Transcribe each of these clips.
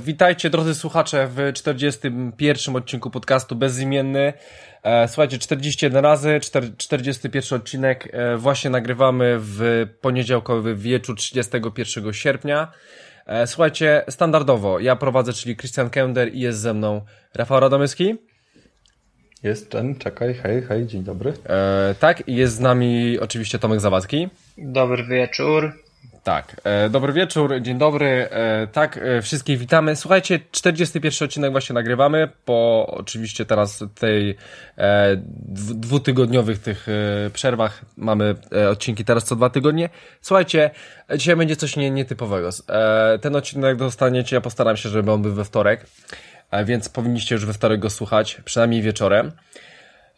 Witajcie drodzy słuchacze w 41 odcinku podcastu Bezimienny. E, słuchajcie, 41 razy, 41 odcinek e, właśnie nagrywamy w poniedziałkowy wieczór 31 sierpnia. E, słuchajcie, standardowo ja prowadzę, czyli Christian Kender i jest ze mną Rafał Radomyski. Jest ten, czekaj, hej, hej, dzień dobry. E, tak, i jest z nami oczywiście Tomek Zawadzki. Dobry wieczór. Tak, e, dobry wieczór, dzień dobry, e, tak, e, wszystkich witamy. Słuchajcie, 41 odcinek właśnie nagrywamy, po oczywiście teraz tej dwutygodniowych tych przerwach mamy odcinki teraz co dwa tygodnie. Słuchajcie, dzisiaj będzie coś nie, nietypowego. Ten odcinek dostaniecie, ja postaram się, żeby on był we wtorek, więc powinniście już we wtorek go słuchać, przynajmniej wieczorem.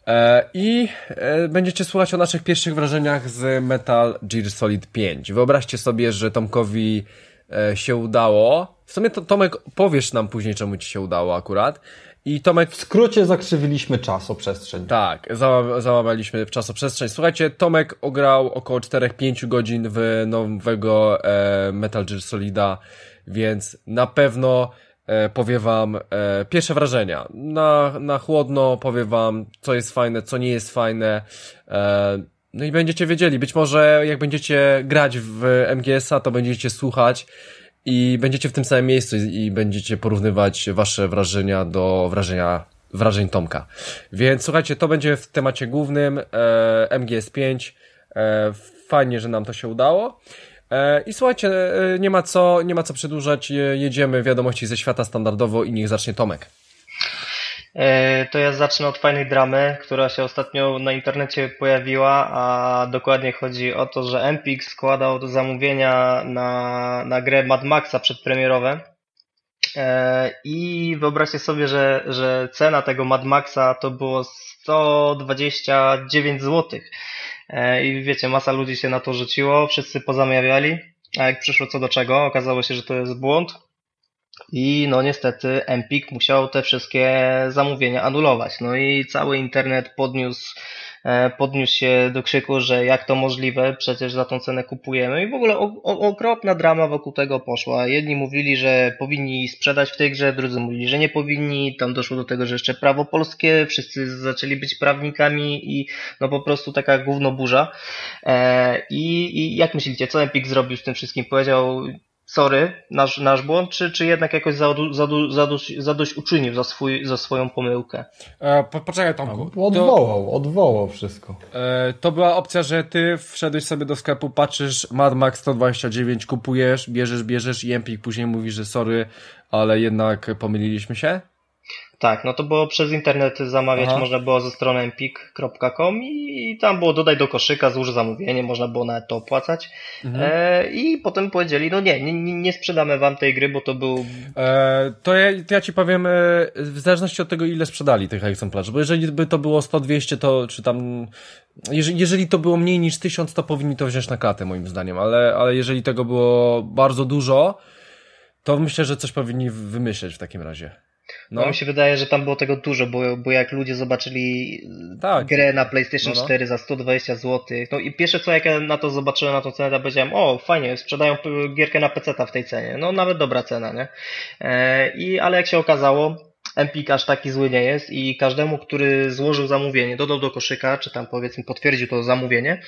E, I e, będziecie słuchać o naszych pierwszych wrażeniach z Metal Gear Solid 5. Wyobraźcie sobie, że Tomkowi e, się udało. W sumie to Tomek powiesz nam później, czemu ci się udało akurat. I Tomek... W skrócie zakrzywiliśmy czasoprzestrzeń. Tak, załamaliśmy czasoprzestrzeń. Słuchajcie, Tomek ograł około 4-5 godzin w nowego Metal Gear Solida, więc na pewno e, powie wam e, pierwsze wrażenia. Na, na chłodno powie wam, co jest fajne, co nie jest fajne. E, no i będziecie wiedzieli. Być może jak będziecie grać w MGS-a, to będziecie słuchać i będziecie w tym samym miejscu i, i będziecie porównywać wasze wrażenia do wrażenia wrażeń Tomka. Więc słuchajcie, to będzie w temacie głównym e, MGS5. E, fajnie, że nam to się udało. E, I słuchajcie, e, nie ma co, nie ma co przedłużać, jedziemy wiadomości ze świata standardowo i niech zacznie Tomek. E, to ja zacznę od fajnej dramy, która się ostatnio na internecie pojawiła, a dokładnie chodzi o to, że Empik składał zamówienia na, na grę Mad Maxa przedpremierowe. I wyobraźcie sobie, że, że cena tego Mad Maxa to było 129 złotych. E, i wiecie, masa ludzi się na to rzuciło, wszyscy pozamiawiali, a jak przyszło co do czego, okazało się, że to jest błąd i no niestety Empik musiał te wszystkie zamówienia anulować. No i cały internet podniósł podniósł się do krzyku, że jak to możliwe, przecież za tą cenę kupujemy i w ogóle okropna drama wokół tego poszła. Jedni mówili, że powinni sprzedać w tej grze, drudzy mówili, że nie powinni, tam doszło do tego, że jeszcze prawo polskie, wszyscy zaczęli być prawnikami i no po prostu taka gówno burza. E, I, i jak myślicie, co Epic zrobił z tym wszystkim? Powiedział, sorry, nasz, nasz błąd, czy, czy jednak jakoś zadu, zadu, zadość, zadość uczynił za, swój, za swoją pomyłkę? E, po, poczekaj Tomku. No, odwołał, to, odwołał wszystko. E, to była opcja, że ty wszedłeś sobie do sklepu, patrzysz Mad Max 129, kupujesz, bierzesz, bierzesz i Empik później mówi, że sorry, ale jednak pomyliliśmy się? Tak, no to było przez internet zamawiać, Aha. można było ze strony empik.com i, tam było dodaj do koszyka, złóż zamówienie, można było nawet to opłacać. Mhm. E, I potem powiedzieli, no nie, nie, nie sprzedamy wam tej gry, bo to był... E, to, ja, to ja ci powiem, e, w zależności od tego, ile sprzedali tych egzemplarzy, bo jeżeli by to było 100-200, to czy tam... Jeżeli, jeżeli to było mniej niż 1000, to powinni to wziąć na klatę, moim zdaniem, ale, ale jeżeli tego było bardzo dużo, to myślę, że coś powinni wymyśleć w takim razie. No. no mi się wydaje, że tam było tego dużo, bo, bo jak ludzie zobaczyli tak. grę na PlayStation no, no. 4 za 120 zł, no i pierwsze co jak ja na to zobaczyłem, na tą cenę, to powiedziałem, o fajnie, sprzedają gierkę na PC w tej cenie. No nawet dobra cena, nie? E, i, ale jak się okazało, Empik aż taki zły nie jest i każdemu, który złożył zamówienie, dodał do koszyka, czy tam powiedzmy potwierdził to zamówienie,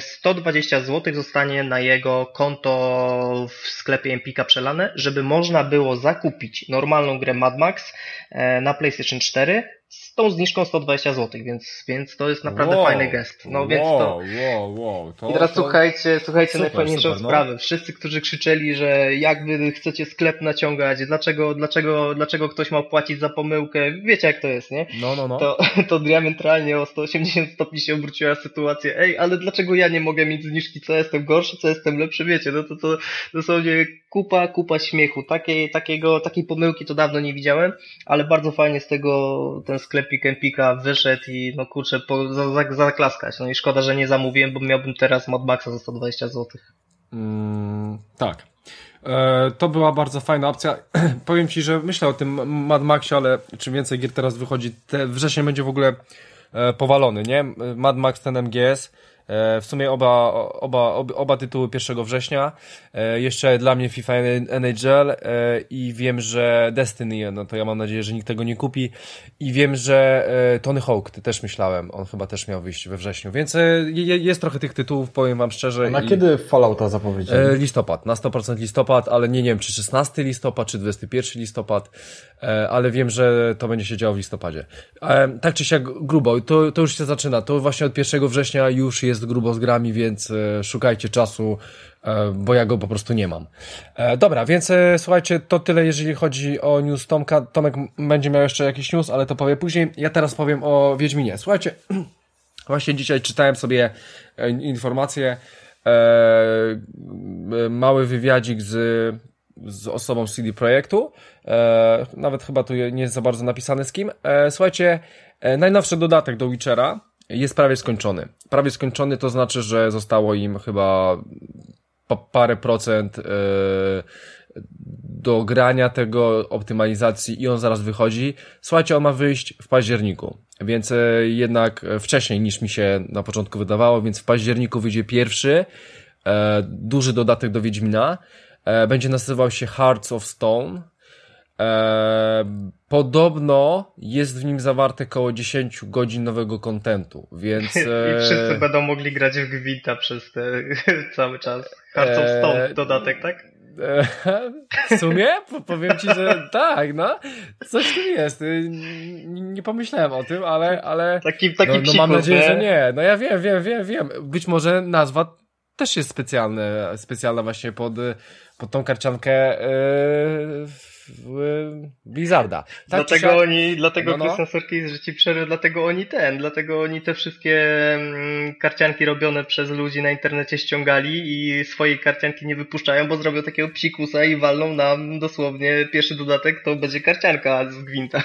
120 e, zł zostanie na jego konto w sklepie Empika przelane, żeby można było zakupić normalną grę Mad Max e, na PlayStation 4 z tą zniżką 120 zł, więc, więc to jest naprawdę wow, fajny gest. No wow, więc to. Wow, wow, to I teraz to... słuchajcie, słuchajcie super, najfajniejszą super, no. sprawę. Wszyscy, którzy krzyczeli, że jak wy chcecie sklep naciągać, dlaczego, dlaczego, dlaczego ktoś ma płacić za pomyłkę, wiecie jak to jest, nie? No, no, no. To, to diametralnie o 180 stopni się obróciła sytuacja. Ej, ale dlaczego ja nie mogę mieć zniżki? Co jestem gorszy, co jestem lepszy? Wiecie, no to, to dosłownie kupa, kupa śmiechu. Takiej, takiego, takiej pomyłki to dawno nie widziałem, ale bardzo fajnie z tego ten sklepik Empika wyszedł i no kurczę, po, za, za, zaklaskać. No i szkoda, że nie zamówiłem, bo miałbym teraz Mad Maxa za 120 zł. Mm, tak. E, to była bardzo fajna opcja. Powiem Ci, że myślę o tym Mad Maxie, ale czym więcej gier teraz wychodzi, te wrzesień będzie w ogóle e, powalony, nie? Mad Max ten MGS w sumie oba, oba, oba tytuły 1 września. E, jeszcze dla mnie FIFA NHL e, i wiem, że Destiny, no to ja mam nadzieję, że nikt tego nie kupi. I wiem, że Tony Hawk, ty też myślałem, on chyba też miał wyjść we wrześniu. Więc jest trochę tych tytułów, powiem wam szczerze. A na i... kiedy Fallouta zapowiedzieli? Listopad, na 100% listopad, ale nie, nie wiem, czy 16 listopad, czy 21 listopad, ale wiem, że to będzie się działo w listopadzie. Tak czy siak grubo, to, to już się zaczyna. To właśnie od 1 września już jest grubo z grami, więc e, szukajcie czasu, e, bo ja go po prostu nie mam. E, dobra, więc słuchajcie, to tyle jeżeli chodzi o news Tomka. Tomek będzie miał jeszcze jakiś news, ale to powie później. Ja teraz powiem o Wiedźminie. Słuchajcie, właśnie dzisiaj czytałem sobie informacje, mały wywiadzik z z osobą CD Projektu. E, nawet chyba tu nie jest za bardzo napisane z kim. E, słuchajcie, e, najnowszy dodatek do Witchera jest prawie skończony. Prawie skończony to znaczy, że zostało im chyba parę procent e, do grania tego, optymalizacji i on zaraz wychodzi. Słuchajcie, on ma wyjść w październiku, więc e, jednak wcześniej niż mi się na początku wydawało, więc w październiku wyjdzie pierwszy e, duży dodatek do Wiedźmina. Będzie nazywał się Hearts of Stone podobno jest w nim zawarte około 10 godzin nowego kontentu, więc... E... I wszyscy będą mogli grać w Gwinta przez te, cały czas. Hearts of Stone e... dodatek, tak? E, w sumie? Powiem ci, że tak, no. Coś tym jest. Y, nie pomyślałem o tym, ale... ale taki taki no, no mam nadzieję, że nie. No ja wiem, wiem, wiem, wiem. Być może nazwa też jest specjalna, specjalna właśnie pod, pod tą karciankę yy Blizzarda. Tak, dlatego siak... oni, dlatego no, no. Sorki, że ci przerwę, dlatego oni ten, dlatego oni te wszystkie mm, karcianki robione przez ludzi na internecie ściągali i swojej karcianki nie wypuszczają, bo zrobią takiego psikusa i walną nam dosłownie pierwszy dodatek, to będzie karcianka z gwinta.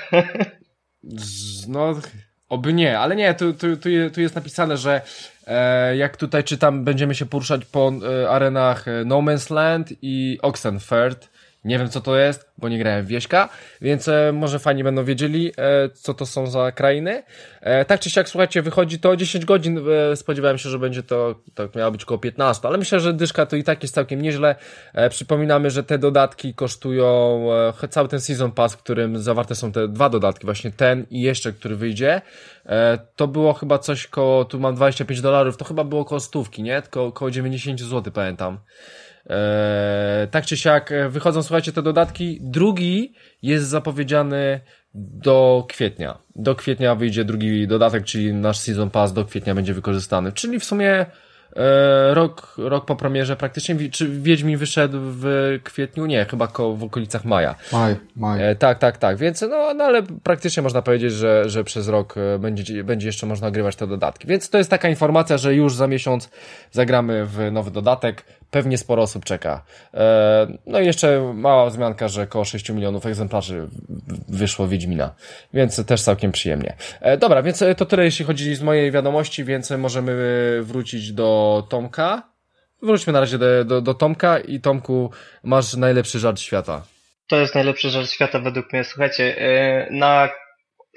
No, oby nie, ale nie, tu, tu, tu, tu jest napisane, że e, jak tutaj czytam, będziemy się poruszać po e, arenach e, No Man's Land i Oxenford nie wiem co to jest, bo nie grałem w Wieśka, więc e, może fani będą wiedzieli, e, co to są za krainy. E, tak czy siak, słuchajcie, wychodzi to 10 godzin, e, spodziewałem się, że będzie to, tak miało być około 15, ale myślę, że dyszka to i tak jest całkiem nieźle. E, przypominamy, że te dodatki kosztują, e, cały ten Season Pass, w którym zawarte są te dwa dodatki, właśnie ten i jeszcze, który wyjdzie, to było chyba coś koło, tu mam 25 dolarów, to chyba było koło stówki, nie? Tylko koło 90 zł, pamiętam. Eee, tak czy siak, e, wychodzą, słuchajcie, te dodatki. Drugi jest zapowiedziany do kwietnia. Do kwietnia wyjdzie drugi dodatek, czyli nasz Season Pass do kwietnia będzie wykorzystany. Czyli w sumie e, rok, rok po premierze praktycznie. Czy Wiedźmin wyszedł w kwietniu? Nie, chyba w okolicach maja. Maj, maj. E, tak, tak, tak. Więc no, no ale praktycznie można powiedzieć, że, że przez rok e, będzie, będzie jeszcze można nagrywać te dodatki. Więc to jest taka informacja, że już za miesiąc zagramy w nowy dodatek pewnie sporo osób czeka. E, no i jeszcze mała wzmianka, że około 6 milionów egzemplarzy wyszło Wiedźmina, więc też całkiem przyjemnie. E, dobra, więc to tyle jeśli chodzi z mojej wiadomości, więc możemy wrócić do Tomka. Wróćmy na razie do, do, do Tomka i Tomku, masz najlepszy żart świata. To jest najlepszy żart świata według mnie. Słuchajcie, e, na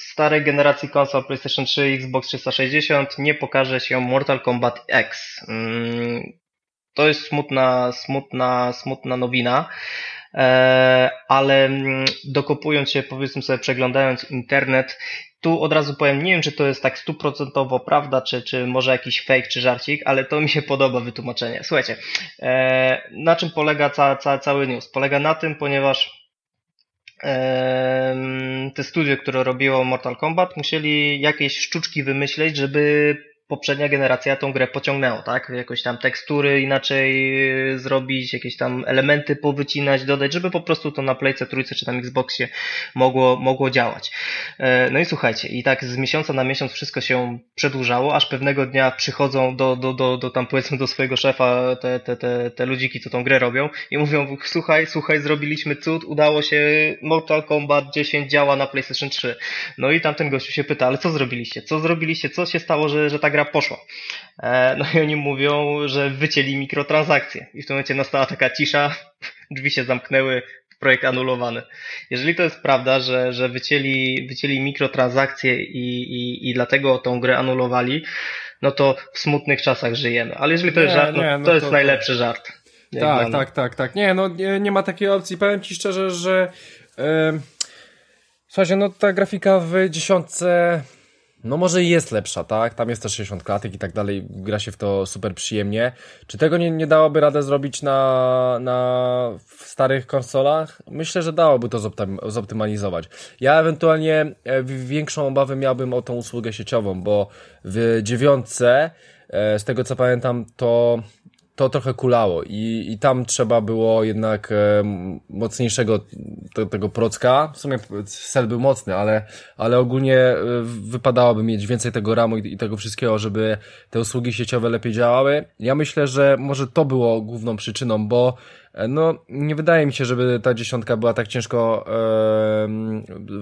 starej generacji konsol PlayStation 3, Xbox 360 nie pokaże się Mortal Kombat X. Mm, to jest smutna, smutna, smutna nowina, e, ale mm, dokopując się, powiedzmy sobie, przeglądając internet, tu od razu powiem, nie wiem, czy to jest tak stuprocentowo prawda, czy, czy może jakiś fake, czy żarcik, ale to mi się podoba wytłumaczenie. Słuchajcie, e, na czym polega ca, ca, cały news? Polega na tym, ponieważ te studio, które robiło Mortal Kombat, musieli jakieś sztuczki wymyśleć, żeby poprzednia generacja tą grę pociągnęło, tak? Jakoś tam tekstury inaczej y, zrobić, jakieś tam elementy powycinać, dodać, żeby po prostu to na Playce, Trójce czy tam Xboxie mogło, mogło działać. E, no i słuchajcie, i tak z miesiąca na miesiąc wszystko się przedłużało, aż pewnego dnia przychodzą do, do, do, do tam powiedzmy do swojego szefa te, te, te, te ludziki, co tą grę robią i mówią, słuchaj, słuchaj, zrobiliśmy cud, udało się, Mortal Kombat 10 działa na PlayStation 3. No i tamten gościu się pyta, ale co zrobiliście? Co zrobiliście? Co się stało, że, że ta gra gra poszła. E, no i oni mówią, że wycięli mikrotransakcje. I w tym momencie nastała taka cisza, drzwi się zamknęły, projekt anulowany. Jeżeli to jest prawda, że, że wycięli, wycięli mikrotransakcje i, i, i dlatego tą grę anulowali, no to w smutnych czasach żyjemy. Ale jeżeli to jest nie, żart, no, nie, no to, to jest najlepszy żart. Tak, tak, tak, tak. Nie, no nie, nie, ma takiej opcji. Powiem Ci szczerze, że yy, słuchajcie, no ta grafika w dziesiątce no może jest lepsza, tak? Tam jest też 60 klatek i tak dalej, gra się w to super przyjemnie. Czy tego nie, nie dałoby radę zrobić na, na starych konsolach? Myślę, że dałoby to zoptymalizować. Ja ewentualnie e, większą obawę miałbym o tą usługę sieciową, bo w dziewiątce, e, z tego co pamiętam, to to trochę kulało i, i tam trzeba było jednak e, mocniejszego te, tego procka. W sumie cel był mocny, ale, ale ogólnie e, wypadałoby mieć więcej tego ramu i, i tego wszystkiego, żeby te usługi sieciowe lepiej działały. Ja myślę, że może to było główną przyczyną, bo no, nie wydaje mi się, żeby ta dziesiątka była tak ciężko e,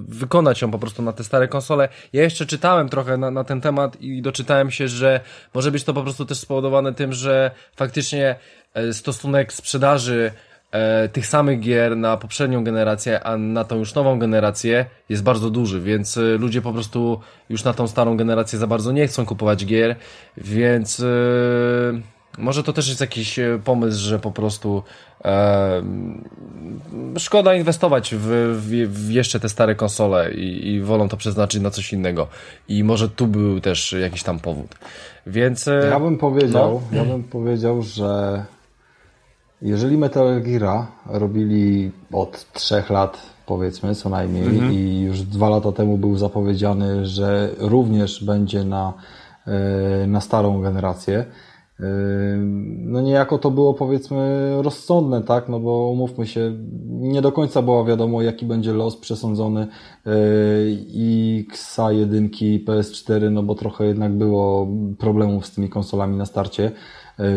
wykonać ją po prostu na te stare konsole. Ja jeszcze czytałem trochę na, na ten temat i doczytałem się, że może być to po prostu też spowodowane tym, że faktycznie e, stosunek sprzedaży e, tych samych gier na poprzednią generację, a na tą już nową generację jest bardzo duży, więc e, ludzie po prostu już na tą starą generację za bardzo nie chcą kupować gier, więc e, może to też jest jakiś e, pomysł, że po prostu e, szkoda inwestować w, w, w, jeszcze te stare konsole i, i wolą to przeznaczyć na coś innego. I może tu był też jakiś tam powód. Więc. E, ja bym powiedział, no. ja bym powiedział, że jeżeli Metal Gear robili od trzech lat, powiedzmy, co najmniej, mhm. i już dwa lata temu był zapowiedziany, że również będzie na, e, na starą generację, no niejako to było powiedzmy rozsądne, tak? No bo umówmy się, nie do końca było wiadomo jaki będzie los przesądzony i XA 1 PS4, no bo trochę jednak było problemów z tymi konsolami na starcie,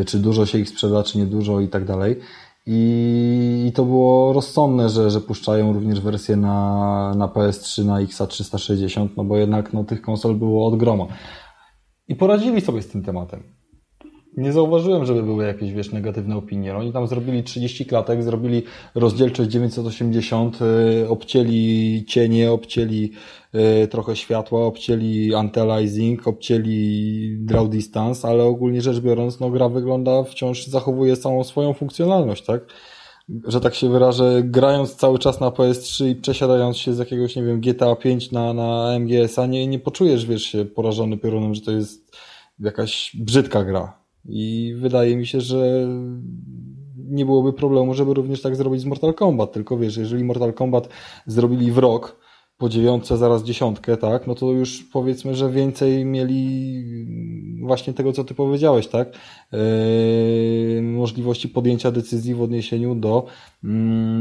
czy dużo się ich sprzeda, czy niedużo i tak dalej. I, I to było rozsądne, że, że puszczają również wersję na, na PS3, na XA360, no bo jednak no, tych konsol było od groma. I poradzili sobie z tym tematem nie zauważyłem, żeby były jakieś, wiesz, negatywne opinie. Oni tam zrobili 30 klatek, zrobili rozdzielczość 980, y, obcięli cienie, obcięli y, trochę światła, obcięli anti-aliasing, obcięli draw distance, ale ogólnie rzecz biorąc, no gra wygląda, wciąż zachowuje całą swoją funkcjonalność, tak? Że tak się wyrażę, grając cały czas na PS3 i przesiadając się z jakiegoś, nie wiem, GTA 5 na, na MGS-a, nie, nie poczujesz, wiesz, się porażony piorunem, że to jest jakaś brzydka gra i wydaje mi się, że nie byłoby problemu, żeby również tak zrobić z Mortal Kombat. Tylko wiesz, jeżeli Mortal Kombat zrobili w rok, po dziewiątce zaraz dziesiątkę, tak, no to już powiedzmy, że więcej mieli właśnie tego, co ty powiedziałeś, tak, możliwości podjęcia decyzji w odniesieniu do, yy,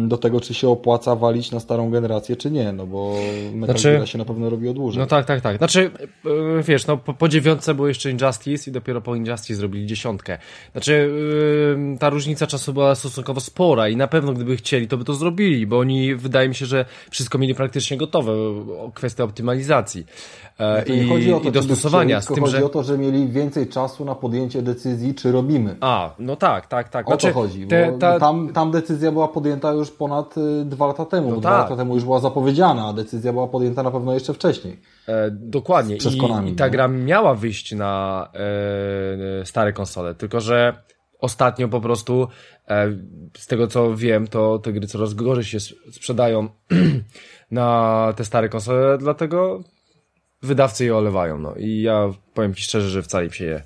do tego, czy się opłaca walić na starą generację, czy nie, no bo Metal znaczy, Gear się na pewno robi dłużej. No tak, tak, tak. Znaczy, yy, wiesz, no po, po dziewiątce było jeszcze Injustice i dopiero po Injustice zrobili dziesiątkę. Znaczy, yy, ta różnica czasu była stosunkowo spora i na pewno gdyby chcieli, to by to zrobili, bo oni, wydaje mi się, że wszystko mieli praktycznie gotowe, kwestia optymalizacji e, no i, chodzi o to, i dostosowania. z tym, chodzi że... o to, że mieli więcej czasu na podjęcie decyzji, czy robimy. A, no tak, tak, tak. O znaczy, to chodzi, te, ta... tam, tam decyzja była podjęta już ponad y, dwa lata temu. No dwa tak. lata temu już była zapowiedziana, a decyzja była podjęta na pewno jeszcze wcześniej. E, dokładnie. I, Konami, I, ta gra miała wyjść na e, stare konsole, tylko że ostatnio po prostu, e, z tego co wiem, to te gry coraz gorzej się sprzedają na te stare konsole, dlatego wydawcy je olewają. No. I ja powiem Ci szczerze, że wcale się je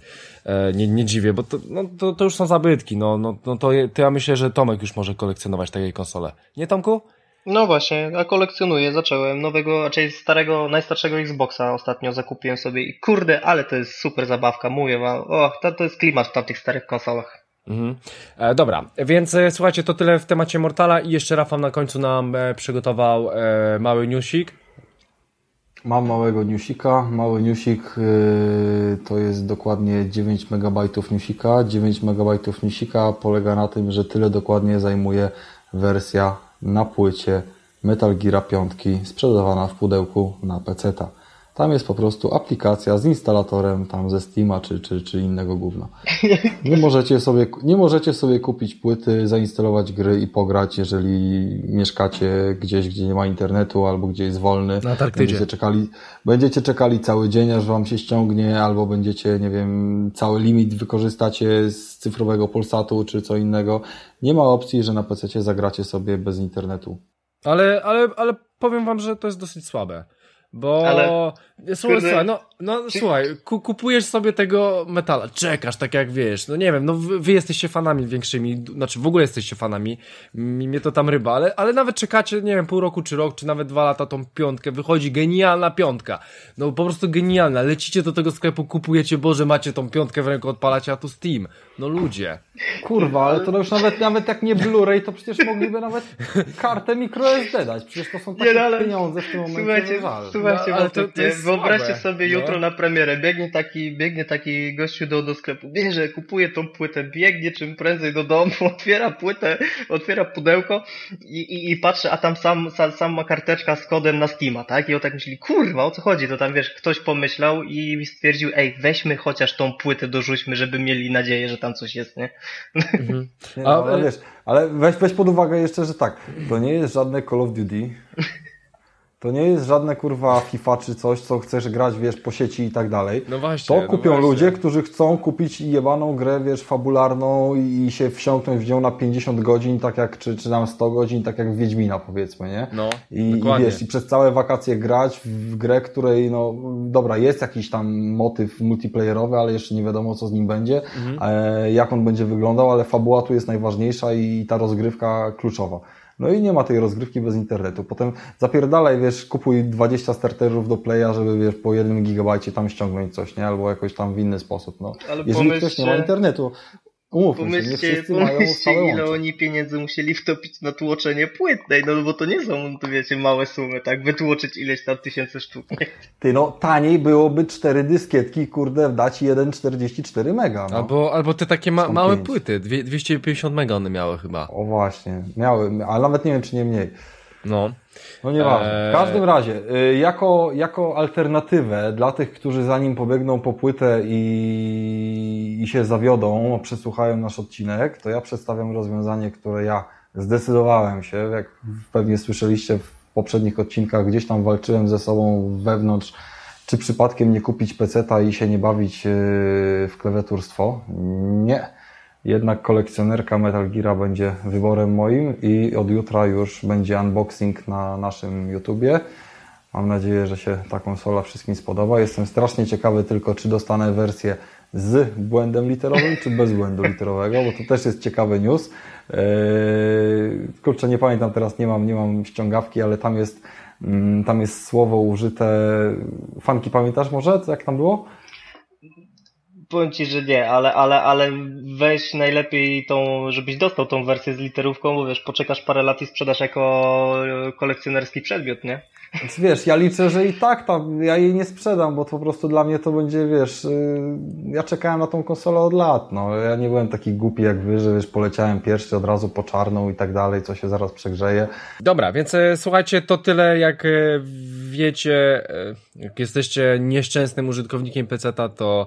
nie, nie dziwię, bo to, no, to, to już są zabytki. No, no, no to, to ja myślę, że Tomek już może kolekcjonować takie konsole. Nie Tomku? No właśnie, ja kolekcjonuję, zacząłem nowego, raczej starego, najstarszego Xboxa ostatnio zakupiłem sobie i kurde, ale to jest super zabawka, mówię wam, o, to, to jest klimat w tamtych starych konsolach. Mhm. E, dobra, więc e, słuchajcie, to tyle w temacie Mortala i jeszcze Rafał na końcu nam e, przygotował e, mały newsik. Mam małego newsika. Mały newsik y, to jest dokładnie 9 MB newsika. 9 MB newsika polega na tym, że tyle dokładnie zajmuje wersja na płycie Metal Gear 5 sprzedawana w pudełku na PC-ta. Tam jest po prostu aplikacja z instalatorem tam ze Steama czy, czy, czy innego gówna. Nie możecie, sobie, nie możecie sobie kupić płyty, zainstalować gry i pograć, jeżeli mieszkacie gdzieś, gdzie nie ma internetu albo gdzie jest wolny. Na Antarktydzie. Będziecie czekali, będziecie czekali cały dzień, aż wam się ściągnie, albo będziecie, nie wiem, cały limit wykorzystacie z cyfrowego Polsatu czy co innego. Nie ma opcji, że na PC zagracie sobie bez internetu. Ale, ale, ale powiem wam, że to jest dosyć słabe. Bo Ale, słuchaj, kurde, słuchaj, no, no czy- słuchaj, ku, kupujesz sobie tego metala, czekasz, tak jak wiesz, no nie wiem, no wy, wy jesteście fanami większymi, znaczy w ogóle jesteście fanami, mi mnie to tam ryba, ale, ale nawet czekacie, nie wiem, pół roku czy rok, czy nawet dwa lata tą piątkę, wychodzi genialna piątka, no po prostu genialna, lecicie do tego sklepu, kupujecie, Boże, macie tą piątkę w ręku, odpalacie, a tu Steam, no ludzie. Kurwa, ale to już nawet, nawet jak nie Blu-ray, to przecież mogliby nawet kartę microSD dać. Przecież to są takie Nie, no, ale pieniądze w tym momencie, Słuchajcie, słuchajcie, No, ale to- to jest wyobraźcie słabe, sobie no. jutro na premierę, biegnie taki, biegnie taki gościu do, do sklepu, bierze, kupuje tą płytę, biegnie czym prędzej do domu, otwiera płytę, otwiera pudełko i, i, i patrzy, a tam sam, sam, sam ma karteczka z kodem na Steama, tak? I on tak myśli, kurwa, o co chodzi? To tam, wiesz, ktoś pomyślał i stwierdził, ej, weźmy chociaż tą płytę, dorzućmy, żeby mieli nadzieję, że tam coś jest, nie? Mhm. Nie, no, ale e- wiesz, ale weź, weź pod uwagę jeszcze, że tak, to nie jest żadne Call of Duty, to nie jest żadne kurwa FIFA czy coś, co chcesz grać, wiesz, po sieci i tak dalej. No właśnie. To no kupią właśnie. ludzie, którzy chcą kupić jebaną grę, wiesz, fabularną i się wsiąknąć w nią na 50 godzin, tak jak, czy, czy tam 100 godzin, tak jak w Wiedźmina powiedzmy, nie? No, I, I wiesz, i przez całe wakacje grać w grę, której, no, dobra, jest jakiś tam motyw multiplayerowy, ale jeszcze nie wiadomo, co z nim będzie, Mhm. e, jak on będzie wyglądał, ale fabuła tu jest najważniejsza i ta rozgrywka kluczowa. No i nie ma tej rozgrywki bez internetu. Potem zapierdalaj, wiesz, kupuj 20 starterów do playa, żeby, wiesz, po jednym gigabajcie tam ściągnąć coś, nie? Albo jakoś tam w inny sposób, no. Ale Jeżeli ktoś nie ma internetu, umówmy się, nie Pomyślcie, mają pomyślcie ile łącze. oni pieniędzy musieli wtopić na tłoczenie płytnej, no bo to nie są, to wiecie, małe sumy, tak? Wytłoczyć ileś tam tysięcy sztuk. Ty, no, taniej byłoby cztery dyskietki, kurde, dać 1,44 mega, no. Albo, albo te takie ma, małe płyty, dwie, 250 mega one miały chyba. O właśnie, miały, ale nawet nie wiem, czy nie mniej. No. No nieważne. Eee. W każdym razie, y, jako, jako alternatywę dla tych, którzy zanim pobiegną po płytę i, i się zawiodą, przesłuchają nasz odcinek, to ja przedstawiam rozwiązanie, które ja zdecydowałem się, jak pewnie słyszeliście w poprzednich odcinkach, gdzieś tam walczyłem ze sobą wewnątrz, czy przypadkiem nie kupić peceta i się nie bawić y, w klawiaturstwo. Nie. Jednak kolekcjonerka Metal Geara będzie wyborem moim i od jutra już będzie unboxing na naszym YouTubie. Mam nadzieję, że się ta konsola wszystkim spodoba. Jestem strasznie ciekawy tylko, czy dostanę wersję z błędem literowym, czy bez błędu literowego, bo to też jest ciekawy news. Eee, kurczę, nie pamiętam teraz, nie mam, nie mam ściągawki, ale tam jest, mm, tam jest słowo użyte. Fanki, pamiętasz może, jak tam było? Powiem ci, że nie, ale, ale, ale weź najlepiej tą, żebyś dostał tą wersję z literówką, bo wiesz, poczekasz parę lat i sprzedasz jako e, kolekcjonerski przedmiot, nie? Więc wiesz, ja liczę, że i tak tam, ja jej nie sprzedam, bo to po prostu dla mnie to będzie, wiesz, yy, ja czekałem na tą konsolę od lat, no, ja nie byłem taki głupi jak wy, że wiesz, poleciałem pierwszy od razu po czarną i tak dalej, co się zaraz przegrzeje. Dobra, więc e, słuchajcie, to tyle jak e, wiecie, e, jak jesteście nieszczęsnym użytkownikiem PC-ta, to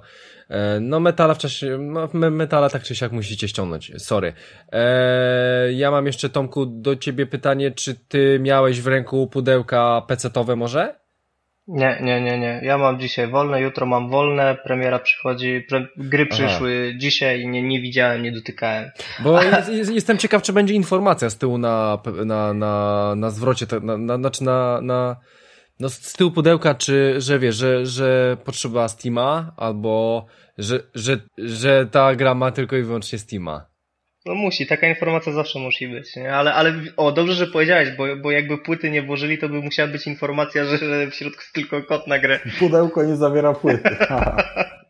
no metala w czasie, no, me- metala tak czy siak musicie ściągnąć, sorry. E, ja mam jeszcze Tomku do ciebie pytanie, czy ty miałeś w ręku pudełka PC-towe może? Nie, nie, nie, nie. Ja mam dzisiaj wolne, jutro mam wolne, premiera przychodzi, pre, gry przyszły dzisiaj i nie, nie widziałem, nie dotykałem. Bo jest, jest, jestem ciekaw, czy będzie informacja z tyłu na, na, na, na zwrocie, na, na, znaczy na, na, no z tyłu pudełka, czy, że wiesz, że, że potrzeba Steama, albo że, że, że ta gra ma tylko i wyłącznie Steama. No musi, taka informacja zawsze musi być, nie? Ale, ale, o, dobrze, że powiedziałeś, bo, bo jakby płyty nie włożyli, to by musiała być informacja, że, że w środku jest tylko kod na grę. Pudełko nie zawiera płyty.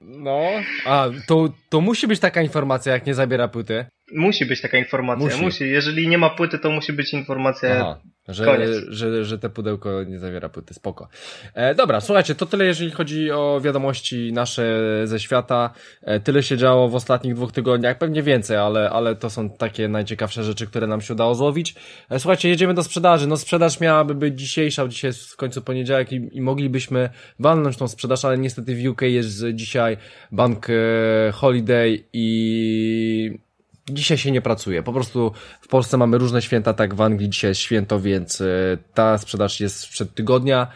No. A, to, to musi być taka informacja, jak nie zabiera płyty. Musi być taka informacja, musi. musi. Jeżeli nie ma płyty, to musi być informacja. Aha, że, że, że te pudełko nie zawiera płyty, spoko. E, dobra, słuchajcie, to tyle jeżeli chodzi o wiadomości nasze ze świata. E, tyle się działo w ostatnich dwóch tygodniach, pewnie więcej, ale, ale to są takie najciekawsze rzeczy, które nam się udało złowić. E, słuchajcie, jedziemy do sprzedaży. No sprzedaż miałaby być dzisiejsza, dzisiaj jest w końcu poniedziałek i, i moglibyśmy walnąć tą sprzedaż, ale niestety w UK jest dzisiaj bank e, Holiday i dzisiaj się nie pracuje. Po prostu w Polsce mamy różne święta, tak w Anglii dzisiaj jest święto, więc e, ta sprzedaż jest sprzed tygodnia.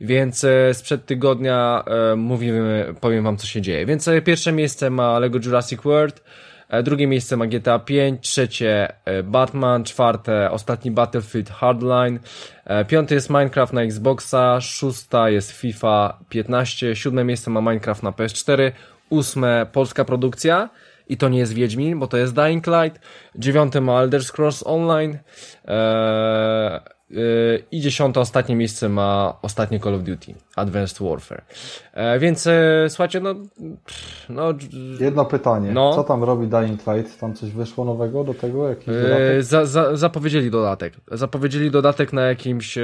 Więc e, sprzed tygodnia e, mówimy, powiem wam co się dzieje. Więc pierwsze miejsce ma Lego Jurassic World, drugie miejsce ma GTA 5, trzecie Batman, czwarte ostatni Battlefield Hardline, piąte jest Minecraft na Xboxa, szósta jest FIFA 15, siódme miejsce ma Minecraft na PS4, ósme polska produkcja, i to nie jest Wiedźmin, bo to jest Dying Light. Dziewiąty ma Elder Scrolls Online. Eee, i dziesiąte, ostatnie miejsce ma ostatnie Call of Duty, Advanced Warfare. E, więc e, słuchajcie, no, no... Jedno pytanie. No. Co tam robi Dying Light? Tam coś wyszło nowego do tego? Jakiś e, za, za, zapowiedzieli dodatek. Zapowiedzieli dodatek na jakimś, e,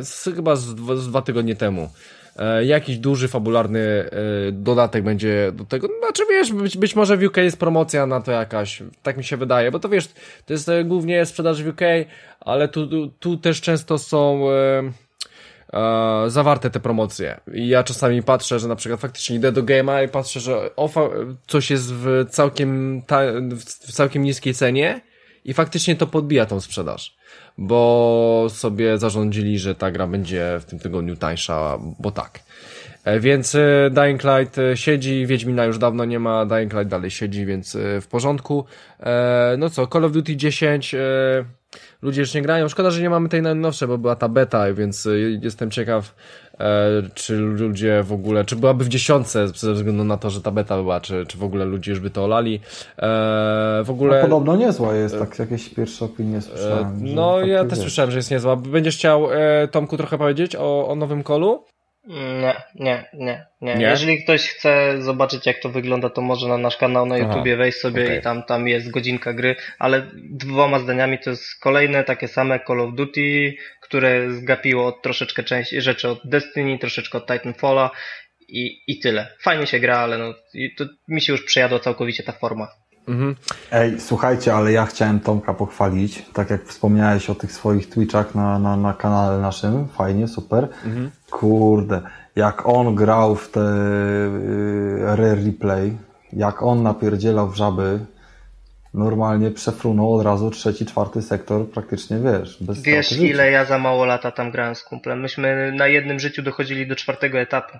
z, chyba z, z dwa tygodnie temu. E, jakiś duży, fabularny e, dodatek będzie do tego. Znaczy wiesz, być, być może w UK jest promocja na to jakaś, tak mi się wydaje, bo to wiesz, to jest e, głównie sprzedaż w UK, ale tu, tu, tu też często są e, zawarte te promocje. I ja czasami patrzę, że na przykład faktycznie idę do game'a i patrzę, że ofa, coś jest w całkiem, ta, w całkiem niskiej cenie i faktycznie to podbija tą sprzedaż bo sobie zarządzili, że ta gra będzie w tym tygodniu tańsza, bo tak. E, więc e, Dying Light e, siedzi, Wiedźmina już dawno nie ma, Dying Light dalej siedzi, więc w porządku. No co, Call of Duty 10, ludzie już nie grają. Szkoda, że nie mamy tej najnowszej, bo była ta beta, więc jestem ciekaw, E, czy ludzie w ogóle, czy byłaby w dziesiątce ze względu na to, że ta beta była, czy, czy w ogóle ludzie już by to olali. E, w ogóle... No, podobno niezła jest, tak jakieś pierwsze opinie słyszałem. No tak ja też słyszałem, że jest niezła. Będziesz chciał Tomku trochę powiedzieć o, o nowym kolu? Nie, nie, nie, nie, nie. Jeżeli ktoś chce zobaczyć jak to wygląda, to może na nasz kanał na YouTubie wejść sobie okay. i tam, tam jest godzinka gry, ale dwoma zdaniami to jest kolejne takie same Call of Duty, które zgapiło troszeczkę część rzeczy od Destiny, troszeczkę od Titanfalla i, i tyle. Fajnie się gra, ale no, to mi się już przejadła całkowicie ta forma. Mhm. Ej, słuchajcie, ale ja chciałem Tomka pochwalić, tak jak wspomniałeś o tych swoich Twitchach na, na, na kanale naszym, fajnie, super. Mhm. Kurde, jak on grał w te y, Rare Replay, jak on napierdzielał w żaby, normalnie przefrunął od razu trzeci, czwarty sektor praktycznie, wiesz, bez Wiesz, ile ja za mało lata tam grałem z kumplem. Myśmy na jednym życiu dochodzili do czwartego etapu.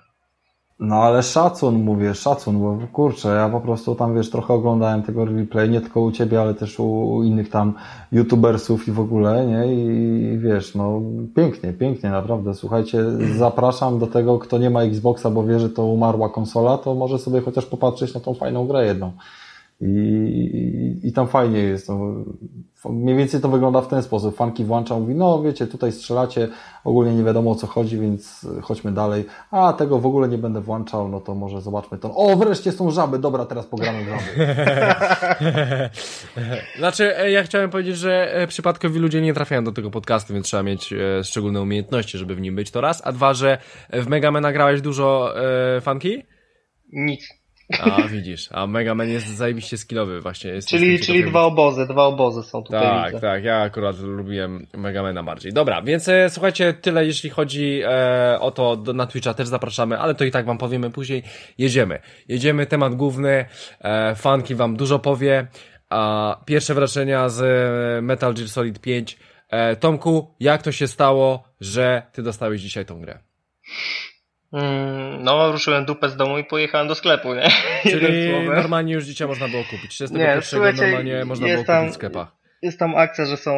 No ale szacun, mówię, szacun, bo kurczę, ja po prostu tam, wiesz, trochę oglądałem tego replay, nie tylko u Ciebie, ale też u, innych tam youtubersów i w ogóle, nie, i wiesz, no pięknie, pięknie, naprawdę, słuchajcie, zapraszam do tego, kto nie ma Xboxa, bo wie, że to umarła konsola, to może sobie chociaż popatrzeć na tą fajną grę jedną. I, i, i tam fajnie jest. No, mniej więcej to wygląda w ten sposób. Fanki włącza, mówi, no wiecie, tutaj strzelacie, ogólnie nie wiadomo o co chodzi, więc chodźmy dalej. A tego w ogóle nie będę włączał, no to może zobaczmy to. O, wreszcie są żaby, dobra, teraz pogramy w żaby. znaczy, e, ja chciałem powiedzieć, że e, przypadkowi ludzie nie trafiają do tego podcastu, więc trzeba mieć e, szczególne umiejętności, żeby w nim być to raz. A dwa, że w Megame nagrałeś dużo e, fanki? Nic. A widzisz, a Mega Man jest zajebiście skillowy właśnie. Jest czyli czyli dwa obozy, dwa obozy są tutaj. Tak, widzę. tak, ja akurat lubiłem Mega Mana bardziej. Dobra, więc e, słuchajcie, tyle jeśli chodzi e, o to, do, na Twitcha też zapraszamy, ale to i tak wam powiemy później. Jedziemy. Jedziemy, temat główny, e, fanki wam dużo powie, a pierwsze wrażenia z e, Metal Gear Solid 5. E, Tomku, jak to się stało, że ty dostałeś dzisiaj tą grę? Mm, no, ruszyłem dupę z domu i pojechałem do sklepu, nie? Czyli normalnie już dzisiaj można było kupić. 31 nie, normalnie można było kupić w sklepach jest tam akcja, że są,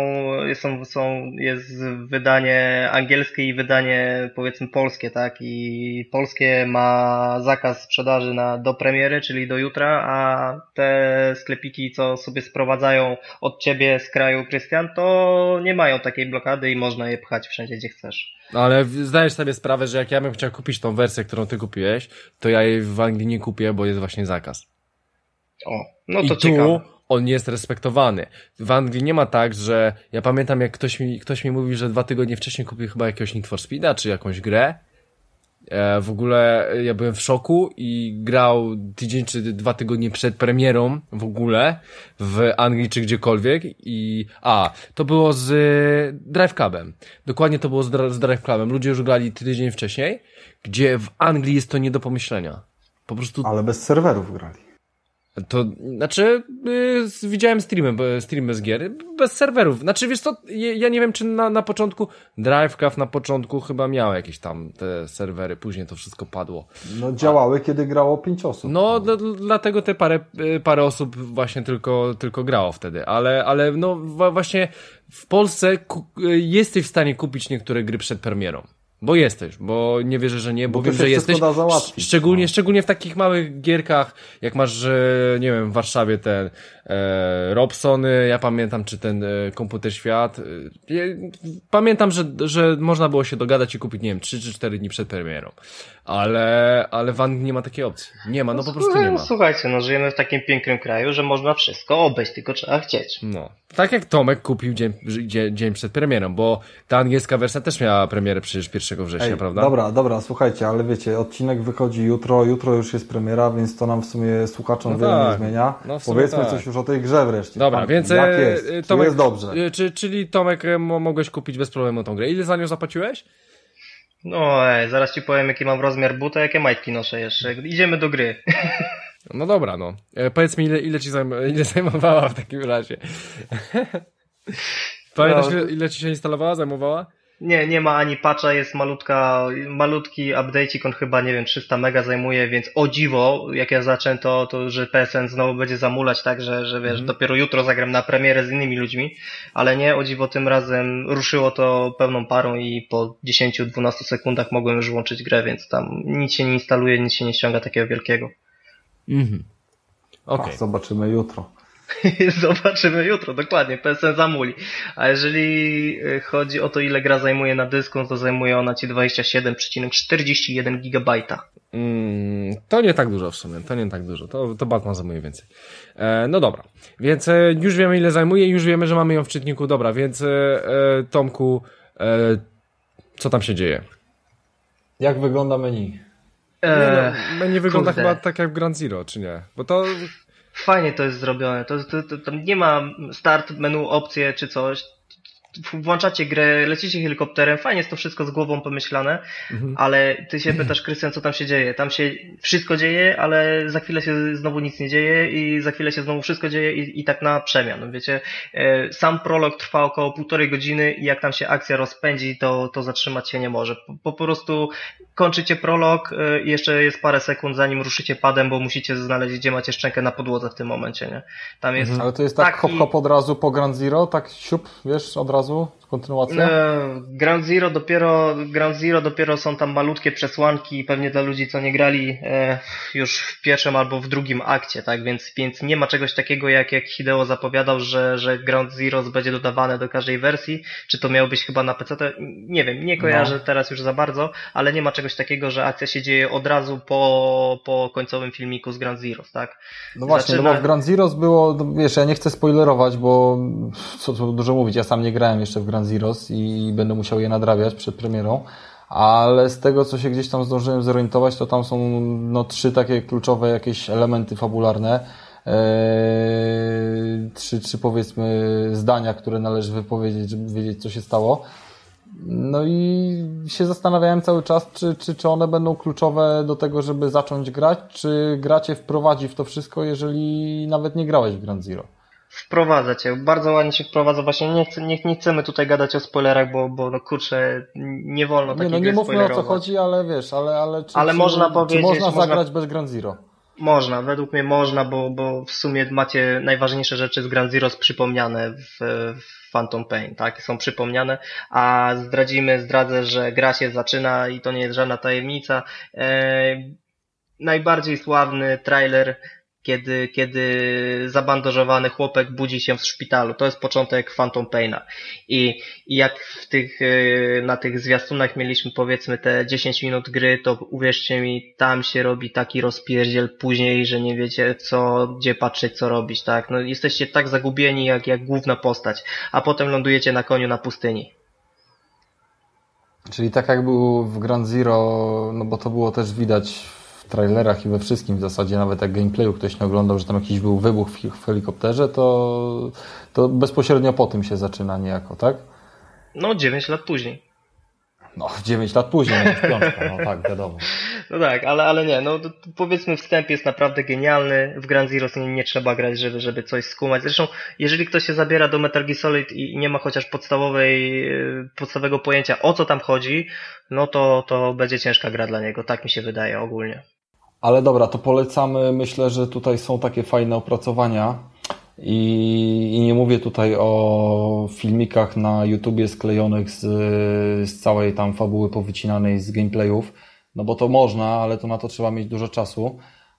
są, są, jest wydanie angielskie i wydanie powiedzmy polskie, tak? I polskie ma zakaz sprzedaży na, do premiery, czyli do jutra, a te sklepiki, co sobie sprowadzają od ciebie z kraju Krystian, to nie mają takiej blokady i można je pchać wszędzie, gdzie chcesz. No ale zdajesz sobie sprawę, że jak ja bym chciał kupić tą wersję, którą ty kupiłeś, to ja jej w Anglii nie kupię, bo jest właśnie zakaz. O, no to I ciekawe. Tu on jest respektowany. W Anglii nie ma tak, że ja pamiętam jak ktoś mi, ktoś mi mówi, że dwa tygodnie wcześniej kupił chyba jakiegoś Need for Speeda, czy jakąś grę. E, w ogóle ja byłem w szoku i grał tydzień czy dwa tygodnie przed premierą w ogóle w Anglii czy gdziekolwiek i a, to było z Drive Clubem. Dokładnie to było z, z Drive Clubem. Ludzie już grali tydzień wcześniej, gdzie w Anglii jest to nie do pomyślenia. Po prostu... Ale bez serwerów grali. To, znaczy, y, widziałem streamy, streamy z gier, bez serwerów. Znaczy, wiesz co, ja nie wiem, czy na, na początku, DriveCraft na początku chyba miał jakieś tam te serwery, później to wszystko padło. No działały, A, kiedy grało pięć osób. No, dlatego te parę, y, parę osób właśnie tylko, tylko grało wtedy, ale, ale no właśnie w Polsce y, jesteś w stanie kupić niektóre gry przed premierą. Bo jesteś, bo nie wierzę, że nie, bo, bo wiem, że jesteś. Szczególnie, no. szczególnie w takich małych gierkach, jak masz, nie wiem, w Warszawie ten Robsony, ja pamiętam, czy ten e, Komputer Świat. E, pamiętam, że, że można było się dogadać i kupić, nie wiem, 3 czy 4 dni przed premierą. Ale, ale w Anglii nie ma takiej opcji. Nie ma, no, no po prostu nie ma. Słuchajcie, no żyjemy w takim pięknym kraju, że można wszystko obejść, tylko trzeba chcieć. No. Tak jak Tomek kupił dzień, dzień, dzień przed premierą, bo ta angielska wersja też miała premierę przecież 1 września, Ej, prawda? Dobra, dobra, słuchajcie, ale wiecie, odcinek wychodzi jutro, jutro już jest premiera, więc to nam w sumie słuchaczom no wiele tak. nie zmienia. No Powiedzmy tak. coś już o tej grze wreszcie. Dobra, Pan, więc jak e, jest? Tomek, czy jest dobrze? E, czy, czyli Tomek e, mogłeś kupić bez problemu tą grę. Ile za nią zapłaciłeś? No ej, zaraz ci powiem jaki mam rozmiar buta, jakie majtki noszę jeszcze. Idziemy do gry. No dobra, no. powiedz mi ile, ile ci zajm ile zajmowała w takim razie. Pamiętasz no. ile, ile ci się instalowała, zajmowała? Nie, nie ma ani patcha, jest malutka, malutki update'ik, on chyba, nie wiem, 300 mega zajmuje, więc o dziwo, jak ja zacząłem to, to że PSN znowu będzie zamulać tak, że, że wiesz, mm. dopiero jutro zagram na premierę z innymi ludźmi, ale nie, o dziwo tym razem ruszyło to pełną parą i po 10-12 sekundach mogłem już włączyć grę, więc tam nic się nie instaluje, nic się nie ściąga takiego wielkiego. Mhm. Okay. zobaczymy jutro. Zobaczymy jutro, dokładnie, PSN zamuli. A jeżeli e, chodzi o to, ile gra zajmuje na dysku, no to zajmuje ona ci 27,41 GB. Mm, to nie tak dużo w sumie, to nie tak dużo, to, to Batman zajmuje więcej. E, no dobra, więc e, już wiemy ile zajmuje, już wiemy, że mamy ją w czytniku, dobra, więc e, e Tomku, e, co tam się dzieje? Jak wygląda menu? Nie, no, menu wygląda Kurde. chyba tak jak w Grand Zero, czy nie? Bo to fajnie to jest zrobione. To, to, to, tam nie ma start menu, opcje czy coś włączacie grę, lecicie helikopterem, fajnie jest to wszystko z głową pomyślane, mhm. ale ty się pytasz, Krystian, co tam się dzieje? Tam się wszystko dzieje, ale za chwilę się znowu nic nie dzieje i za chwilę się znowu wszystko dzieje i, i tak na przemian. Wiecie, e, sam prolog trwa około półtorej godziny i jak tam się akcja rozpędzi, to, to zatrzymać się nie może. Po, po prostu kończycie prolog e, i jeszcze jest parę sekund zanim ruszycie padem, bo musicie znaleźć, gdzie macie szczękę na podłodze w tym momencie, nie? Tam jest mhm. Ale to jest tak taki... hop hop od razu po Grand Zero, tak siup, wiesz, od razu razu? Kontynuacja? E, Ground Zero dopiero, Ground Zero dopiero są tam malutkie przesłanki, pewnie dla ludzi, co nie grali e, już w pierwszym albo w drugim akcie, tak? Więc, więc nie ma czegoś takiego, jak, jak Hideo zapowiadał, że, że Ground Zero będzie dodawane do każdej wersji. Czy to miało być chyba na PC? To nie wiem, nie kojarzę no. teraz już za bardzo, ale nie ma czegoś takiego, że akcja się dzieje od razu po, po końcowym filmiku z Ground Zeroes, tak? No właśnie, Zaczyna... no bo w Ground Zeroes było, no wiesz, ja nie chcę spoilerować, bo co tu dużo mówić, ja sam nie grałem jeszcze w Grand Zeroes i będę musiał je nadrabiać przed premierą, ale z tego, co się gdzieś tam zdążyłem zorientować, to tam są no, trzy takie kluczowe jakieś elementy fabularne, eee, trzy, trzy powiedzmy zdania, które należy wypowiedzieć, żeby wiedzieć, co się stało. No i się zastanawiałem cały czas, czy, czy, czy one będą kluczowe do tego, żeby zacząć grać, czy gracie wprowadzi w to wszystko, jeżeli nawet nie grałeś w Grand Zero wprowadza cię. Bardzo ładnie się wprowadza. Właśnie nie, chcę, nie, nie chcemy tutaj gadać o spoilerach, bo, bo no kurczę, nie wolno takiego Nie, no nie mówmy o co chodzi, ale wiesz, ale, ale czy, ale czy, można powiedzieć, czy można zagrać bez Grand Zero? Można, według mnie można, bo, bo w sumie macie najważniejsze rzeczy z Grand Zero przypomniane w, w Phantom Pain, tak? Są przypomniane, a zdradzimy, zdradzę, że gra się zaczyna i to nie jest żadna tajemnica. E, najbardziej sławny trailer kiedy, kiedy zabandażowany chłopek budzi się w szpitalu. To jest początek Phantom Paina. I, i jak w tych, e, na tych zwiastunach mieliśmy powiedzmy te 10 minut gry, to uwierzcie mi, tam się robi taki rozpierdziel później, że nie wiecie co, gdzie patrzeć, co robić, tak? No jesteście tak zagubieni jak, jak główna postać, a potem lądujecie na koniu na pustyni. Czyli tak jak był w Grand Zero, no bo to było też widać trailerach i we wszystkim w zasadzie, nawet jak gameplayu ktoś nie oglądał, że tam jakiś był wybuch w helikopterze, to, to bezpośrednio po tym się zaczyna niejako, tak? No, 9 lat później. No, 9 lat później, no, piątka, no tak, wiadomo. No tak, ale, ale nie, no powiedzmy wstęp jest naprawdę genialny, w Grand Zero nie, nie trzeba grać, żeby, żeby coś skumać. Zresztą, jeżeli ktoś się zabiera do Metal Gear Solid i nie ma chociaż podstawowej, e, podstawowego pojęcia o co tam chodzi, no to, to będzie ciężka gra dla niego, tak mi się wydaje ogólnie. Ale dobra, to polecamy. Myślę, że tutaj są takie fajne opracowania. I, I, nie mówię tutaj o filmikach na YouTubie sklejonych z, z całej tam fabuły powycinanej z gameplayów, no bo to można, ale to na to trzeba mieć dużo czasu.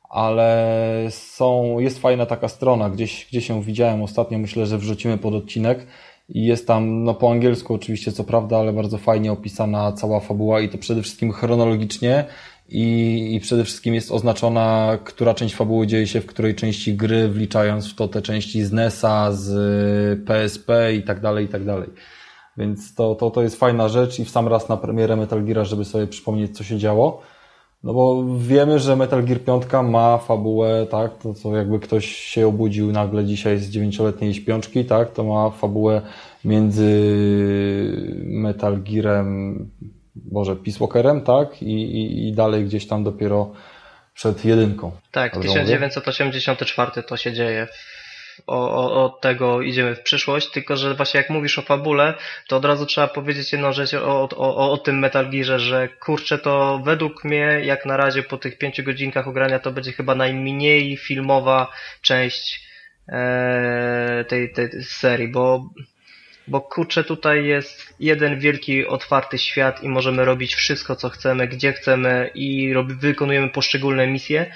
Ale są, jest fajna taka strona, gdzieś, gdzieś ją widziałem ostatnio, myślę, że wrzucimy pod odcinek. I jest tam, no po angielsku oczywiście, co prawda, ale bardzo fajnie opisana cała fabuła i to przede wszystkim chronologicznie i, i przede wszystkim jest oznaczona, która część fabuły dzieje się w której części gry, wliczając w to te części z NES-a, z PSP i tak dalej, i tak dalej. Więc to, to, to jest fajna rzecz i w sam raz na premierę Metal Gear, żeby sobie przypomnieć, co się działo. No bo wiemy, że Metal Gear 5 ma fabułę, tak, to co jakby ktoś się obudził nagle dzisiaj z dziewięcioletniej śpiączki, tak, to ma fabułę między Metal Gearem Boże, Peace Walkerem, tak? I, i, I dalej gdzieś tam dopiero przed jedynką. Tak, 1984 to się dzieje. Od tego idziemy w przyszłość, tylko że właśnie jak mówisz o fabule, to od razu trzeba powiedzieć jedną rzecz o, o, o tym Metal Gearze, że kurczę to według mnie, jak na razie po tych pięciu godzinkach ogrania, to będzie chyba najmniej filmowa część e, tej, tej serii, bo bo kurczę tutaj jest jeden wielki otwarty świat i możemy robić wszystko co chcemy, gdzie chcemy i wykonujemy poszczególne misje.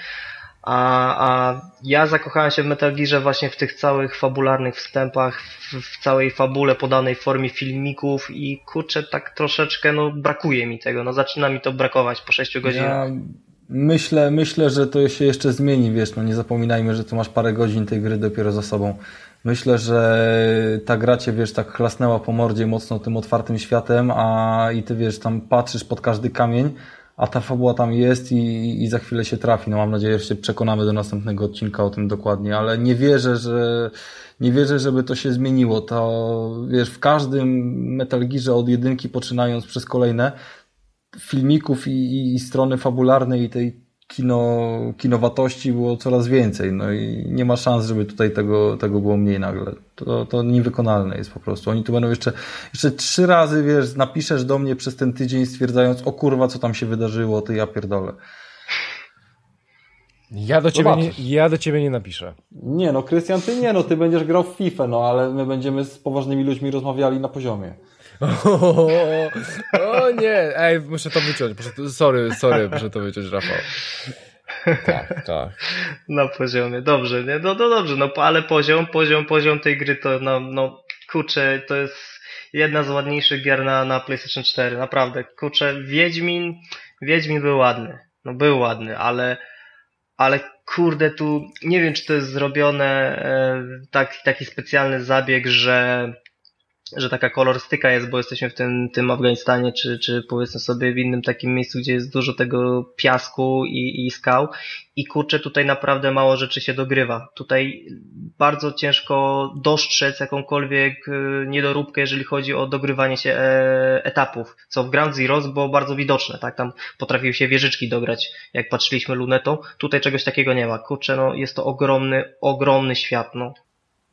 A, a ja zakochałem się w Metal Gearze właśnie w tych całych fabularnych wstępach, w, w, całej fabule podanej w formie filmików i kurczę tak troszeczkę no brakuje mi tego, no zaczyna mi to brakować po 6 godzinach. Ja myślę, myślę, że to się jeszcze zmieni, wiesz, no nie zapominajmy, że tu masz parę godzin tej gry dopiero za sobą. Myślę, że ta gra cię, wiesz, tak chlasnęła po mordzie mocno tym otwartym światem, a i ty, wiesz, tam patrzysz pod każdy kamień, a ta fabuła tam jest i, i za chwilę się trafi. No mam nadzieję, że się przekonamy do następnego odcinka o tym dokładnie, ale nie wierzę, że nie wierzę, żeby to się zmieniło. To, wiesz, w każdym Metal Gearze od jedynki poczynając przez kolejne filmików i, i, i strony fabularnej i tej kino, kinowatości było coraz więcej, no i nie ma szans, żeby tutaj tego, tego było mniej nagle. To, to niewykonalne jest po prostu. Oni tu będą jeszcze, jeszcze trzy razy, wiesz, napiszesz do mnie przez ten tydzień stwierdzając, o kurwa, co tam się wydarzyło, ty ja pierdolę. Ja do, ciebie nie, ja do ciebie nie napiszę. Nie no, Krystian, ty nie no, ty będziesz grał w FIFA, no ale my będziemy z poważnymi ludźmi rozmawiali na poziomie. O, o nie, ej, muszę to wyciąć. Muszę sorry, sorry, muszę to wyciąć, Rafał. Tak, tak. Na poziomie, dobrze, nie? No, no dobrze, no ale poziom, poziom, poziom tej gry to, no, no kurczę, to jest jedna z ładniejszych gier na, na PlayStation 4, naprawdę. Kurczę, Wiedźmin, Wiedźmin był ładny, no był ładny, ale, ale kurde, tu nie wiem, czy to jest zrobione e, tak, taki specjalny zabieg, że że taka kolorystyka jest, bo jesteśmy w tym, tym Afganistanie, czy, czy powiedzmy sobie w innym takim miejscu, gdzie jest dużo tego piasku i, i skał i kurczę, tutaj naprawdę mało rzeczy się dogrywa. Tutaj bardzo ciężko dostrzec jakąkolwiek y, niedoróbkę, jeżeli chodzi o dogrywanie się e, etapów, co w Ground Zeroes było bardzo widoczne, tak, tam potrafiły się wieżyczki dograć, jak patrzyliśmy lunetą, tutaj czegoś takiego nie ma. Kurczę, no jest to ogromny, ogromny świat, no.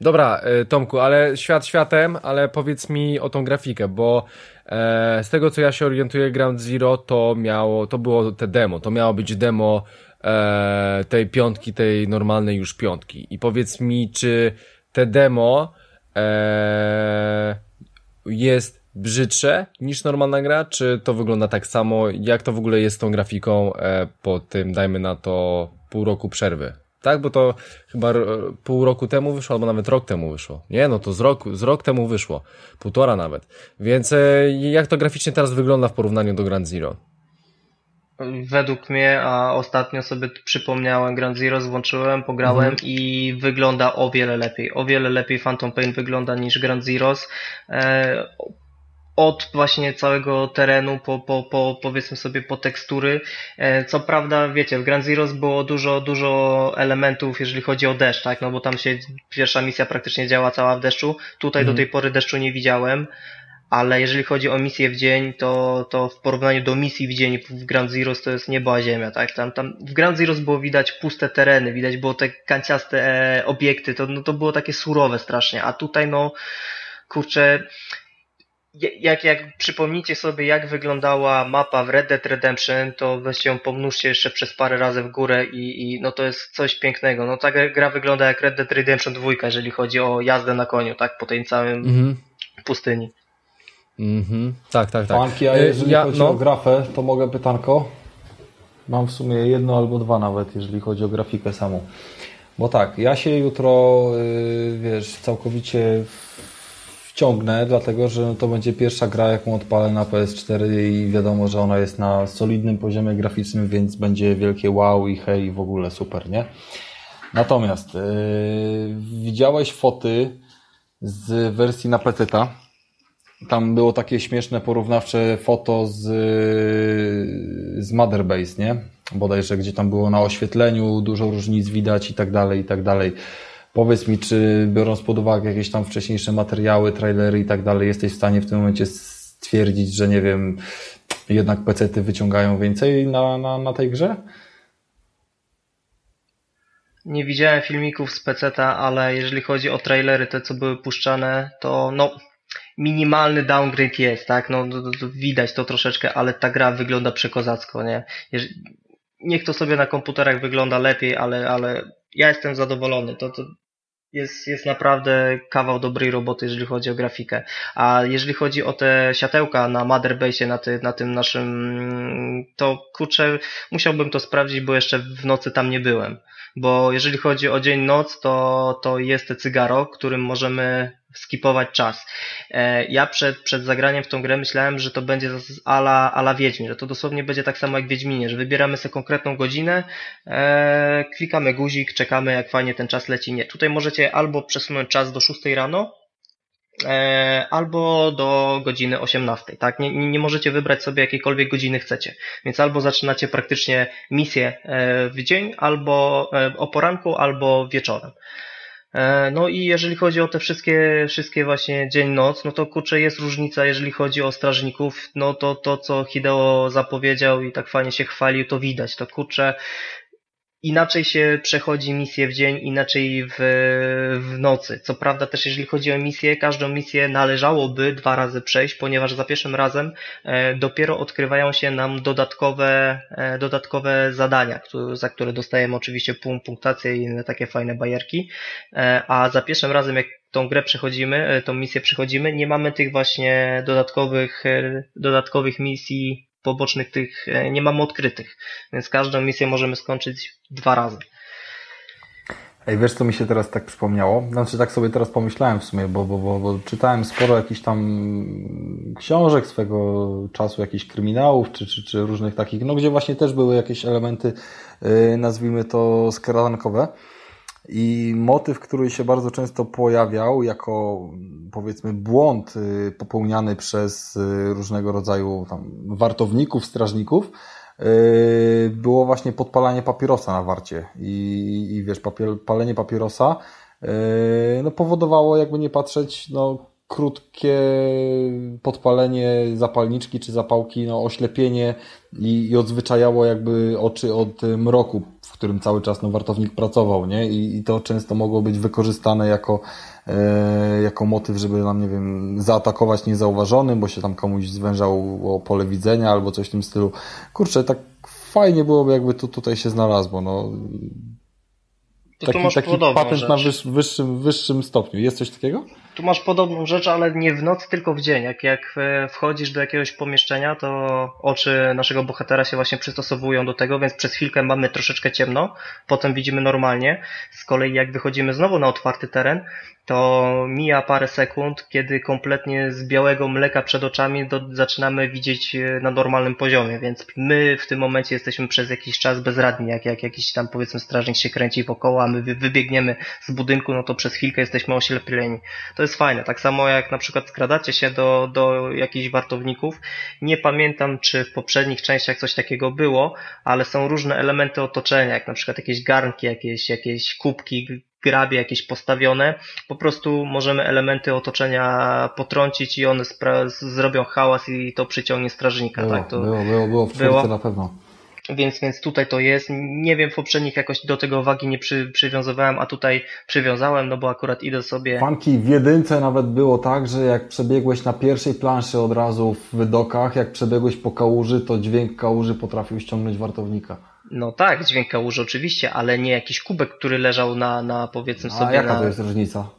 Dobra, e, Tomku, ale świat światem, ale powiedz mi o tą grafikę, bo e, z tego co ja się orientuję, Ground Zero to miało, to było te demo, to miało być demo e, tej piątki, tej normalnej już piątki. I powiedz mi, czy te demo e, jest brzydsze niż normalna gra, czy to wygląda tak samo? Jak to w ogóle jest z tą grafiką e, po tym, dajmy na to, pół roku przerwy? Tak? Bo to chyba pół roku temu wyszło, albo nawet rok temu wyszło. Nie, no to z rok, z rok temu wyszło. Półtora nawet. Więc e, jak to graficznie teraz wygląda w porównaniu do Grand Zero? Według mnie, a ostatnio sobie przypomniałem Grand Zero, włączyłem, pograłem mhm. i wygląda o wiele lepiej. O wiele lepiej Phantom Pain wygląda niż Grand Zeroes. E, od właśnie całego terenu, po, po, po powiedzmy sobie po tekstury. E, co prawda, wiecie, w Grand Zeroes było dużo, dużo elementów, jeżeli chodzi o deszcz, tak? No bo tam się pierwsza misja praktycznie działa cała w deszczu. Tutaj mhm. do tej pory deszczu nie widziałem. Ale jeżeli chodzi o misję w dzień, to, to w porównaniu do misji w dzień w Grand Zeroes to jest nieba ziemia, tak? Tam, tam w Grand Zeroes było widać puste tereny, widać było te kanciaste e, obiekty, to, no, to było takie surowe strasznie, a tutaj no, kurczę, jak, jak przypomnicie sobie, jak wyglądała mapa w Red Dead Redemption, to weźcie ją pomnóżcie jeszcze przez parę razy w górę i, i no to jest coś pięknego. No ta gra wygląda jak Red Dead Redemption 2, jeżeli chodzi o jazdę na koniu, tak, po tej całym mhm. pustyni. Mhm. Tak, tak, tak. Panki, a e, jeżeli ja, chodzi no... o grafę, to mogę pytanko? Mam w sumie jedno albo dwa nawet, jeżeli chodzi o grafikę samą. Bo tak, ja się jutro, yy, wiesz, całkowicie wciągnę, dlatego że to będzie pierwsza gra, jaką odpalę na PS4 i wiadomo, że ona jest na solidnym poziomie graficznym, więc będzie wielkie wow i hej, w ogóle super, nie? Natomiast yy, widziałeś foty z wersji na PC. -ta. Tam było takie śmieszne porównawcze foto z, z Motherbase, nie? Bodajże, gdzie tam było na oświetleniu, dużo różnic widać i tak dalej, i tak dalej. Powiedz mi, czy biorąc pod uwagę jakieś tam wcześniejsze materiały, trailery i tak dalej, jesteś w stanie w tym momencie stwierdzić, że nie wiem, jednak pecety wyciągają więcej na, na, na tej grze? Nie widziałem filmików z peceta, ale jeżeli chodzi o trailery, te co były puszczane, to no minimalny downgrade jest, tak? No to, to widać to troszeczkę, ale ta gra wygląda przekozacko, nie? Niech to sobie na komputerach wygląda lepiej, ale, ale ja jestem zadowolony. To, to jest, jest naprawdę kawał dobrej roboty, jeżeli chodzi o grafikę. A jeżeli chodzi o te siatełka na Motherbase, na, ty, na tym naszym, to kurczę, musiałbym to sprawdzić, bo jeszcze w nocy tam nie byłem. Bo jeżeli chodzi o dzień-noc, to, to jest cygaro, którym możemy skipować czas. E, ja przed, przed zagraniem w tą grę myślałem, że to będzie ala, ala Wiedźmin, że to dosłownie będzie tak samo jak Wiedźminie, że wybieramy sobie konkretną godzinę, e, klikamy guzik, czekamy jak fajnie ten czas leci. Nie, tutaj możecie albo przesunąć czas do 6 rano, e, albo do godziny 18, tak? Nie, nie możecie wybrać sobie jakiejkolwiek godziny chcecie. Więc albo zaczynacie praktycznie misję e, w dzień, albo e, o poranku, albo wieczorem. E, no i jeżeli chodzi o te wszystkie, wszystkie właśnie dzień-noc, no to kurczę jest różnica, jeżeli chodzi o strażników, no to to, co Hideo zapowiedział i tak fajnie się chwalił, to widać, to kurczę inaczej się przechodzi misję w dzień, inaczej w, w nocy. Co prawda też jeżeli chodzi o misję, każdą misję należałoby dwa razy przejść, ponieważ za pierwszym razem e, dopiero odkrywają się nam dodatkowe, e, dodatkowe zadania, za które dostajemy oczywiście punktację i inne takie fajne bajerki, e, a za pierwszym razem jak tą grę przechodzimy, tą misję przechodzimy, nie mamy tych właśnie dodatkowych, dodatkowych misji pobocznych tych e, nie mamy odkrytych, więc każdą misję możemy skończyć dwa razy. Ej, wiesz co mi się teraz tak przypomniało? Znaczy tak sobie teraz pomyślałem w sumie, bo, bo, bo, bo czytałem sporo jakichś tam książek swego czasu, jakichś kryminałów, czy, czy, czy różnych takich, no gdzie właśnie też były jakieś elementy, yy, nazwijmy to skradankowe. I motyw, który się bardzo często pojawiał jako powiedzmy błąd y, popełniany przez y, różnego rodzaju wartowników, strażników, y, było właśnie podpalanie papierosa na warcie. I, i wiesz, papier, palenie papierosa no, powodowało, jakby nie patrzeć, no, krótkie podpalenie zapalniczki czy zapałki, no, oślepienie i, i odzwyczajało jakby oczy od mroku którym cały czas no, wartownik pracował, nie? I, i to często mogło być wykorzystane jako, e, jako motyw, żeby nam, nie wiem, zaatakować niezauważonym, bo się tam komuś zwężało pole widzenia albo coś w tym stylu. Kurczę, tak fajnie byłoby, jakby to tutaj się znalazło, no. To taki, taki patent rzecz. na wyższym, wyższym stopniu. Jest coś takiego? Tu masz podobną rzecz, ale nie w nocy, tylko w dzień. Jak, jak e, wchodzisz do jakiegoś pomieszczenia, to oczy naszego bohatera się właśnie przystosowują do tego, więc przez chwilkę mamy troszeczkę ciemno, potem widzimy normalnie. Z kolei jak wychodzimy znowu na otwarty teren, to mija parę sekund, kiedy kompletnie z białego mleka przed oczami do, zaczynamy widzieć e, na normalnym poziomie, więc my w tym momencie jesteśmy przez jakiś czas bezradni, jak, jak jakiś tam powiedzmy strażnik się kręci wokoło, a my wybiegniemy z budynku, no to przez chwilkę jesteśmy oślepieni. To jest fajne, tak samo jak na przykład skradacie się do, do jakichś wartowników, nie pamiętam czy w poprzednich częściach coś takiego było, ale są różne elementy otoczenia, jak na przykład jakieś garnki, jakieś, jakieś kubki, grabie jakieś postawione, po prostu możemy elementy otoczenia potrącić i one zrobią hałas i to przyciągnie strażnika. Było, tak? to było, było, było w było. na pewno. Więc, więc tutaj to jest. Nie wiem, w poprzednich jakoś do tego wagi nie przy, przywiązywałem, a tutaj przywiązałem, no bo akurat idę sobie. Fanki w jedynce nawet było tak, że jak przebiegłeś na pierwszej planszy od razu w wydokach, jak przebiegłeś po kałuży, to dźwięk kałuży potrafił ściągnąć wartownika. No tak, dźwięk kałuży oczywiście, ale nie jakiś kubek, który leżał na, na powiedzmy sobie. A jaka na... to jest różnica?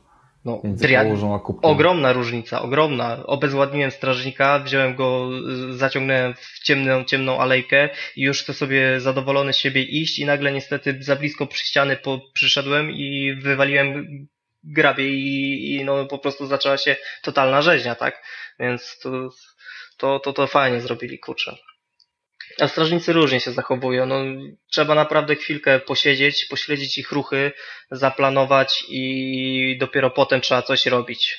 No, kałużą, ogromna różnica, ogromna. Obezładniłem strażnika, wziąłem go, zaciągnąłem w ciemną, ciemną alejkę i już chcę sobie zadowolony z siebie iść i nagle niestety za blisko przy ściany po, przyszedłem i wywaliłem grabie i, i no po prostu zaczęła się totalna rzeźnia, tak? Więc to, to, to, to fajnie zrobili, kurczę. A strażnicy różnie się zachowują. No, trzeba naprawdę chwilkę posiedzieć, pośledzić ich ruchy, zaplanować i dopiero potem trzeba coś robić.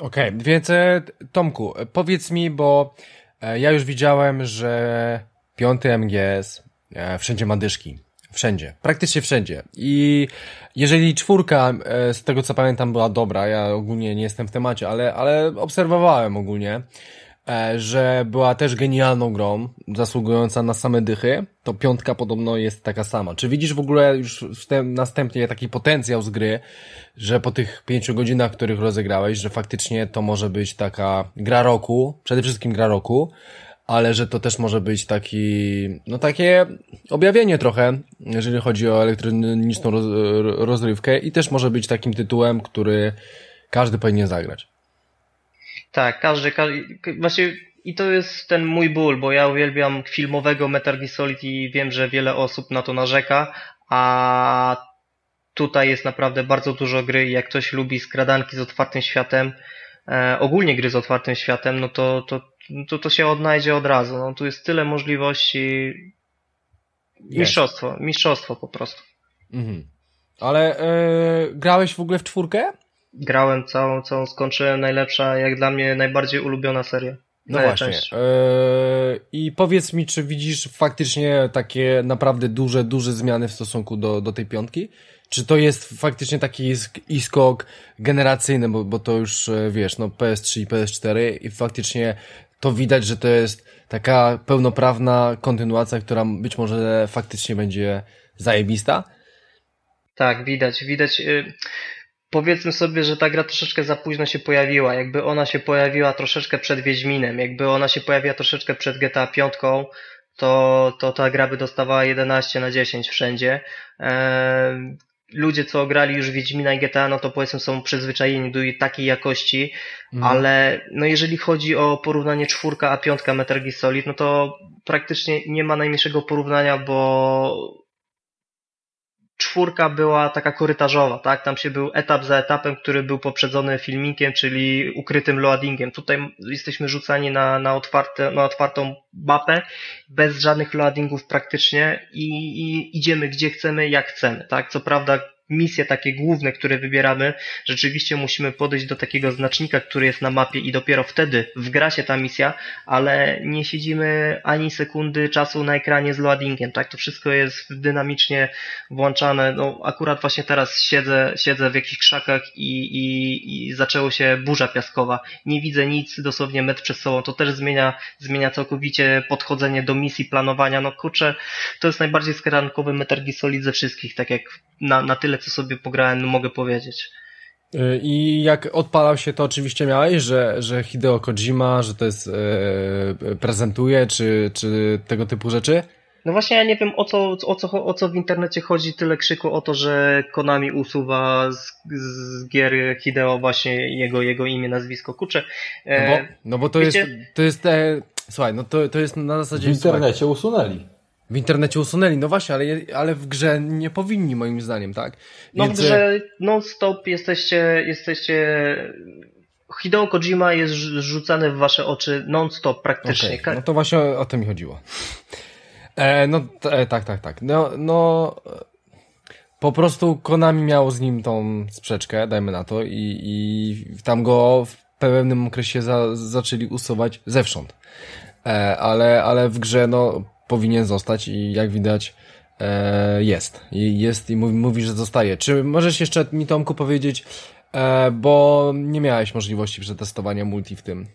Okej, okay, więc e, Tomku, powiedz mi, bo e, ja już widziałem, że piąty MGS e, wszędzie ma dyszki. Wszędzie. Praktycznie wszędzie. I jeżeli czwórka, z tego co pamiętam, była dobra, ja ogólnie nie jestem w temacie, ale, ale obserwowałem ogólnie, że była też genialną grą, zasługująca na same dychy, to piątka podobno jest taka sama. Czy widzisz w ogóle już następnie taki potencjał z gry, że po tych pięciu godzinach, których rozegrałeś, że faktycznie to może być taka gra roku, przede wszystkim gra roku, ale że to też może być taki, no takie objawienie trochę, jeżeli chodzi o elektroniczną roz, rozrywkę i też może być takim tytułem, który każdy powinien zagrać. Tak, każdy, każdy właśnie i to jest ten mój ból, bo ja uwielbiam filmowego Metal Gear Solid i wiem, że wiele osób na to narzeka, a tutaj jest naprawdę bardzo dużo gry i jak ktoś lubi skradanki z otwartym światem, e, ogólnie gry z otwartym światem, no to, to, to, to się odnajdzie od razu. No, tu jest tyle możliwości. Mistrzostwo, mistrzostwo po prostu. Mhm. Ale e, grałeś w ogóle w czwórkę? Grałem całą, całą skończyłem, najlepsza, jak dla mnie najbardziej ulubiona seria. No właśnie. Eee, I powiedz mi, czy widzisz faktycznie takie naprawdę duże, duże zmiany w stosunku do, do tej piątki? Czy to jest faktycznie taki iskok generacyjny, bo, bo to już e, wiesz, no PS3 i PS4 i faktycznie to widać, że to jest taka pełnoprawna kontynuacja, która być może faktycznie będzie zajebista? Tak, widać, widać. Y, powiedzmy sobie, że ta gra troszeczkę za późno się pojawiła. Jakby ona się pojawiła troszeczkę przed Wiedźminem, jakby ona się pojawiła troszeczkę przed GTA 5, to, to ta gra by dostawała 11 na 10 wszędzie. Eee, ludzie, co grali już Wiedźmina i GTA, no to powiedzmy są przyzwyczajeni do takiej jakości, mm. ale no jeżeli chodzi o porównanie czwórka a piątka Metal Gear Solid, no to praktycznie nie ma najmniejszego porównania, bo czwórka była taka korytarzowa, tak? Tam się był etap za etapem, który był poprzedzony filmikiem, czyli ukrytym loadingiem. Tutaj jesteśmy rzucani na, na, otwarte, na otwartą mapę, bez żadnych loadingów praktycznie i, i idziemy gdzie chcemy, jak chcemy, tak? Co prawda misje takie główne, które wybieramy, rzeczywiście musimy podejść do takiego znacznika, który jest na mapie i dopiero wtedy wgra się ta misja, ale nie siedzimy ani sekundy czasu na ekranie z loadingiem, tak? To wszystko jest dynamicznie włączane. No, akurat właśnie teraz siedzę, siedzę w jakichś krzakach i, i, i zaczęło się burza piaskowa. Nie widzę nic, dosłownie metr przed sobą. To też zmienia, zmienia całkowicie podchodzenie do misji, planowania. No kurczę, to jest najbardziej skrankowy Metal Solid ze wszystkich, tak jak na, na tyle, co sobie pograłem, mogę powiedzieć. Y, I jak odpalał się, to oczywiście miałeś, że, że Hideo Kojima, że to jest e, prezentuje, czy, czy tego typu rzeczy? No właśnie ja nie wiem o co, o co, o co w internecie chodzi, tyle krzyku o to, że Konami usuwa z, z gier Hideo właśnie jego, jego imię, nazwisko. Kurczę. E, no, bo, no bo to wiecie? jest, to jest, e, słuchaj, no to, to jest na zasadzie... W internecie słuchaj, usunęli. W internecie usunęli, no właśnie, ale, ale w grze nie powinni moim zdaniem, tak? No Więc... w grze non-stop jesteście, jesteście Hideo Kojima jest rzucany w wasze oczy non-stop praktycznie. Okay. No to właśnie o, o to mi chodziło. E, no e, tak, tak, tak. No, no po prostu Konami miało z nim tą sprzeczkę, dajmy na to, i, i tam go w pewnym okresie za, zaczęli usuwać zewsząd. E, ale, ale w grze no powinien zostać i jak widać e, jest. I jest i mówi, mówi, że zostaje. Czy możesz jeszcze mi Tomku powiedzieć, e, bo nie miałeś możliwości przetestowania multi w tym.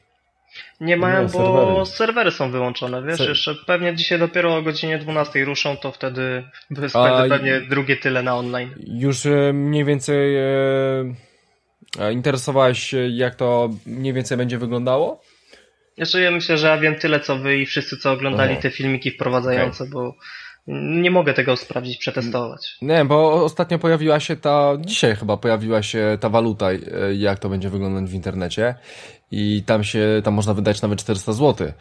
Nie mają, no, bo serwery. serwery. są wyłączone, wiesz, Ser jeszcze pewnie dzisiaj dopiero o godzinie 12 ruszą, to wtedy spędzę pewnie drugie tyle na online. Już e, mniej więcej e, interesowałeś się, jak to mniej więcej będzie wyglądało? Jeszcze ja myślę, że ja wiem tyle, co wy i wszyscy, co oglądali Aha. te filmiki wprowadzające, okay. bo nie mogę tego sprawdzić, przetestować. Nie, bo ostatnio pojawiła się ta, dzisiaj chyba pojawiła się ta waluta, jak to będzie wyglądać w internecie i tam się, tam można wydać nawet 400 zł.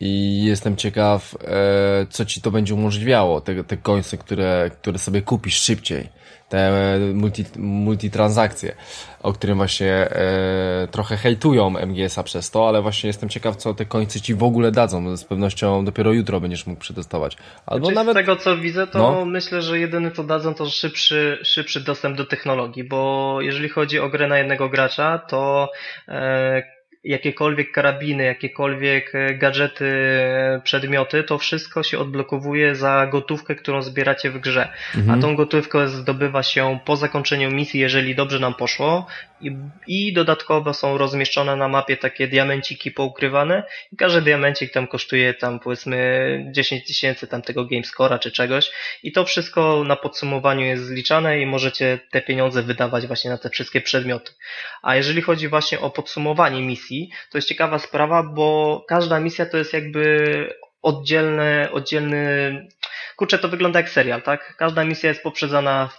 I jestem ciekaw, e, co ci to będzie umożliwiało, te, te końce, które, które sobie kupisz szybciej, te multi, multitransakcje, o którym właśnie e, trochę hejtują MGS-a przez to, ale właśnie jestem ciekaw, co te końce ci w ogóle dadzą. Z pewnością dopiero jutro będziesz mógł przetestować. Albo znaczy, nawet... Z tego, co widzę, to no. myślę, że jedyne, co dadzą, to szybszy, szybszy dostęp do technologii, bo jeżeli chodzi o grę na jednego gracza, to e, jakiekolwiek karabiny, jakiekolwiek e, gadżety, e, przedmioty, to wszystko się odblokowuje za gotówkę, którą zbieracie w grze. Mhm. A tą gotówkę zdobywa się po zakończeniu misji, jeżeli dobrze nam poszło i, i dodatkowo są rozmieszczone na mapie takie diamenciki poukrywane i każdy diamencik tam kosztuje tam powiedzmy 10 tysięcy tam tego gamescora czy czegoś i to wszystko na podsumowaniu jest zliczane i możecie te pieniądze wydawać właśnie na te wszystkie przedmioty. A jeżeli chodzi właśnie o podsumowanie misji, to jest ciekawa sprawa, bo każda misja to jest jakby oddzielny, oddzielny kurczę, to wygląda jak serial, tak? Każda misja jest poprzedzana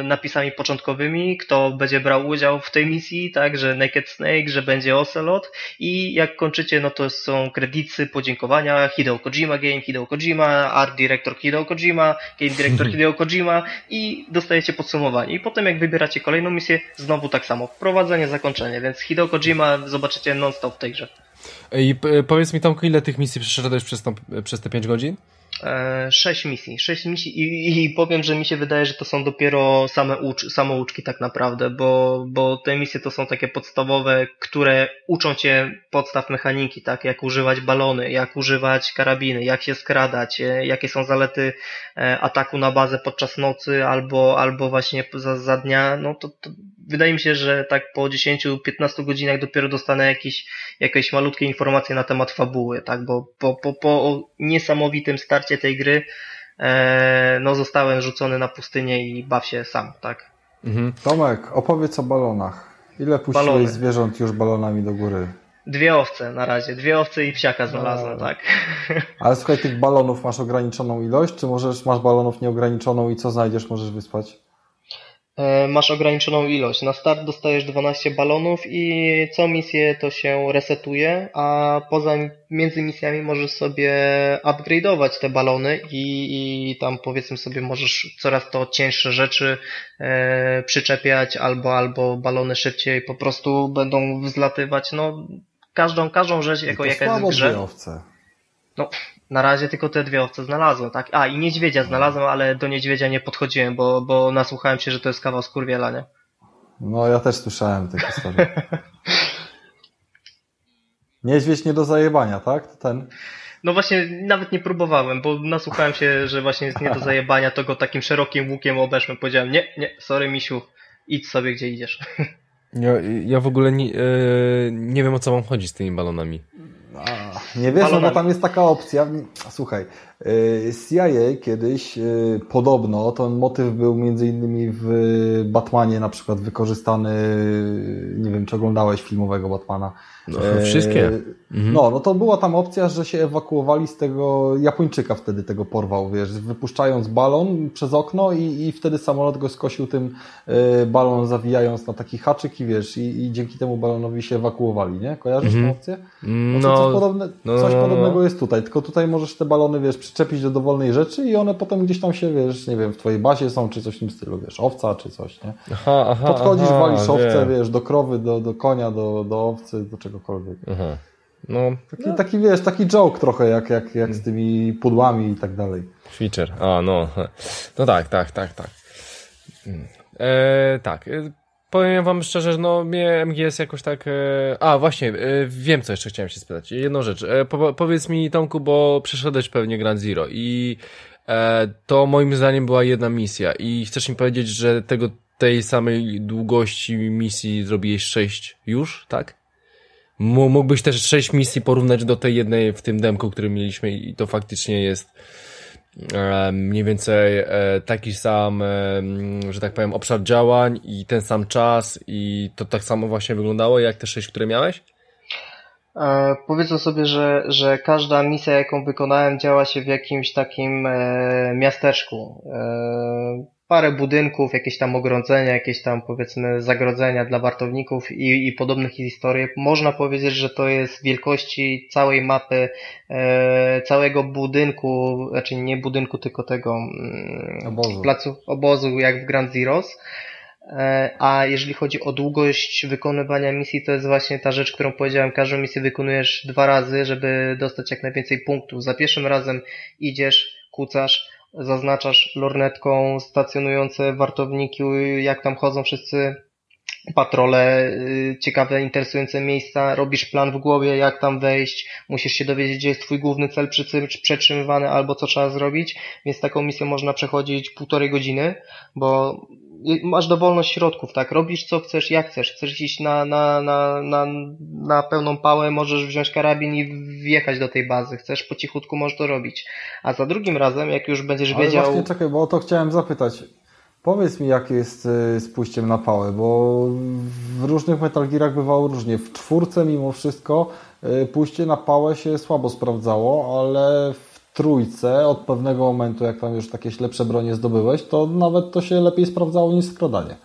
y, napisami początkowymi, kto będzie brał udział w tej misji, tak? Że Naked Snake, że będzie Ocelot i jak kończycie, no to są kredyty, podziękowania, Hideo Kojima Game, Hideo Kojima, Art Director Hideo Kojima, Game Director Hideo Kojima i dostajecie podsumowanie. I potem jak wybieracie kolejną misję, znowu tak samo. Wprowadzenie, zakończenie, więc Hideo Kojima zobaczycie non-stop w tej grze. I powiedz mi Tomku, ile tych misji przeszedłeś przez, przez te 5 godzin? E, sześć misji. Sześć misji i, i powiem, że mi się wydaje, że to są dopiero same ucz, samouczki tak naprawdę, bo, bo te misje to są takie podstawowe, które uczą cię podstaw mechaniki, tak? Jak używać balony, jak używać karabiny, jak się skradać, e, jakie są zalety e, ataku na bazę podczas nocy albo, albo właśnie za, za dnia. No to, to wydaje mi się, że tak po 10-15 godzinach dopiero dostanę jakieś, jakieś malutkie informacje na temat fabuły, tak? Bo po, po, po niesamowitym starcie tej gry e, no zostałem rzucony na pustynię i baw się sam, tak? Mhm. Tomek, opowiedz o balonach. Ile puściłeś Balony. zwierząt już balonami do góry? Dwie owce na razie, dwie owce i psiaka znalazłem, no. tak. Ale słuchaj, tych balonów masz ograniczoną ilość, czy możesz, masz balonów nieograniczoną i co znajdziesz, możesz wyspać? E, masz ograniczoną ilość. Na start dostajesz 12 balonów i co misję to się resetuje, a poza między misjami możesz sobie upgrade'ować te balony i, i tam powiedzmy sobie możesz coraz to cięższe rzeczy e, przyczepiać albo, albo balony szybciej po prostu będą wzlatywać. No każdą, każdą rzecz jako jaka jest w grze. No, na razie tylko te dwie owce znalazłem, tak? A, i niedźwiedzia znalazłem, ale do niedźwiedzia nie podchodziłem, bo, bo nasłuchałem się, że to jest kawał skurwiela, nie? No, ja też słyszałem tę historię. Niedźwiedź nie do zajebania, tak? To ten... No właśnie, nawet nie próbowałem, bo nasłuchałem się, że właśnie jest nie do zajebania, to go takim szerokim łukiem obeszłem. Powiedziałem, nie, nie, sorry misiu, idź sobie gdzie idziesz. Ja, ja w ogóle nie, e, nie wiem o co mam chodzić z tymi balonami. A, nie wiesz, no bo tam jest taka opcja. Słuchaj, CIA kiedyś y, podobno, ten motyw był między innymi w Batmanie na przykład wykorzystany, nie wiem czy oglądałeś filmowego Batmana. No, wszystkie. Mhm. No, no to była tam opcja, że się ewakuowali z tego, Japończyka wtedy tego porwał, wiesz, wypuszczając balon przez okno i, i wtedy samolot go skosił tym y, balon zawijając na taki haczyk i wiesz, i, i dzięki temu balonowi się ewakuowali, nie? Kojarzysz mhm. tę opcję? No, no, coś, podobne, no, coś no, no, podobnego jest tutaj, tylko tutaj możesz te balony, wiesz, przyczepić do dowolnej rzeczy i one potem gdzieś tam się, wiesz, nie wiem, w twojej bazie są, czy coś w tym stylu, wiesz, owca, czy coś, nie? Aha, aha, Podchodzisz, aha, walisz owce, wiesz, do krowy, do, do konia, do, do owcy, do czegokolwiek. Aha. No, taki, no. taki, wiesz, taki joke trochę, jak, jak, jak z tymi pudłami i tak dalej. Feature, a no. No tak, tak, tak, tak. E, tak. Powiem wam szczerze, że no mnie MGS jakoś tak... E... A, właśnie, e, wiem co jeszcze chciałem się spytać. Jedną rzecz. E, po, powiedz mi Tomku, bo przeszedłeś pewnie Grand Zero i to moim zdaniem była jedna misja i chcesz mi powiedzieć, że tego tej samej długości misji zrobiłeś sześć już, tak? Mógłbyś też sześć misji porównać do tej jednej w tym demku, który mieliśmy i to faktycznie jest mniej więcej e, taki sam, że tak powiem, obszar działań i ten sam czas i to tak samo właśnie wyglądało jak te sześć, które miałeś? E, powiedzmy sobie, że, że każda misja, jaką wykonałem, działa się w jakimś takim e, miasteczku. E, parę budynków, jakieś tam ogrodzenia, jakieś tam powiedzmy zagrodzenia dla wartowników i, i podobnych historii. Można powiedzieć, że to jest wielkości całej mapy, e, całego budynku, znaczy nie budynku, tylko tego mm, obozu. placu obozu, jak w Grand Zeroes. E, a jeżeli chodzi o długość wykonywania misji, to jest właśnie ta rzecz, którą powiedziałem, każdą misję wykonujesz dwa razy, żeby dostać jak najwięcej punktów. Za pierwszym razem idziesz, kucasz, zaznaczasz lornetką stacjonujące wartowniki, jak tam chodzą wszyscy patrole, y, ciekawe, interesujące miejsca, robisz plan w głowie, jak tam wejść, musisz się dowiedzieć, gdzie jest twój główny cel przetrzymywany albo co trzeba zrobić, więc taką misję można przechodzić półtorej godziny, bo masz dowolność środków, tak? Robisz co chcesz, jak chcesz. Chcesz iść na, na, na, na, na pełną pałę, możesz wziąć karabin i wjechać do tej bazy. Chcesz po cichutku, możesz to robić. A za drugim razem, jak już będziesz Ale wiedział... właśnie czekaj, bo o to chciałem zapytać. Powiedz mi, jak jest y, z pójściem na pałę, bo w różnych Metal Gearach bywało różnie. W czwórce mimo wszystko y, pójście na pałę się słabo sprawdzało, ale w trójce od pewnego momentu, jak tam już takie lepsze bronie zdobyłeś, to nawet to się lepiej sprawdzało niż skradanie.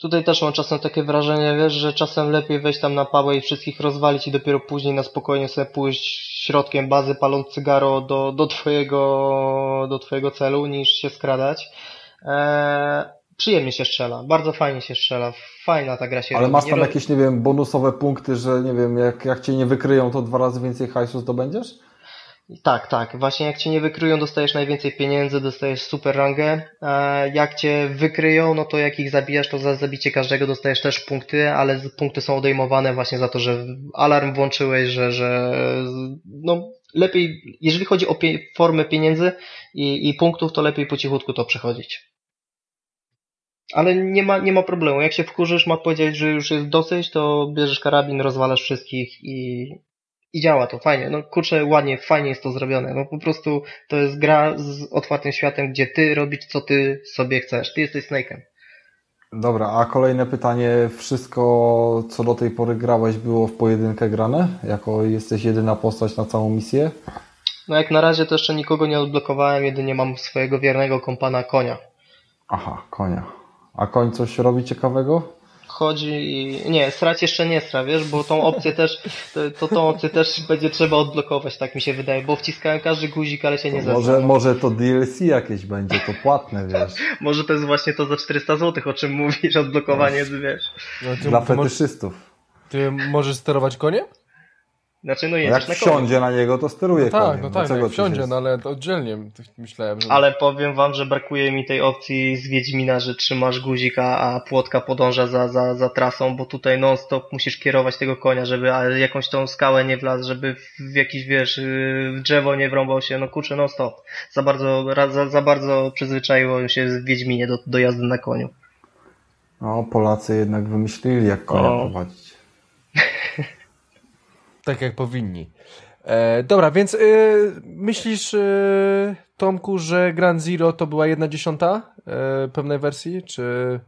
Tutaj też mam czasem takie wrażenie, wiesz, że czasem lepiej wejść tam na pałę i wszystkich rozwalić i dopiero później na spokojnie sobie pójść środkiem bazy paląc cygaro do, do, twojego, do twojego celu niż się skradać. Eee, przyjemnie się strzela, bardzo fajnie się strzela, fajna ta gra się Ale robi. masz tam jakieś, nie wiem, bonusowe punkty, że nie wiem, jak, jak cię nie wykryją, to dwa razy więcej hajsu zdobędziesz? Tak, tak. Właśnie jak cię nie wykryją, dostajesz najwięcej pieniędzy, dostajesz super rangę. Jak cię wykryją, no to jak ich zabijasz, to za zabicie każdego dostajesz też punkty, ale punkty są odejmowane właśnie za to, że alarm włączyłeś, że, że no lepiej, jeżeli chodzi o pie formę pieniędzy i, i punktów, to lepiej po cichutku to przechodzić. Ale nie ma, nie ma problemu. Jak się wkurzysz, ma powiedzieć, że już jest dosyć, to bierzesz karabin, rozwalasz wszystkich i, i działa to fajnie. No kurczę, ładnie, fajnie jest to zrobione. No po prostu to jest gra z otwartym światem, gdzie ty robisz co ty sobie chcesz. Ty jesteś Snake'em. Dobra, a kolejne pytanie. Wszystko, co do tej pory grałeś, było w pojedynkę grane? Jako jesteś jedyna postać na całą misję? No jak na razie to jeszcze nikogo nie odblokowałem, jedynie mam swojego wiernego kompana konia. Aha, konia. A koń coś robi ciekawego? I... Nie, strać jeszcze nie stra, wiesz, bo tą opcję też, to, tą opcję też będzie trzeba odblokować, tak mi się wydaje, bo wciskałem każdy guzik, ale się nie zestra. Może, może to DLC jakieś będzie, to płatne, wiesz. może to jest właśnie to za 400 zł, o czym mówisz, odblokowanie, no. wiesz. No, Dla fetyszystów. Ty możesz sterować koniem? Znaczy, no jedziesz jak na wsiądzie na niego, to steruje no tak, koniem. No tak, no jak wsiądzie, no ale oddzielnie myślałem. Że... Ale powiem wam, że brakuje mi tej opcji z Wiedźmina, że trzymasz guzika, a płotka podąża za, za, za trasą, bo tutaj non stop musisz kierować tego konia, żeby jakąś tą skałę nie wlazł, żeby w jakiś, wiesz, w drzewo nie wrąbał się, no kurczę, non stop. Za bardzo, za, za bardzo przyzwyczaiło się w Wiedźminie do, do jazdy na koniu. No, Polacy jednak wymyślili, jak konia o. prowadzić. Tak jak powinni. E, dobra, więc e, myślisz, e, Tomku, że Grand Zero to była jedna dziesiąta e, pewnej wersji, czy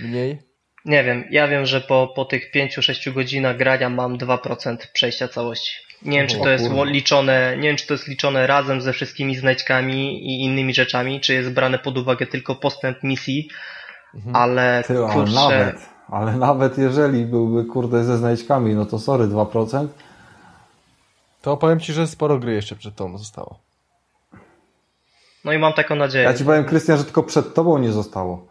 mniej? Nie wiem, ja wiem, że po, po tych 5-6 godzinach grania mam 2% przejścia całości. Nie wiem, czy to jest liczone, nie wiem, czy to jest liczone razem ze wszystkimi znajdźkami i innymi rzeczami, czy jest brane pod uwagę tylko postęp misji, mhm. ale Ty, kurczę... Nawet, ale nawet jeżeli byłby, kurde, ze znajdźkami, no to sorry, 2%. To powiem Ci, że sporo gry jeszcze przed tą zostało. No i mam taką nadzieję. Ja Ci powiem, Krystian, że tylko przed Tobą nie zostało.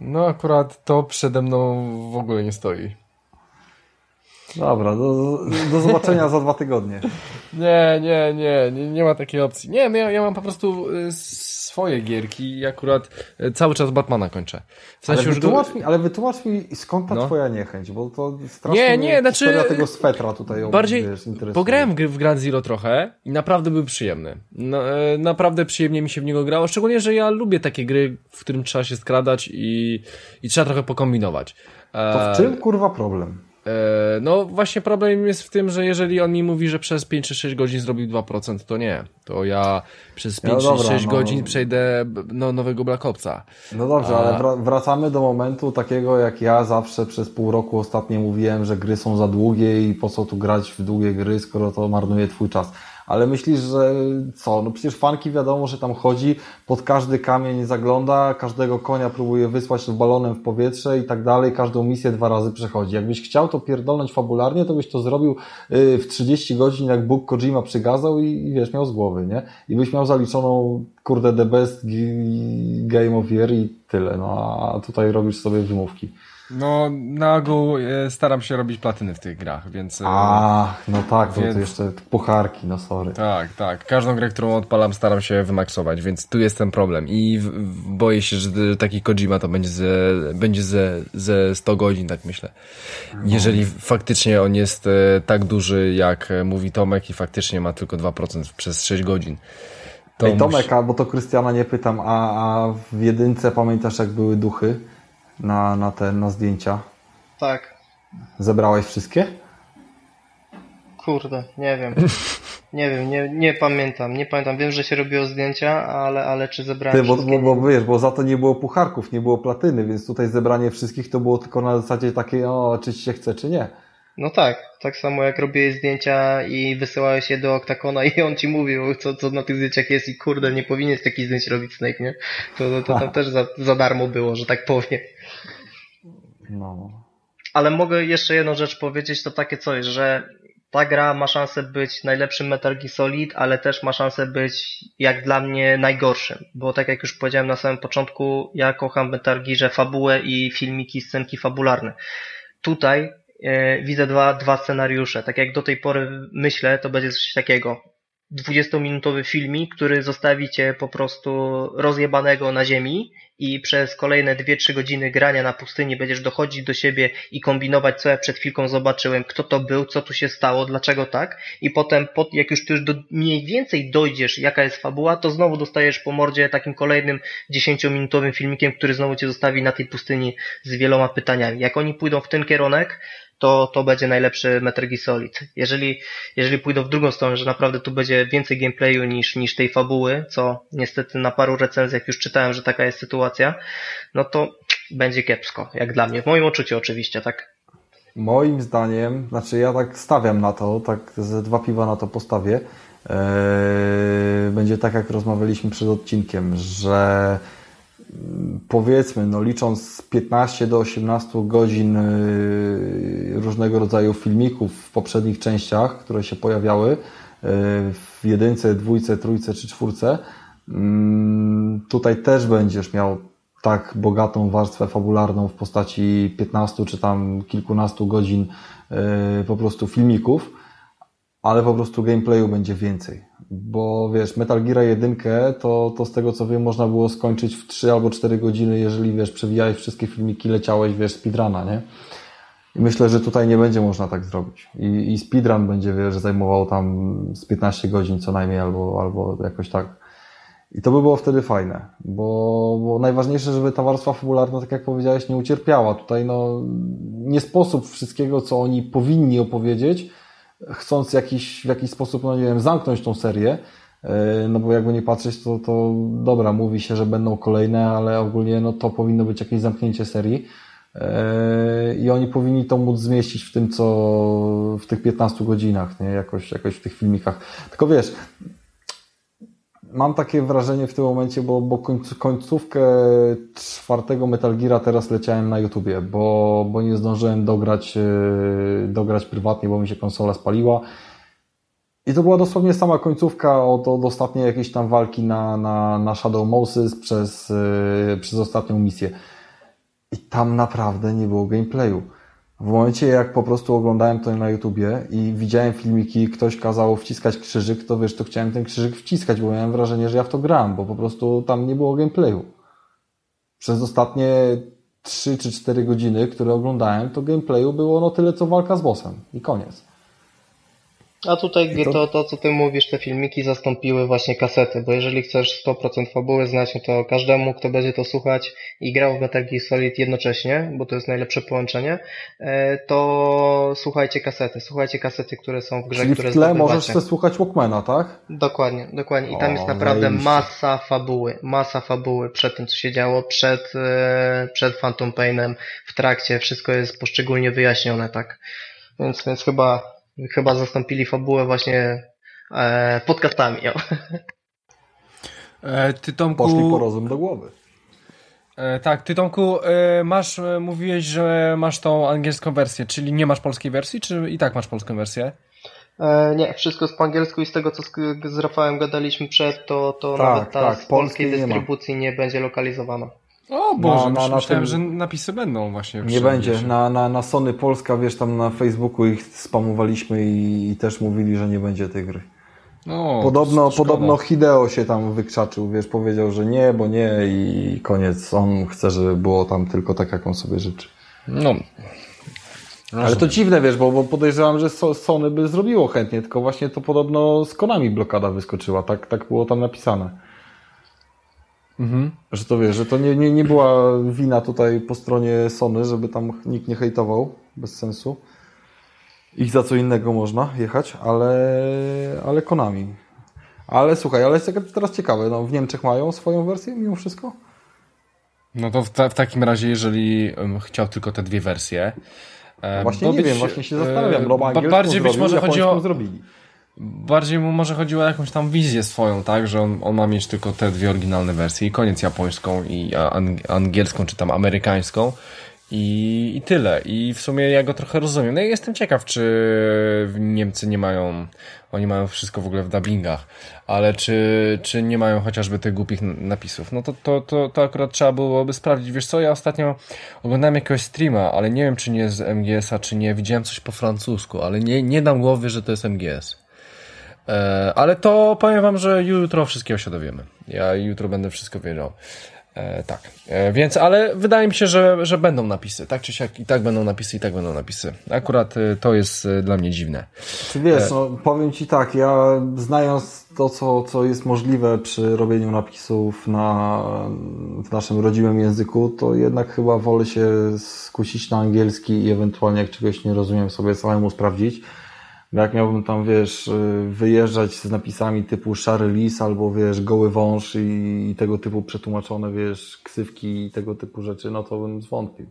No akurat to przede mną w ogóle nie stoi. Dobra, do, do zobaczenia za dwa tygodnie. Nie, nie, nie, nie, nie ma takiej opcji. Nie, ja, ja mam po prostu y, swoje gierki i akurat y, cały czas Batmana kończę. W sensie ale, wytłumacz go... mi, ale wytłumacz mi skąd ta no. twoja niechęć, bo to strasznie nie, nie, znaczy, tego Swetra tutaj bardziej wiesz, pograłem w Grand Zero trochę i naprawdę był przyjemny. No, e, naprawdę przyjemnie mi się w niego grało, szczególnie, że ja lubię takie gry, w którym trzeba się skradać i, i trzeba trochę pokombinować. To w czym kurwa problem? E, no właśnie problem jest w tym, że jeżeli on mi mówi, że przez 5 czy 6 godzin zrobił 2%, to nie. To ja przez 5 no czy 6 no. godzin przejdę no, nowego Black Opsa. No dobrze, A... ale wracamy do momentu takiego, jak ja zawsze przez pół roku ostatnio mówiłem, że gry są za długie i po co tu grać w długie gry, skoro to marnuje twój czas ale myślisz, że co? No przecież fanki wiadomo, że tam chodzi, pod każdy kamień zagląda, każdego konia próbuje wysłać balonem w powietrze i tak dalej, każdą misję dwa razy przechodzi. Jakbyś chciał to pierdolnąć fabularnie, to byś to zrobił y, w 30 godzin, jak Bóg Kojima przygazał i, i wiesz, miał z głowy, nie? I byś miał zaliczoną, kurde, the best game of year i tyle, no a tutaj robisz sobie wymówki. No, na ogół e, staram się robić platyny w tych grach, więc... E, A, no tak, więc... to jeszcze pucharki, no sorry. Tak, tak. Każdą grę, którą odpalam, staram się wymaksować, więc tu jest ten problem. I boję się, że taki Kojima to będzie ze, będzie ze, ze 100 godzin, tak myślę. No. Jeżeli faktycznie on jest e, tak duży, jak mówi Tomek i faktycznie ma tylko 2% przez 6 godzin. To Ej, Tomek, musi... bo to Krystiana nie pytam, a, a w jedynce pamiętasz, jak były duchy? Na, na te na zdjęcia? Tak. Zebrałeś wszystkie? Kurde, nie wiem. Nie wiem, nie, nie pamiętam. Nie pamiętam. Wiem, że się robiło zdjęcia, ale, ale czy zebrałem Ty, bo, wszystkie? Bo, bo wiesz, bo za to nie było pucharków, nie było platyny, więc tutaj zebranie wszystkich to było tylko na zasadzie takiej, o, czy ci się chce, czy nie. No tak, tak samo jak robiłeś zdjęcia i wysyłałeś je do Octacona i on ci mówił, co, co na tych zdjęciach jest i kurde, nie powinieneś takich zdjęć robić Snake, nie? To, to, to tam też za, za darmo było, że tak powiem. No. Ale mogę jeszcze jedną rzecz powiedzieć, to takie coś, że ta gra ma szansę być najlepszym Metal Gear Solid, ale też ma szansę być, jak dla mnie, najgorszym. Bo tak jak już powiedziałem na samym początku, ja kocham Metal Gearze fabułę i filmiki, scenki fabularne. Tutaj e, widzę dwa, dwa scenariusze. Tak jak do tej pory myślę, to będzie coś takiego. 20-minutowy filmik, który zostawi cię po prostu rozjebanego na ziemi i przez kolejne 2-3 godziny grania na pustyni będziesz dochodzić do siebie i kombinować, co ja przed chwilką zobaczyłem, kto to był, co tu się stało, dlaczego tak i potem, jak już ty już do, mniej więcej dojdziesz, jaka jest fabuła, to znowu dostajesz po mordzie takim kolejnym 10-minutowym filmikiem, który znowu cię zostawi na tej pustyni z wieloma pytaniami. Jak oni pójdą w ten kierunek, to, to będzie najlepszy Metal Gear Solid. Jeżeli, jeżeli pójdą w drugą stronę, że naprawdę tu będzie więcej gameplayu niż, niż tej fabuły, co niestety na paru recenzjach już czytałem, że taka jest sytuacja, no to będzie kiepsko, jak dla mnie. W moim odczuciu oczywiście, tak? Moim zdaniem, znaczy ja tak stawiam na to, tak ze dwa piwa na to postawię, eee, będzie tak jak rozmawialiśmy przed odcinkiem, że powiedzmy, no licząc 15 do 18 godzin y, różnego rodzaju filmików w poprzednich częściach, które się pojawiały y, w jedynce, dwójce, trójce czy czwórce, mm, tutaj też będziesz miał tak bogatą warstwę fabularną w postaci 15 czy tam kilkunastu godzin y, po prostu filmików, ale po prostu gameplayu będzie więcej. Bo wiesz, Metal Gear 1 to, to z tego co wiem można było skończyć w 3 albo 4 godziny, jeżeli wiesz, przewijałeś wszystkie filmiki, leciałeś, wiesz, speedruna, nie? I myślę, że tutaj nie będzie można tak zrobić. I, i speedrun będzie, wiesz, zajmował tam z 15 godzin co najmniej, albo, albo jakoś tak. I to by było wtedy fajne, bo, bo najważniejsze, żeby ta warstwa fabularna, tak jak powiedziałeś, nie ucierpiała. Tutaj no, nie sposób wszystkiego, co oni powinni opowiedzieć, chcąc jakiś, w jakiś sposób, no nie wiem, zamknąć tą serię, e, no bo jakby nie patrzeć, to, to dobra, mówi się, że będą kolejne, ale ogólnie no to powinno być jakieś zamknięcie serii. e, i oni powinni to móc zmieścić w tym, co w tych 15 godzinach, nie? Jakoś, jakoś w tych filmikach. Tylko wiesz, mam takie wrażenie w tym momencie, bo, bo końcówkę czwartego Metal Geara teraz leciałem na YouTubie, bo, bo nie zdążyłem dograć, e, dograć prywatnie, bo mi się konsola spaliła. I to była dosłownie sama końcówka od, od ostatniej jakiejś tam walki na, na, na Shadow Moses przez, yy, przez ostatnią misję. I tam naprawdę nie było gameplayu. W momencie, jak po prostu oglądałem to na YouTubie i widziałem filmiki, ktoś kazał wciskać krzyżyk, to wiesz, to chciałem ten krzyżyk wciskać, bo miałem wrażenie, że ja w to gram, bo po prostu tam nie było gameplayu. Przez ostatnie 3 czy 4 godziny, które oglądałem, to gameplayu było no tyle, co walka z bossem. I koniec. A tutaj to... to, to, co ty mówisz, te filmiki zastąpiły właśnie kasety, bo jeżeli chcesz 100% fabuły znać, no to każdemu, kto będzie to słuchać i grał w Metal Gear Solid jednocześnie, bo to jest najlepsze połączenie, e, to słuchajcie kasety, słuchajcie kasety, które są w grze, Czyli które w tle możesz sobie słuchać Walkmana, tak? Dokładnie, dokładnie. I tam o, jest naprawdę masa fabuły, masa fabuły przed tym, co się działo, przed, e, przed Phantom Painem, w trakcie, wszystko jest poszczególnie wyjaśnione, tak? Więc, więc chyba chyba zastąpili fabułę właśnie e, podcastami. E, ty Tomku... Poszli po rozum do głowy. E, tak, ty Tomku, e, masz, e, mówiłeś, że masz tą angielską wersję, czyli nie masz polskiej wersji, czy i tak masz polską wersję? E, nie, wszystko jest po angielsku i z tego, co z, z Rafałem gadaliśmy przed, to, to tak, nawet ta tak, z polskiej dystrybucji nie, nie będzie lokalizowana. O Boże, na, na, myślałem, tym... że napisy będą właśnie. Nie będzie. Na, na, na Sony Polska, wiesz, tam na Facebooku ich spamowaliśmy i, i też mówili, że nie będzie tej gry. No, podobno, podobno Hideo się tam wykrzaczył, wiesz, powiedział, że nie, bo nie i koniec. On chce, żeby było tam tylko tak, jak on sobie życzy. No. Ale to dziwne, wiesz, bo, bo podejrzewam, że Sony by zrobiło chętnie, tylko właśnie to podobno z Konami blokada wyskoczyła, tak, tak było tam napisane. Mhm. Że to wiesz, że to nie, nie, nie była wina tutaj po stronie Sony, żeby tam nikt nie hejtował, bez sensu. Ich za co innego można jechać, ale, ale Konami. Ale słuchaj, ale jest teraz ciekawe, no w Niemczech mają swoją wersję mimo wszystko? No to w, ta, w takim razie, jeżeli um, chciał tylko te dwie wersje. No właśnie nie być, wiem, właśnie się zastanawiam. No, bardziej być może chodzi o. Zrobili bardziej mu może chodziło o jakąś tam wizję swoją, tak, że on, on ma mieć tylko te dwie oryginalne wersje i koniec japońską i angielską, czy tam amerykańską i, i tyle. I w sumie ja go trochę rozumiem. No i jestem ciekaw, czy Niemcy nie mają, oni mają wszystko w ogóle w dubbingach, ale czy, czy nie mają chociażby tych głupich napisów. No to, to, to, to akurat trzeba byłoby sprawdzić. Wiesz co, ja ostatnio oglądałem jakiegoś streama, ale nie wiem, czy nie z MGS-a, czy nie. Widziałem coś po francusku, ale nie, nie dam głowy, że to jest MGS. E, ale to powiem wam, że jutro wszystkiego się dowiemy. Ja jutro będę wszystko wiedział. E, tak, e, więc, ale wydaje mi się, że, że będą napisy. Tak czy siak, i tak będą napisy, i tak będą napisy. Akurat e, to jest dla mnie dziwne. Czy wiesz, no, powiem ci tak, ja znając to, co, co jest możliwe przy robieniu napisów na, w naszym rodzimym języku, to jednak chyba wolę się skusić na angielski i ewentualnie jak czegoś nie rozumiem sobie samemu sprawdzić jak miałbym tam, wiesz, y, wyjeżdżać z napisami typu szary lis albo, wiesz, goły wąż i, i tego typu przetłumaczone, wiesz, ksywki i tego typu rzeczy, no to bym zwątpił.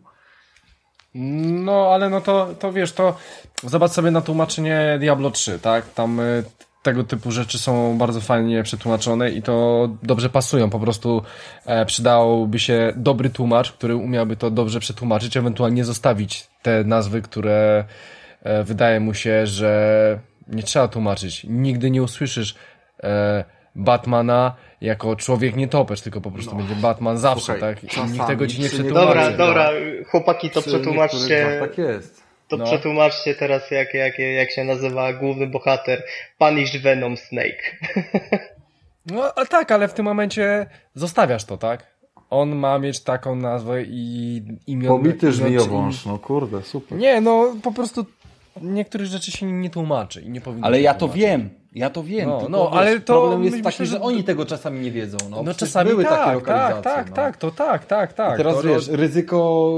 No, ale no to, to wiesz, to zobacz sobie na tłumaczenie Diablo 3, tak? Tam y, tego typu rzeczy są bardzo fajnie przetłumaczone i to dobrze pasują. Po prostu e, przydałby się dobry tłumacz, który umiałby to dobrze przetłumaczyć, ewentualnie zostawić te nazwy, które wydaje mu się, że nie trzeba tłumaczyć. Nigdy nie usłyszysz e, Batmana jako człowiek nietopecz, tylko po prostu no. będzie Batman zawsze, Słuchaj, tak? I nikt tego ci nie przetłumaczy. Dobra, dobra, chłopaki, to przetłumaczcie. Tak jest. To no. przetłumaczcie teraz, jak, jak, jak się nazywa główny bohater. Punished Venom Snake. No, ale tak, ale w tym momencie zostawiasz to, tak? on ma mieć taką nazwę i imię. Pobity żmijowąż, no kurde, super. Nie, no po prostu niektórych rzeczy się nie tłumaczy i nie powinno Ale ja to wiem. Ja to wiem. No, no wiesz, ale to problem jest myślę, taki, że... że oni tego czasami nie wiedzą. No, no czasami były tak, takie lokalizacje. Tak, tak, no. tak, to tak, tak, tak. I teraz to wiesz, ryzyko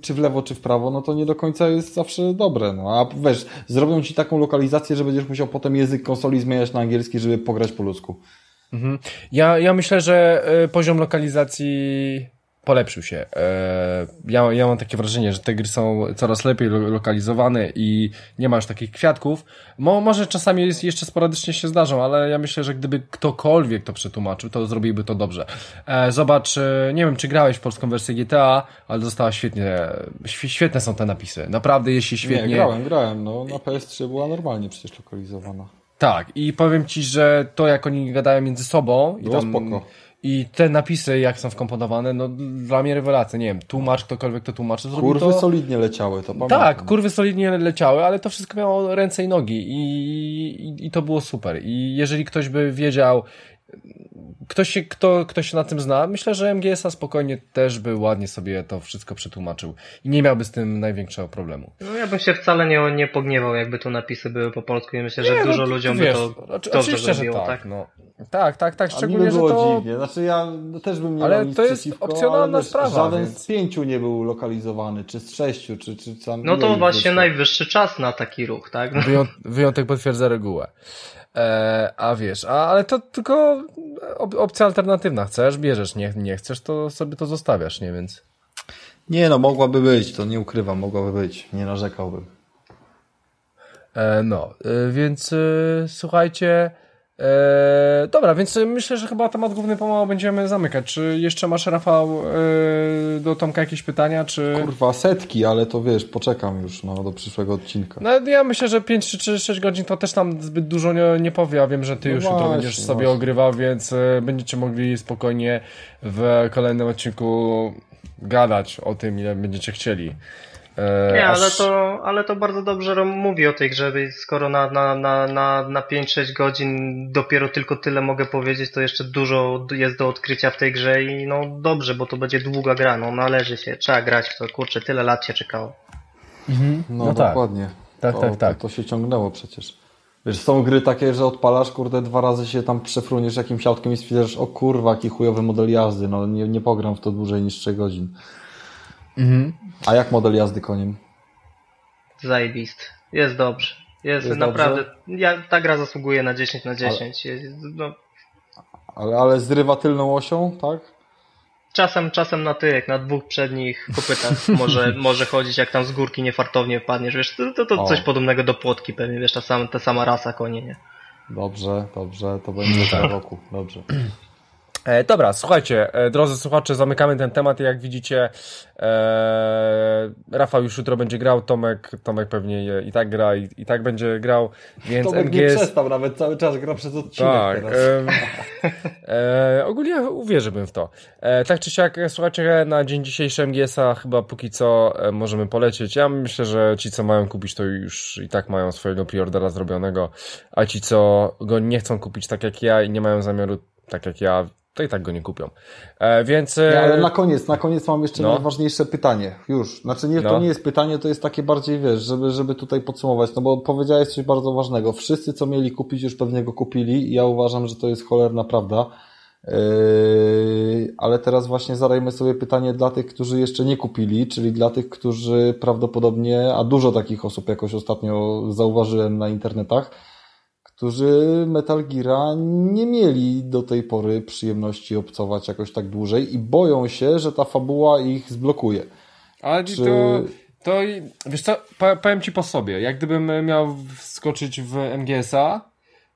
czy w lewo, czy w prawo, no to nie do końca jest zawsze dobre. No a wiesz, zrobią ci taką lokalizację, że będziesz musiał potem język konsoli zmieniać na angielski, żeby pograć po ludzku. Mhm. Ja, ja myślę, że y, poziom lokalizacji polepszył się. E, ja, ja mam takie wrażenie, że te gry są coraz lepiej lo lokalizowane i nie ma już takich kwiatków. Mo, może czasami jest, jeszcze sporadycznie się zdarzą, ale ja myślę, że gdyby ktokolwiek to przetłumaczył, to zrobiłby to dobrze. E, zobacz, e, nie wiem, czy grałeś w polską wersję GTA, ale została świetnie, świetne są te napisy. Naprawdę, jeśli świetnie... Nie, grałem, grałem, no na PS3 była normalnie przecież lokalizowana. Tak, i powiem ci, że to jak oni gadają między sobą... Było i tam, spoko. I te napisy, jak są wkomponowane, no dla mnie rewelacja. Nie wiem, tłumacz, ktokolwiek to tłumaczy, Kurwy to... solidnie leciały, to pamiętam. Tak, kurwy solidnie leciały, ale to wszystko miało ręce i nogi i, i, i to było super. I jeżeli ktoś by wiedział, ktoś się, kto, kto się na tym zna, myślę, że MGS-a spokojnie też by ładnie sobie to wszystko przetłumaczył i nie miałby z tym największego problemu. No ja bym się wcale nie, nie pogniewał, jakby tu napisy były po polsku i myślę, że Nie, dużo no, ludziom wiesz, by to oczy- dobrze oczywiście, że tak, tak? No. Tak, tak, tak, szczególnie, by że było to... dziwnie. Znaczy ja też bym nie Ale miał to jest przeciwko, opcjonalna wiesz, sprawa, Żaden więc- z pięciu nie był lokalizowany, czy z sześciu, czy, czy sam. No to właśnie wyszło? najwyższy czas na taki ruch, tak? No, Wyją wyjątek potwierdza regułę. E, a wiesz, a, ale to tylko op opcja alternatywna. Chcesz, bierzesz, nie, nie chcesz, to sobie to zostawiasz, nie? Więc Nie no, mogłaby być, to nie ukrywam, mogłaby być. Nie narzekałbym. e, no, e, więc e, słuchajcie. E, dobra, więc myślę, że chyba temat główny pomału będziemy zamykać. Czy jeszcze masz, Rafał, e, do Tomka jakieś pytania, czy... Kurwa, setki, ale to wiesz, poczekam już no, do przyszłego odcinka. No ja myślę, że 5 czy- czy 6 godzin to też tam zbyt dużo nie, nie powie, a wiem, że ty No już jutro właśnie, będziesz sobie właśnie. ogrywał, więc e, będziecie mogli spokojnie w kolejnym odcinku gadać o tym, ile będziecie chcieli. E, Nie, aż- ale to, ale to bardzo dobrze mówi o tej grze, więc skoro na, na, na, na, na 5-6 godzin dopiero tylko tyle mogę powiedzieć, to jeszcze dużo jest do odkrycia w tej grze i no dobrze, bo to będzie długa gra, no należy się, trzeba grać w to, kurczę, tyle lat się czekało. No, no tak. dokładnie. Tak, to, tak, tak. To, to się ciągnęło przecież. Wiesz, są gry takie, że odpalasz, kurde, dwa razy się tam przefruniesz jakimś autkiem i stwierdzasz, o kurwa, jaki chujowy model jazdy, no nie, nie pogram w to dłużej niż 3 godzin. Mhm. A jak model jazdy koniem? Zajebist. Jest dobrze. Jest, Jest naprawdę. dobrze? Ja, ta gra zasługuje na 10 na 10. Jest- No, Ale, ale zrywa tylną osią, tak? czasem, czasem na tyłek, na dwóch przednich kopytach może, może chodzić, jak tam z górki niefartownie wpadniesz. Wiesz, to, to, to coś podobnego do płotki pewnie, wiesz, ta sama, ta sama rasa konie, nie? Dobrze, dobrze, to będzie tak. w roku, dobrze. E, dobra, słuchajcie, e, drodzy słuchacze, zamykamy ten temat jak widzicie, e, Rafał już jutro będzie grał, Tomek, Tomek pewnie i tak gra, i, i tak będzie grał, więc Tomek nie przestał, nawet cały czas gra przez odcinek Tak, teraz. e, ogólnie uwierzyłbym w to. E, tak czy siak, słuchajcie, na dzień dzisiejszy MGS-a chyba póki co możemy polecieć. Ja myślę, że ci, co mają kupić, to już i tak mają swojego preordera zrobionego, a ci, co go nie chcą kupić tak jak ja i nie mają zamiaru tak jak ja, to i tak go nie kupią. E, więc... e, Nie, ale na koniec, na koniec mam jeszcze No. najważniejsze pytanie. Już. Znaczy nie, No. to nie jest pytanie, to jest takie bardziej, wiesz, żeby, żeby tutaj podsumować, no bo powiedziałeś coś bardzo ważnego. Wszyscy, co mieli kupić, już pewnie go kupili i ja uważam, że to jest cholerna prawda. Yy, ale teraz właśnie zadajmy sobie pytanie dla tych, którzy jeszcze nie kupili, czyli dla tych, którzy prawdopodobnie, a dużo takich osób jakoś ostatnio zauważyłem na internetach, którzy Metal Geara nie mieli do tej pory przyjemności obcować jakoś tak dłużej i boją się, że ta fabuła ich zblokuje. Ale Czy- to, to, i- wiesz co, po- powiem ci po sobie, jak gdybym miał wskoczyć w MGS-a,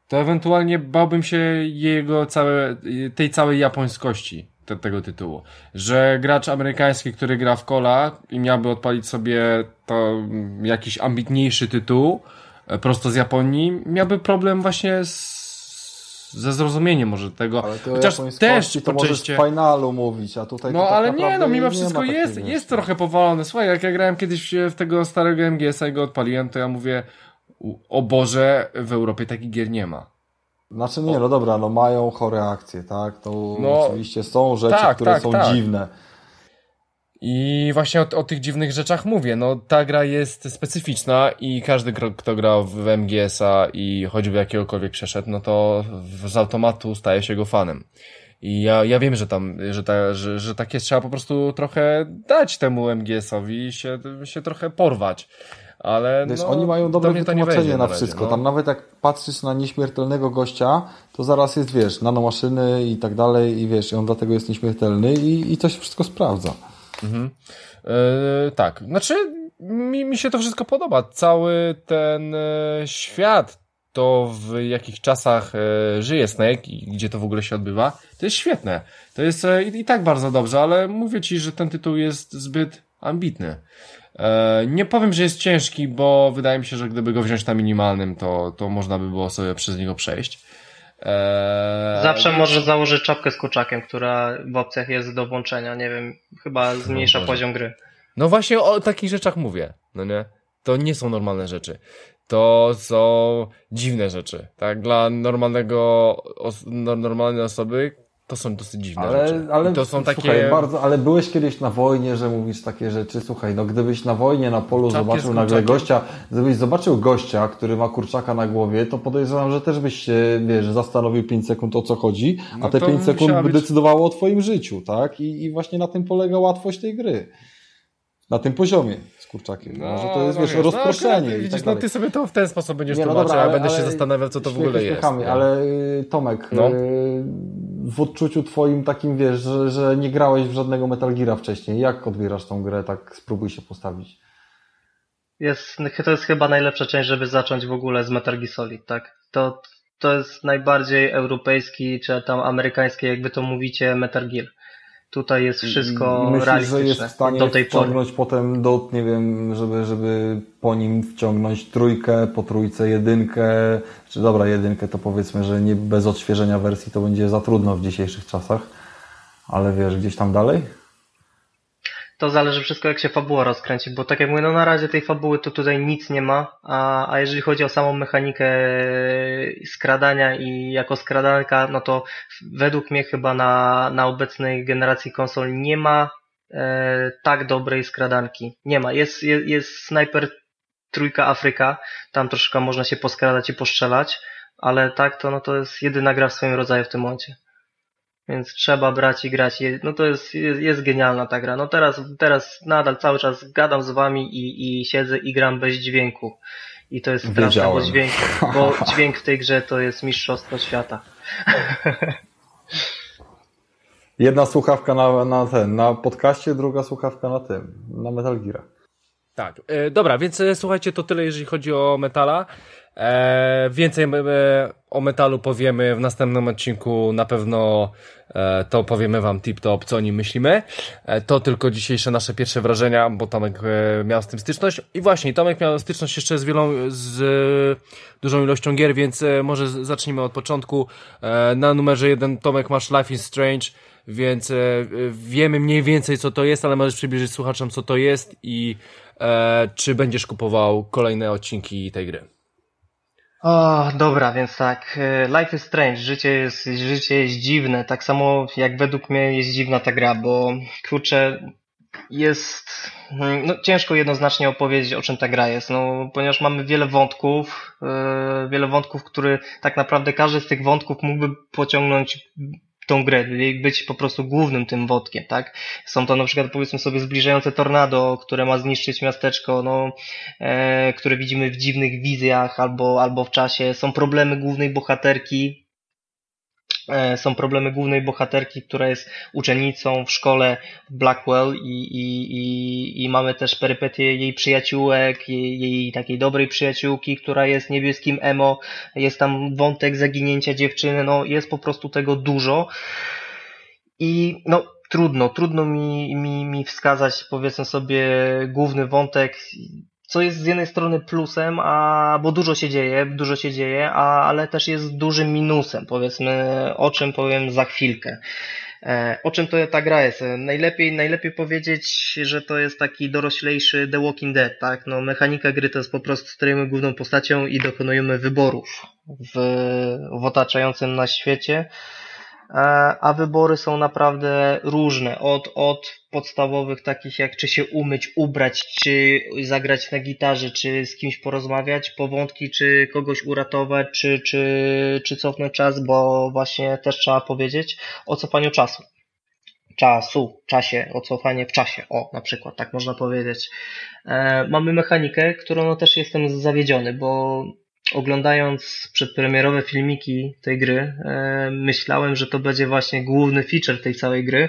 to ewentualnie bałbym się jego całe, tej całej japońskości te, tego tytułu. Że gracz amerykański, który gra w kola i miałby odpalić sobie to jakiś ambitniejszy tytuł prosto z Japonii, miałby problem właśnie z, ze zrozumieniem może tego. Ale to Chociaż też to możesz części... w finalu mówić, a tutaj No tak ale nie, no mimo wszystko jest, jest trochę powalone. Słuchaj, jak ja grałem kiedyś w tego starego MGS-a i go odpaliłem, to ja mówię, o Boże, w Europie takich gier nie ma. Znaczy nie, no dobra, no mają chore akcje, tak? To No, oczywiście są rzeczy, tak, które tak, są tak. dziwne. I właśnie o, o tych dziwnych rzeczach mówię. No, ta gra jest specyficzna i każdy, kto grał w MGS-a i choćby jakiegokolwiek przeszedł, no to z automatu staje się go fanem. I ja, ja wiem, że tam, że, ta, że, że tak jest, trzeba po prostu trochę dać temu MGS-owi i się, się trochę porwać. ale Wiesz, no, oni mają do dobre wytłumaczenie na wszystko. no. Tam nawet jak patrzysz na nieśmiertelnego gościa, to zaraz jest, wiesz, nanomaszyny i tak dalej i wiesz, i on dlatego jest nieśmiertelny i, i to się wszystko sprawdza. E, tak, znaczy mi, mi się to wszystko podoba. Cały ten e, świat, to w jakich czasach e, żyje Snake i gdzie to w ogóle się odbywa, to jest świetne. To jest e, i, i tak bardzo dobrze, ale mówię ci, że ten tytuł jest zbyt ambitny. Nie powiem, że jest ciężki, bo wydaje mi się, że gdyby go wziąć na minimalnym, to, to można by było sobie przez niego przejść. E, Zawsze może założyć czapkę z kurczakiem, która w opcjach jest do włączenia. Nie wiem, chyba zmniejsza Boże. poziom gry. No właśnie o takich rzeczach mówię, no nie? To nie są normalne rzeczy. To są dziwne rzeczy, tak? Dla normalnego, os no, normalnej osoby to są dosyć dziwne Ale, rzeczy. ale I to są takie... słuchaj, bardzo, ale byłeś kiedyś na wojnie, że mówisz takie rzeczy. Słuchaj, no gdybyś na wojnie, na polu zobaczył nagle gościa, gdybyś zobaczył gościa, który ma kurczaka na głowie, to podejrzewam, że też byś się, wiesz, zastanowił 5 sekund o co chodzi, a No te to 5 sekund by być- decydowało o twoim życiu, tak? I, I właśnie na tym polega łatwość tej gry. Na tym poziomie z kurczakiem. No, że to jest, no wiesz, wiesz, rozproszenie No, i widzisz, tak no ty sobie to w ten sposób będziesz Nie, no tłumaczył, dobra, a ja ale- będę się ale zastanawiał, co to w ogóle jest. Ale y, Tomek, No. y, w odczuciu twoim takim, wiesz, że, że nie grałeś w żadnego Metal Geara wcześniej, jak odbierasz tą grę, tak spróbuj się postawić. Jest, to jest chyba najlepsza część, żeby zacząć w ogóle z Metal Gear Solid, tak? To, to jest najbardziej europejski, czy tam amerykański, jakby to mówicie, Metal Gear. Tutaj jest wszystko I myślisz, realistyczne że jest w stanie do tej pory. wciągnąć potem do, nie wiem, żeby, żeby po nim wciągnąć trójkę, po trójce jedynkę, czy dobra, jedynkę to powiedzmy, że nie bez odświeżenia wersji to będzie za trudno w dzisiejszych czasach, ale wiesz, gdzieś tam dalej? To zależy wszystko, jak się fabuła rozkręci, bo tak jak mówię, no na razie tej fabuły to tutaj nic nie ma, a, a jeżeli chodzi o samą mechanikę skradania i jako skradanka, no to według mnie chyba na, na obecnej generacji konsol nie ma e, tak dobrej skradanki. Nie ma. Jest, jest, jest Sniper Trójka Afryka, tam troszkę można się poskradać i postrzelać, ale tak to, no to jest jedyna gra w swoim rodzaju w tym momencie. Więc trzeba brać i grać. No to jest, jest, jest genialna ta gra. No teraz, teraz nadal cały czas gadam z wami i, i siedzę i gram bez dźwięku. I to jest straszne, bo dźwięk, bo dźwięk w tej grze to jest mistrzostwo świata. Jedna słuchawka na, na ten, na podcaście, druga słuchawka na tym, na Metal Gear. Tak, e, dobra, więc e, słuchajcie, to tyle jeżeli chodzi o metala. E, więcej e, o metalu powiemy w następnym odcinku, na pewno e, to powiemy wam tip-top, co o nim myślimy. E, to tylko dzisiejsze nasze pierwsze wrażenia, bo Tomek e, miał z tym styczność. I właśnie, Tomek miał styczność jeszcze z wielą, z dużą ilością gier, więc e, może zacznijmy od początku. E, na numerze jeden Tomek masz Life is Strange, więc wiemy mniej więcej co to jest, ale możesz przybliżyć słuchaczom co to jest i czy będziesz kupował kolejne odcinki tej gry. O, dobra, więc tak. e, Life is Strange, życie jest, życie jest dziwne, tak samo jak według mnie jest dziwna ta gra, bo kurczę, jest, mm, no ciężko jednoznacznie opowiedzieć o czym ta gra jest, no ponieważ mamy wiele wątków, e, wiele wątków, które tak naprawdę każdy z tych wątków mógłby pociągnąć tą grę, być po prostu głównym tym wątkiem, tak? Są to na przykład powiedzmy sobie zbliżające tornado, które ma zniszczyć miasteczko, no e, które widzimy w dziwnych wizjach albo, albo w czasie. Są problemy głównej bohaterki. E, są problemy głównej bohaterki, która jest uczennicą w szkole Blackwell i, i, i, i mamy też perypetie jej przyjaciółek, jej, jej takiej dobrej przyjaciółki, która jest niebieskim emo. Jest tam wątek zaginięcia dziewczyny, no jest po prostu tego dużo. I no trudno, trudno mi, mi, mi wskazać powiedzmy sobie główny wątek, co jest z jednej strony plusem, a bo dużo się dzieje, dużo się dzieje, a, ale też jest dużym minusem, powiedzmy, o czym powiem za chwilkę. E, O czym to ta gra jest? Najlepiej, najlepiej powiedzieć, że to jest taki doroślejszy The Walking Dead, tak? No, mechanika gry to jest po prostu stajemy główną postacią i dokonujemy wyborów w, w otaczającym nas świecie. E, a wybory są naprawdę różne. Od, od podstawowych takich jak czy się umyć, ubrać, czy zagrać na gitarze, czy z kimś porozmawiać, po wątki, czy kogoś uratować, czy, czy, czy cofnąć czas, bo właśnie też trzeba powiedzieć o cofaniu czasu. czasu, czasie, o cofanie w czasie, o na przykład, tak można powiedzieć. E, mamy mechanikę, którą no, też jestem zawiedziony, bo oglądając przedpremierowe filmiki tej gry, e, myślałem, że to będzie właśnie główny feature tej całej gry,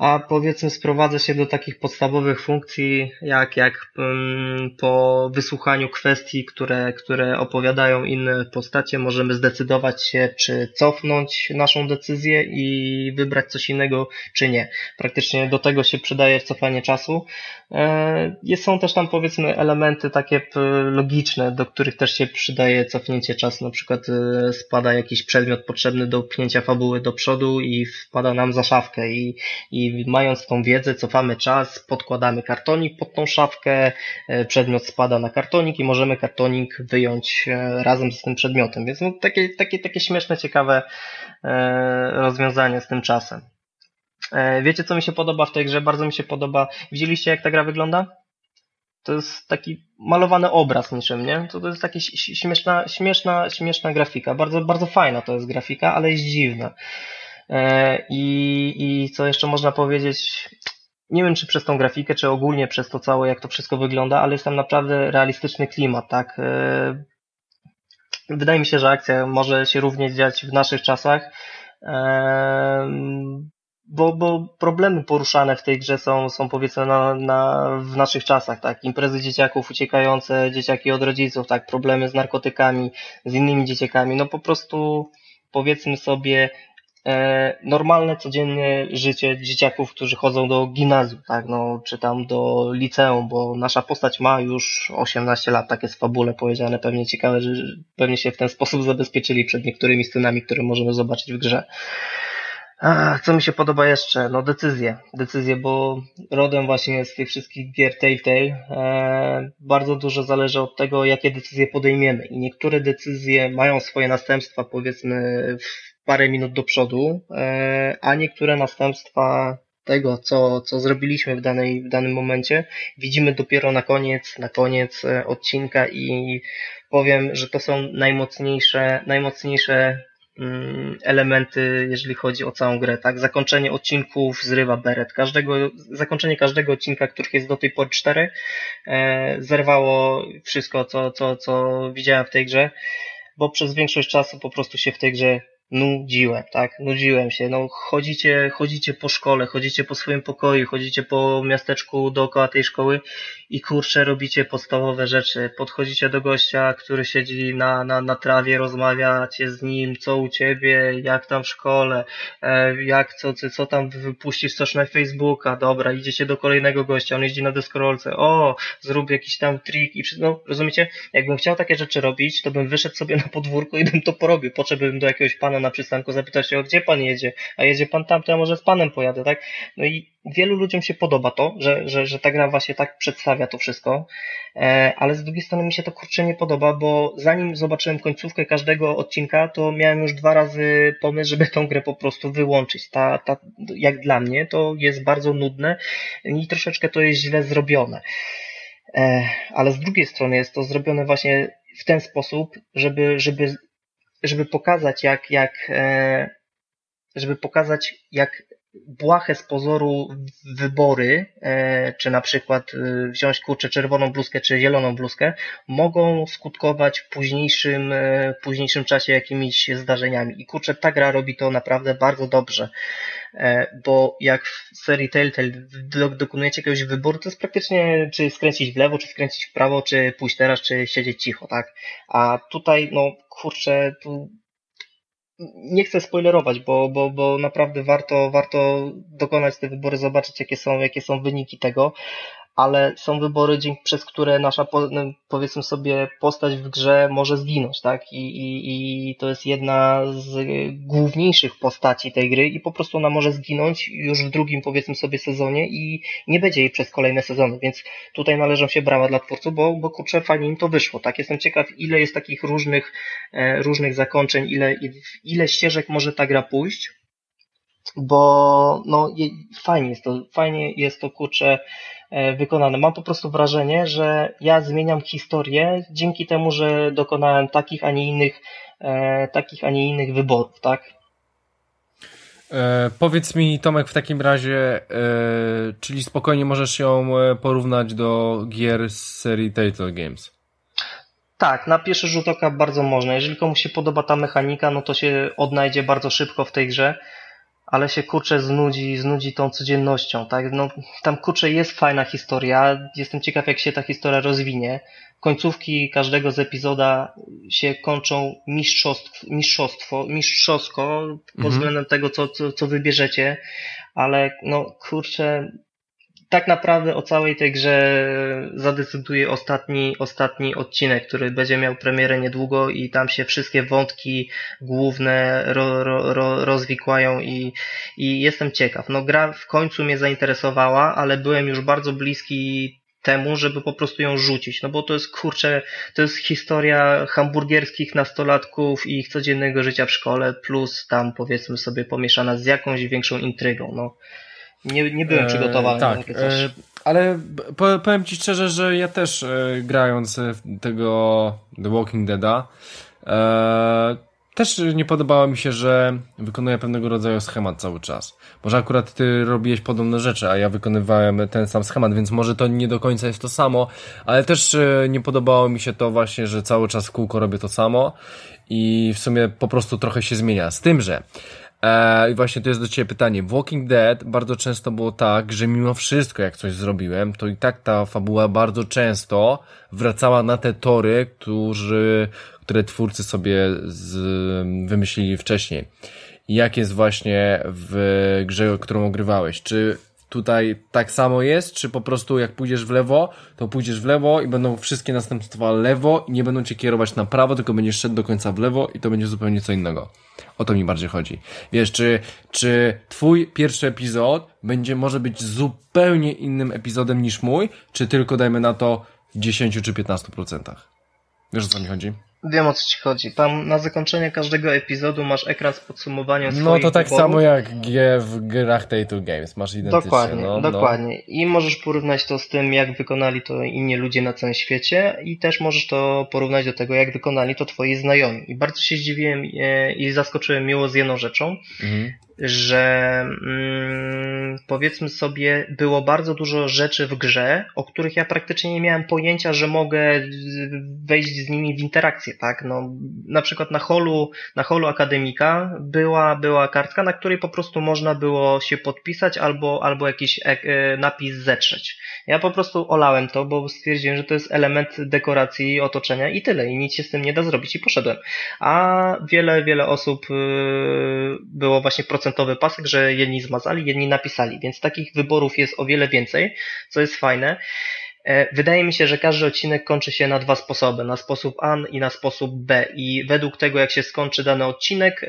a powiedzmy sprowadza się do takich podstawowych funkcji, jak, jak um, po wysłuchaniu kwestii, które, które opowiadają inne postacie, możemy zdecydować się, czy cofnąć naszą decyzję i wybrać coś innego, czy nie. Praktycznie do tego się przydaje cofanie czasu. E, są też tam powiedzmy elementy takie logiczne, do których też się przydaje cofnięcie czasu. Na przykład e, spada jakiś przedmiot potrzebny do pchnięcia fabuły do przodu i wpada nam za szafkę i, i mając tą wiedzę cofamy czas, podkładamy kartonik pod tą szafkę, e, przedmiot spada na kartonik i możemy kartonik wyjąć razem z tym przedmiotem. Więc no, takie, takie, takie śmieszne, ciekawe rozwiązanie z tym czasem. E, wiecie, co mi się podoba w tej grze? Bardzo mi się podoba. Widzieliście, jak ta gra wygląda? To jest taki malowany obraz niczym, nie? To, to jest taka śmieszna, śmieszna, śmieszna grafika. Bardzo, bardzo fajna to jest grafika, ale jest dziwna. E, I, I co jeszcze można powiedzieć? Nie wiem, czy przez tą grafikę, czy ogólnie przez to całe, jak to wszystko wygląda, ale jest tam naprawdę realistyczny klimat, tak? E, wydaje mi się, że akcja może się również dziać w naszych czasach bo, bo problemy poruszane w tej grze są, są powiedzmy na, na, w naszych czasach, tak, imprezy dzieciaków uciekające, dzieciaki od rodziców, tak, problemy z narkotykami, z innymi dzieciakami, no po prostu powiedzmy sobie e, normalne, codzienne życie dzieciaków, którzy chodzą do gimnazjum, tak, no, czy tam do liceum, bo nasza postać ma już 18 lat, tak jest w fabule powiedziane, pewnie ciekawe, że pewnie się w ten sposób zabezpieczyli przed niektórymi scenami, które możemy zobaczyć w grze. A, co mi się podoba jeszcze? No decyzje. Decyzje, bo rodem właśnie z tych wszystkich gier Telltale e, bardzo dużo zależy od tego, jakie decyzje podejmiemy. I niektóre decyzje mają swoje następstwa, powiedzmy, w parę minut do przodu, e, a niektóre następstwa tego, co, co zrobiliśmy w, danej, w danym momencie, widzimy dopiero na koniec, na koniec e, odcinka i powiem, że to są najmocniejsze, najmocniejsze elementy, jeżeli chodzi o całą grę, tak? Zakończenie odcinków zrywa beret. Każdego, zakończenie każdego odcinka, których jest do tej pory cztery, e, zerwało wszystko, co, co, co widziałem w tej grze, bo przez większość czasu po prostu się w tej grze nudziłem, tak? Nudziłem się. No, chodzicie, chodzicie po szkole, chodzicie po swoim pokoju, chodzicie po miasteczku dookoła tej szkoły i kurczę, robicie podstawowe rzeczy. Podchodzicie do gościa, który siedzi na, na, na trawie, rozmawiacie z nim, co u ciebie, jak tam w szkole, e, jak, co, co, co tam wypuścisz coś na Facebooka, dobra, idziecie do kolejnego gościa, on jeździ na deskorolce, o, zrób jakiś tam trik i no, rozumiecie? Jakbym chciał takie rzeczy robić, to bym wyszedł sobie na podwórko i bym to porobił, po bym do jakiegoś pana na przystanku, zapytać się, o gdzie pan jedzie, a jedzie pan tam, to ja może z panem pojadę, tak? No i wielu ludziom się podoba to, że, że, że ta gra właśnie tak przedstawia to wszystko, e, ale z drugiej strony mi się to kurczę nie podoba, bo zanim zobaczyłem końcówkę każdego odcinka, to miałem już dwa razy pomysł, żeby tą grę po prostu wyłączyć. Ta, ta, jak dla mnie to jest bardzo nudne i troszeczkę to jest źle zrobione. E, ale z drugiej strony jest to zrobione właśnie w ten sposób, żeby, żeby żeby pokazać, jak, jak, e, żeby pokazać, jak błahe z pozoru wybory, e, czy na przykład e, wziąć kurczę czerwoną bluzkę czy zieloną bluzkę, mogą skutkować w późniejszym, w późniejszym czasie jakimiś zdarzeniami. I kurczę, ta gra robi to naprawdę bardzo dobrze, bo jak w serii Telltale dokonujecie jakiegoś wyboru, to jest praktycznie czy skręcić w lewo, czy skręcić w prawo, czy pójść teraz, czy siedzieć cicho, tak? A tutaj, no kurczę, tu nie chcę spoilerować, bo, bo, bo naprawdę warto, warto dokonać te wybory, zobaczyć jakie są, jakie są wyniki tego, ale są wybory, przez które nasza, no, powiedzmy sobie, postać w grze może zginąć, tak? I, i, I to jest jedna z główniejszych postaci tej gry i po prostu ona może zginąć już w drugim, powiedzmy sobie, sezonie i nie będzie jej przez kolejne sezony, więc tutaj należą się brawa dla twórców, bo, bo kurczę, fajnie im to wyszło, tak? Jestem ciekaw, ile jest takich różnych, e, różnych zakończeń, ile, ile ścieżek może ta gra pójść, bo no fajnie jest to, fajnie jest to kurczę e, wykonane. Mam po prostu wrażenie, że ja zmieniam historię dzięki temu, że dokonałem takich, a nie innych, e, takich, a nie innych wyborów, tak? E, powiedz mi, Tomek, w takim razie, e, czyli spokojnie możesz ją e, porównać do gier z serii Telltale Games? Tak, na pierwszy rzut oka bardzo można. Jeżeli komuś się podoba ta mechanika, no to się odnajdzie bardzo szybko w tej grze, ale się kurczę znudzi, znudzi tą codziennością, tak? No, tam kurczę jest fajna historia, jestem ciekaw jak się ta historia rozwinie. Końcówki każdego z epizoda się kończą mistrzostw, mistrzostwo, mistrzowsko pod mhm. względem tego, co, co, co wybierzecie, ale no kurczę, tak naprawdę o całej tej grze zadecyduje ostatni, ostatni odcinek, który będzie miał premierę niedługo i tam się wszystkie wątki główne ro, ro, ro, rozwikłają i, i jestem ciekaw. No gra w końcu mnie zainteresowała, ale byłem już bardzo bliski temu, żeby po prostu ją rzucić, no bo to jest kurczę, to jest historia hamburgierskich nastolatków i ich codziennego życia w szkole, plus tam powiedzmy sobie pomieszana z jakąś większą intrygą, no. Nie, nie byłem e, przygotowany tak, na takie coś. E, ale powiem Ci szczerze, że ja też e, grając tego The Walking Deada też nie podobało mi się, że wykonuję pewnego rodzaju schemat cały czas. Może akurat Ty robiłeś podobne rzeczy, a ja wykonywałem ten sam schemat, więc może to nie do końca jest to samo, ale też nie podobało mi się to właśnie, że cały czas w kółko robię to samo i w sumie po prostu trochę się zmienia. Z tym, że I właśnie to jest do Ciebie pytanie. W Walking Dead bardzo często było tak, że mimo wszystko, jak coś zrobiłem, to i tak ta fabuła bardzo często wracała na te tory, którzy, które twórcy sobie z, wymyślili wcześniej. Jak jest właśnie w grze, którą ogrywałeś? Czy tutaj tak samo jest, czy po prostu jak pójdziesz w lewo, to pójdziesz w lewo i będą wszystkie następstwa lewo i nie będą cię kierować na prawo, tylko będziesz szedł do końca w lewo i to będzie zupełnie co innego. O to mi bardziej chodzi. Wiesz, czy, czy twój pierwszy epizod będzie, może być zupełnie innym epizodem niż mój, czy tylko dajmy na to w 10 czy 15%? Wiesz o co mi chodzi? Wiem o co ci chodzi. Tam na zakończenie każdego epizodu masz ekran z podsumowaniem No to tak wyborów. samo jak w grach Telltale Games, masz identycznie. Dokładnie, no, dokładnie. No. I możesz porównać to z tym, jak wykonali to inni ludzie na całym świecie i też możesz to porównać do tego, jak wykonali to twoi znajomi. I bardzo się zdziwiłem e, i zaskoczyłem miło z jedną rzeczą, mhm że mm, powiedzmy sobie, było bardzo dużo rzeczy w grze, o których ja praktycznie nie miałem pojęcia, że mogę wejść z nimi w interakcję, tak? No, na przykład na holu, na holu akademika była, była kartka, na której po prostu można było się podpisać albo, albo jakiś e, e napis zetrzeć. Ja po prostu olałem to, bo stwierdziłem, że to jest element dekoracji otoczenia i tyle, i nic się z tym nie da zrobić i poszedłem. A wiele, wiele osób y, było właśnie procentowy pasek, że jedni zmazali, jedni napisali, więc takich wyborów jest o wiele więcej, co jest fajne. E, wydaje mi się, że każdy odcinek kończy się na dwa sposoby, na sposób A i na sposób B i według tego jak się skończy dany odcinek, e,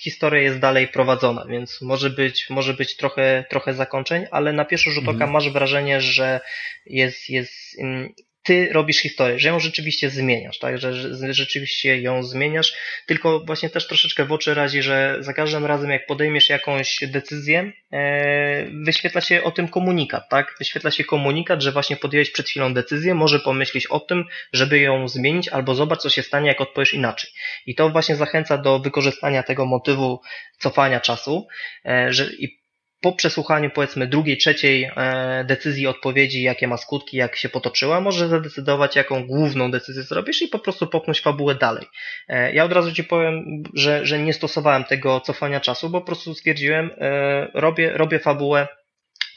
historia jest dalej prowadzona, więc może być, może być trochę, trochę zakończeń, ale na pierwszy rzut oka mhm. masz wrażenie, że jest, jest mm, ty robisz historię, że ją rzeczywiście zmieniasz, tak, że, rzeczywiście ją zmieniasz, tylko właśnie też troszeczkę w oczy razi, że za każdym razem jak podejmiesz jakąś decyzję, e, wyświetla się o tym komunikat, tak, wyświetla się komunikat, że właśnie podjąłeś przed chwilą decyzję, może pomyślisz o tym, żeby ją zmienić, albo zobacz, co się stanie, jak odpowiesz inaczej. I to właśnie zachęca do wykorzystania tego motywu cofania czasu, e, że i po przesłuchaniu powiedzmy drugiej, trzeciej e, decyzji, odpowiedzi, jakie ma skutki, jak się potoczyła, może zadecydować, jaką główną decyzję zrobisz i po prostu popchnąć fabułę dalej. E, ja od razu Ci powiem, że, że nie stosowałem tego cofania czasu, bo po prostu stwierdziłem, e, robię, robię fabułę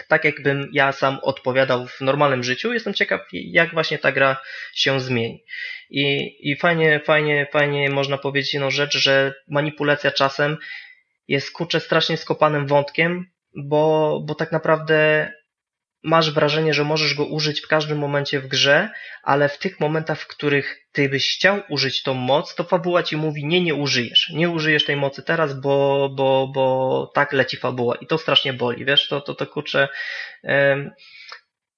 tak jakbym ja sam odpowiadał w normalnym życiu. Jestem ciekaw, jak właśnie ta gra się zmieni. I, i fajnie, fajnie, fajnie można powiedzieć jedną rzecz, że manipulacja czasem jest kurczę strasznie skopanym wątkiem, bo, bo tak naprawdę masz wrażenie, że możesz go użyć w każdym momencie w grze, ale w tych momentach, w których ty byś chciał użyć tą moc, to fabuła ci mówi, nie, nie użyjesz. Nie użyjesz tej mocy teraz, bo, bo, bo tak leci fabuła. I to strasznie boli, wiesz, to, to, to kurczę...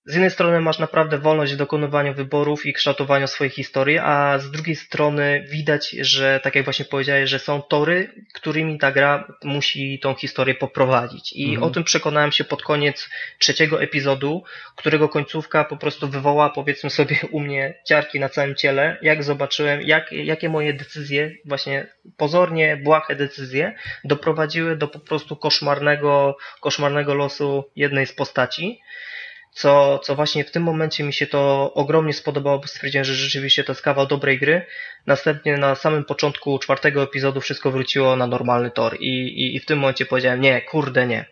z jednej strony masz naprawdę wolność dokonywania wyborów i kształtowania swojej historii, a z drugiej strony widać, że tak jak właśnie powiedziałeś, że są tory, którymi ta gra musi tą historię poprowadzić. I mhm. o tym przekonałem się pod koniec trzeciego epizodu, którego końcówka po prostu wywołała powiedzmy sobie u mnie ciarki na całym ciele, jak zobaczyłem, jak, jakie moje decyzje, właśnie pozornie błahe decyzje, doprowadziły do po prostu koszmarnego, koszmarnego losu jednej z postaci co, co właśnie w tym momencie mi się to ogromnie spodobało, bo stwierdziłem, że rzeczywiście to jest kawał dobrej gry. Następnie na samym początku czwartego epizodu wszystko wróciło na normalny tor i, i, i w tym momencie powiedziałem, nie, kurde nie.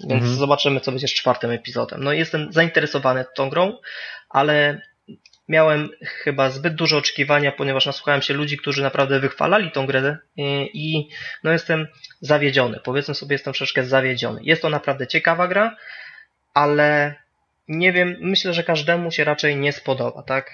Więc mhm. zobaczymy, co będzie z czwartym epizodem. No jestem zainteresowany tą grą, ale miałem chyba zbyt duże oczekiwania, ponieważ nasłuchałem się ludzi, którzy naprawdę wychwalali tą grę i, i no jestem zawiedziony. Powiedzmy sobie, jestem troszeczkę zawiedziony. Jest to naprawdę ciekawa gra, ale nie wiem, myślę, że każdemu się raczej nie spodoba, tak?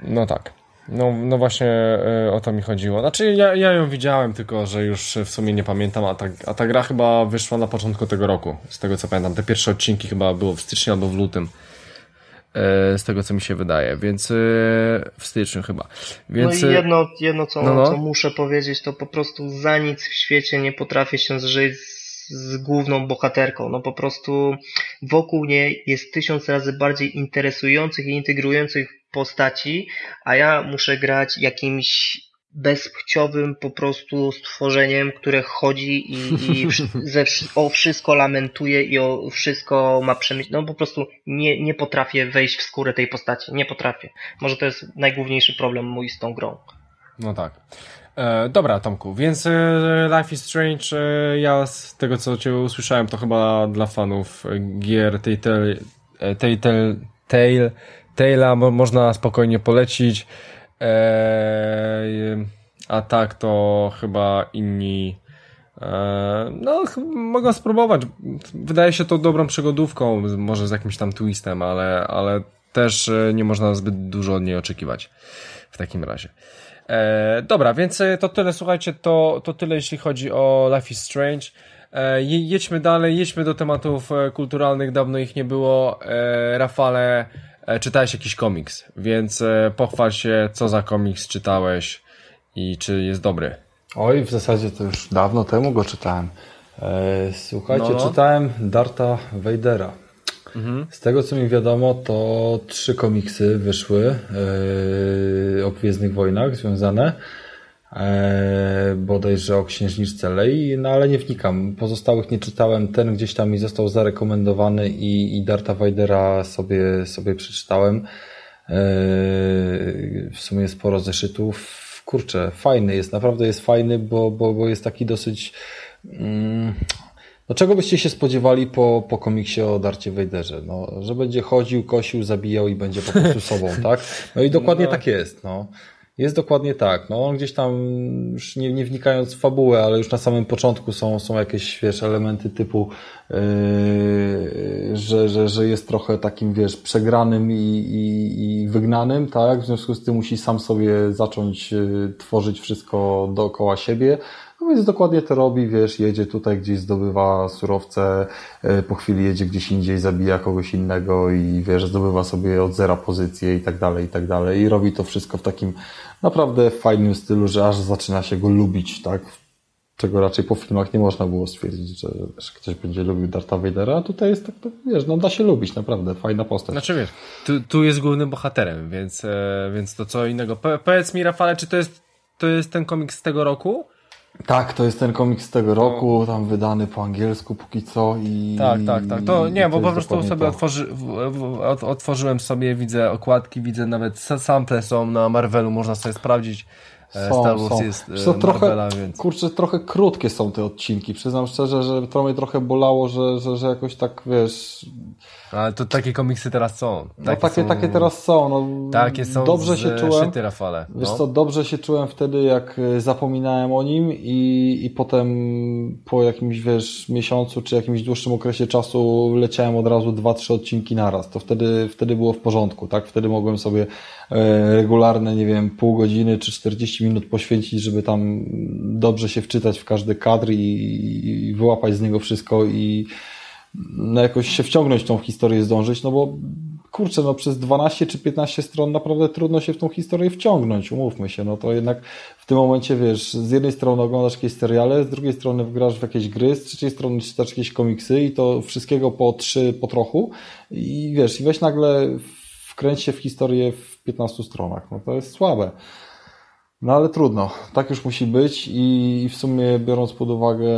No tak. No, no właśnie y, o to mi chodziło. Znaczy ja, ja ją widziałem, tylko że już w sumie nie pamiętam, a ta, a ta gra chyba wyszła na początku tego roku, z tego co pamiętam. Te pierwsze odcinki chyba było w styczniu albo w lutym. Y, z tego co mi się wydaje, więc y, w styczniu chyba. Więc, no i jedno, jedno co, no, no. co muszę powiedzieć, to po prostu za nic w świecie nie potrafię się zżyć z główną bohaterką. No po prostu wokół niej jest tysiąc razy bardziej interesujących i integrujących postaci, a ja muszę grać jakimś bezpłciowym po prostu stworzeniem, które chodzi i, i ze, o wszystko lamentuje i o wszystko ma przemyśleć. No po prostu nie, nie potrafię wejść w skórę tej postaci. Nie potrafię. Może to jest najgłówniejszy problem mój z tą grą. No tak. E, dobra, Tomku, więc e, Life is Strange, e, ja z tego co Cię usłyszałem, to chyba dla fanów gier tej tej, tej, tej, można spokojnie polecić. E, a tak to chyba inni e, no, mogą spróbować. Wydaje się to dobrą przygodówką, może z jakimś tam twistem, ale, ale też e, nie można zbyt dużo od niej oczekiwać w takim razie. E, dobra, więc e, to tyle, słuchajcie, to, to tyle jeśli chodzi o Life is Strange. E, jedźmy dalej, jedźmy do tematów e, kulturalnych, dawno ich nie było. E, Rafale, e, czytałeś jakiś komiks, więc pochwal się, co za komiks czytałeś i czy jest dobry. Oj, w zasadzie to już dawno temu go czytałem. Słuchajcie, no. czytałem Darta Vadera. Mhm. Z tego co mi wiadomo, to trzy komiksy wyszły yy, o Gwiezdnych Wojnach związane. E, bodajże o księżniczce Lei, no ale nie wnikam. Pozostałych nie czytałem. Ten gdzieś tam mi został zarekomendowany i, i Darta Vadera sobie, sobie przeczytałem. E, w sumie sporo zeszytów. Kurczę, fajny jest, naprawdę jest fajny, bo, bo, bo jest taki dosyć. No czego byście się spodziewali po, po komiksie o Darcie Wejderze? No, że będzie chodził, kosił, zabijał i będzie po prostu sobą, tak? No i dokładnie no. tak jest, no. Jest dokładnie tak. No, on gdzieś tam, już nie, nie wnikając w fabułę, ale już na samym początku są, są jakieś, wiesz, elementy typu, yy, że, że, że jest trochę takim, wiesz, przegranym i, i, i wygnanym, tak? W związku z tym musi sam sobie zacząć yy, tworzyć wszystko dookoła siebie. No więc dokładnie to robi, wiesz, jedzie tutaj gdzieś zdobywa surowce, e, po chwili jedzie gdzieś indziej, zabija kogoś innego i wiesz, zdobywa sobie od zera pozycję i tak dalej, i tak dalej. I robi to wszystko w takim naprawdę fajnym stylu, że aż zaczyna się go lubić, tak? Czego raczej po filmach nie można było stwierdzić, że, ktoś będzie lubił Darta Vadera, a tutaj jest tak, wiesz, no da się lubić, naprawdę, fajna postać. Znaczy wiesz, tu, tu jest głównym bohaterem, więc, e, więc to co innego. Po, powiedz mi, Rafale, czy to jest, to jest ten komiks z tego roku? Tak, to jest ten komiks z tego roku, no. tam wydany po angielsku póki co i... Tak, tak, tak. To nie, bo po prostu sobie otworzy, otworzyłem sobie, widzę okładki, widzę nawet sample są na Marvelu, można sobie sprawdzić. E, są, Star Wars są. jest e, Co, trochę, więc... Kurczę, trochę krótkie są te odcinki. Przyznam szczerze, że to mnie trochę bolało, że, że, że jakoś tak, wiesz... Ale to takie komiksy teraz są. Takie no takie, są... takie teraz są. No, takie są dobrze się czułem. Szyty, Rafale. No. Wiesz co, dobrze się czułem wtedy, jak e, zapominałem o nim i, i potem po jakimś, wiesz, miesiącu czy jakimś dłuższym okresie czasu leciałem od razu dwa, trzy odcinki naraz. To wtedy, wtedy było w porządku, tak? Wtedy mogłem sobie regularne, nie wiem, pół godziny czy 40 minut poświęcić, żeby tam dobrze się wczytać w każdy kadr i, i wyłapać z niego wszystko i no jakoś się wciągnąć w tą historię, zdążyć, no bo kurczę, no przez 12 czy 15 stron naprawdę trudno się w tą historię wciągnąć, umówmy się, no to jednak w tym momencie, wiesz, z jednej strony oglądasz jakieś seriale, z drugiej strony wgrasz w jakieś gry, z trzeciej strony czytasz jakieś komiksy i to wszystkiego po trzy po trochu. I wiesz, i weź nagle wkręć się w historię w 15 stronach, no to jest słabe. No ale trudno, tak już musi być i w sumie biorąc pod uwagę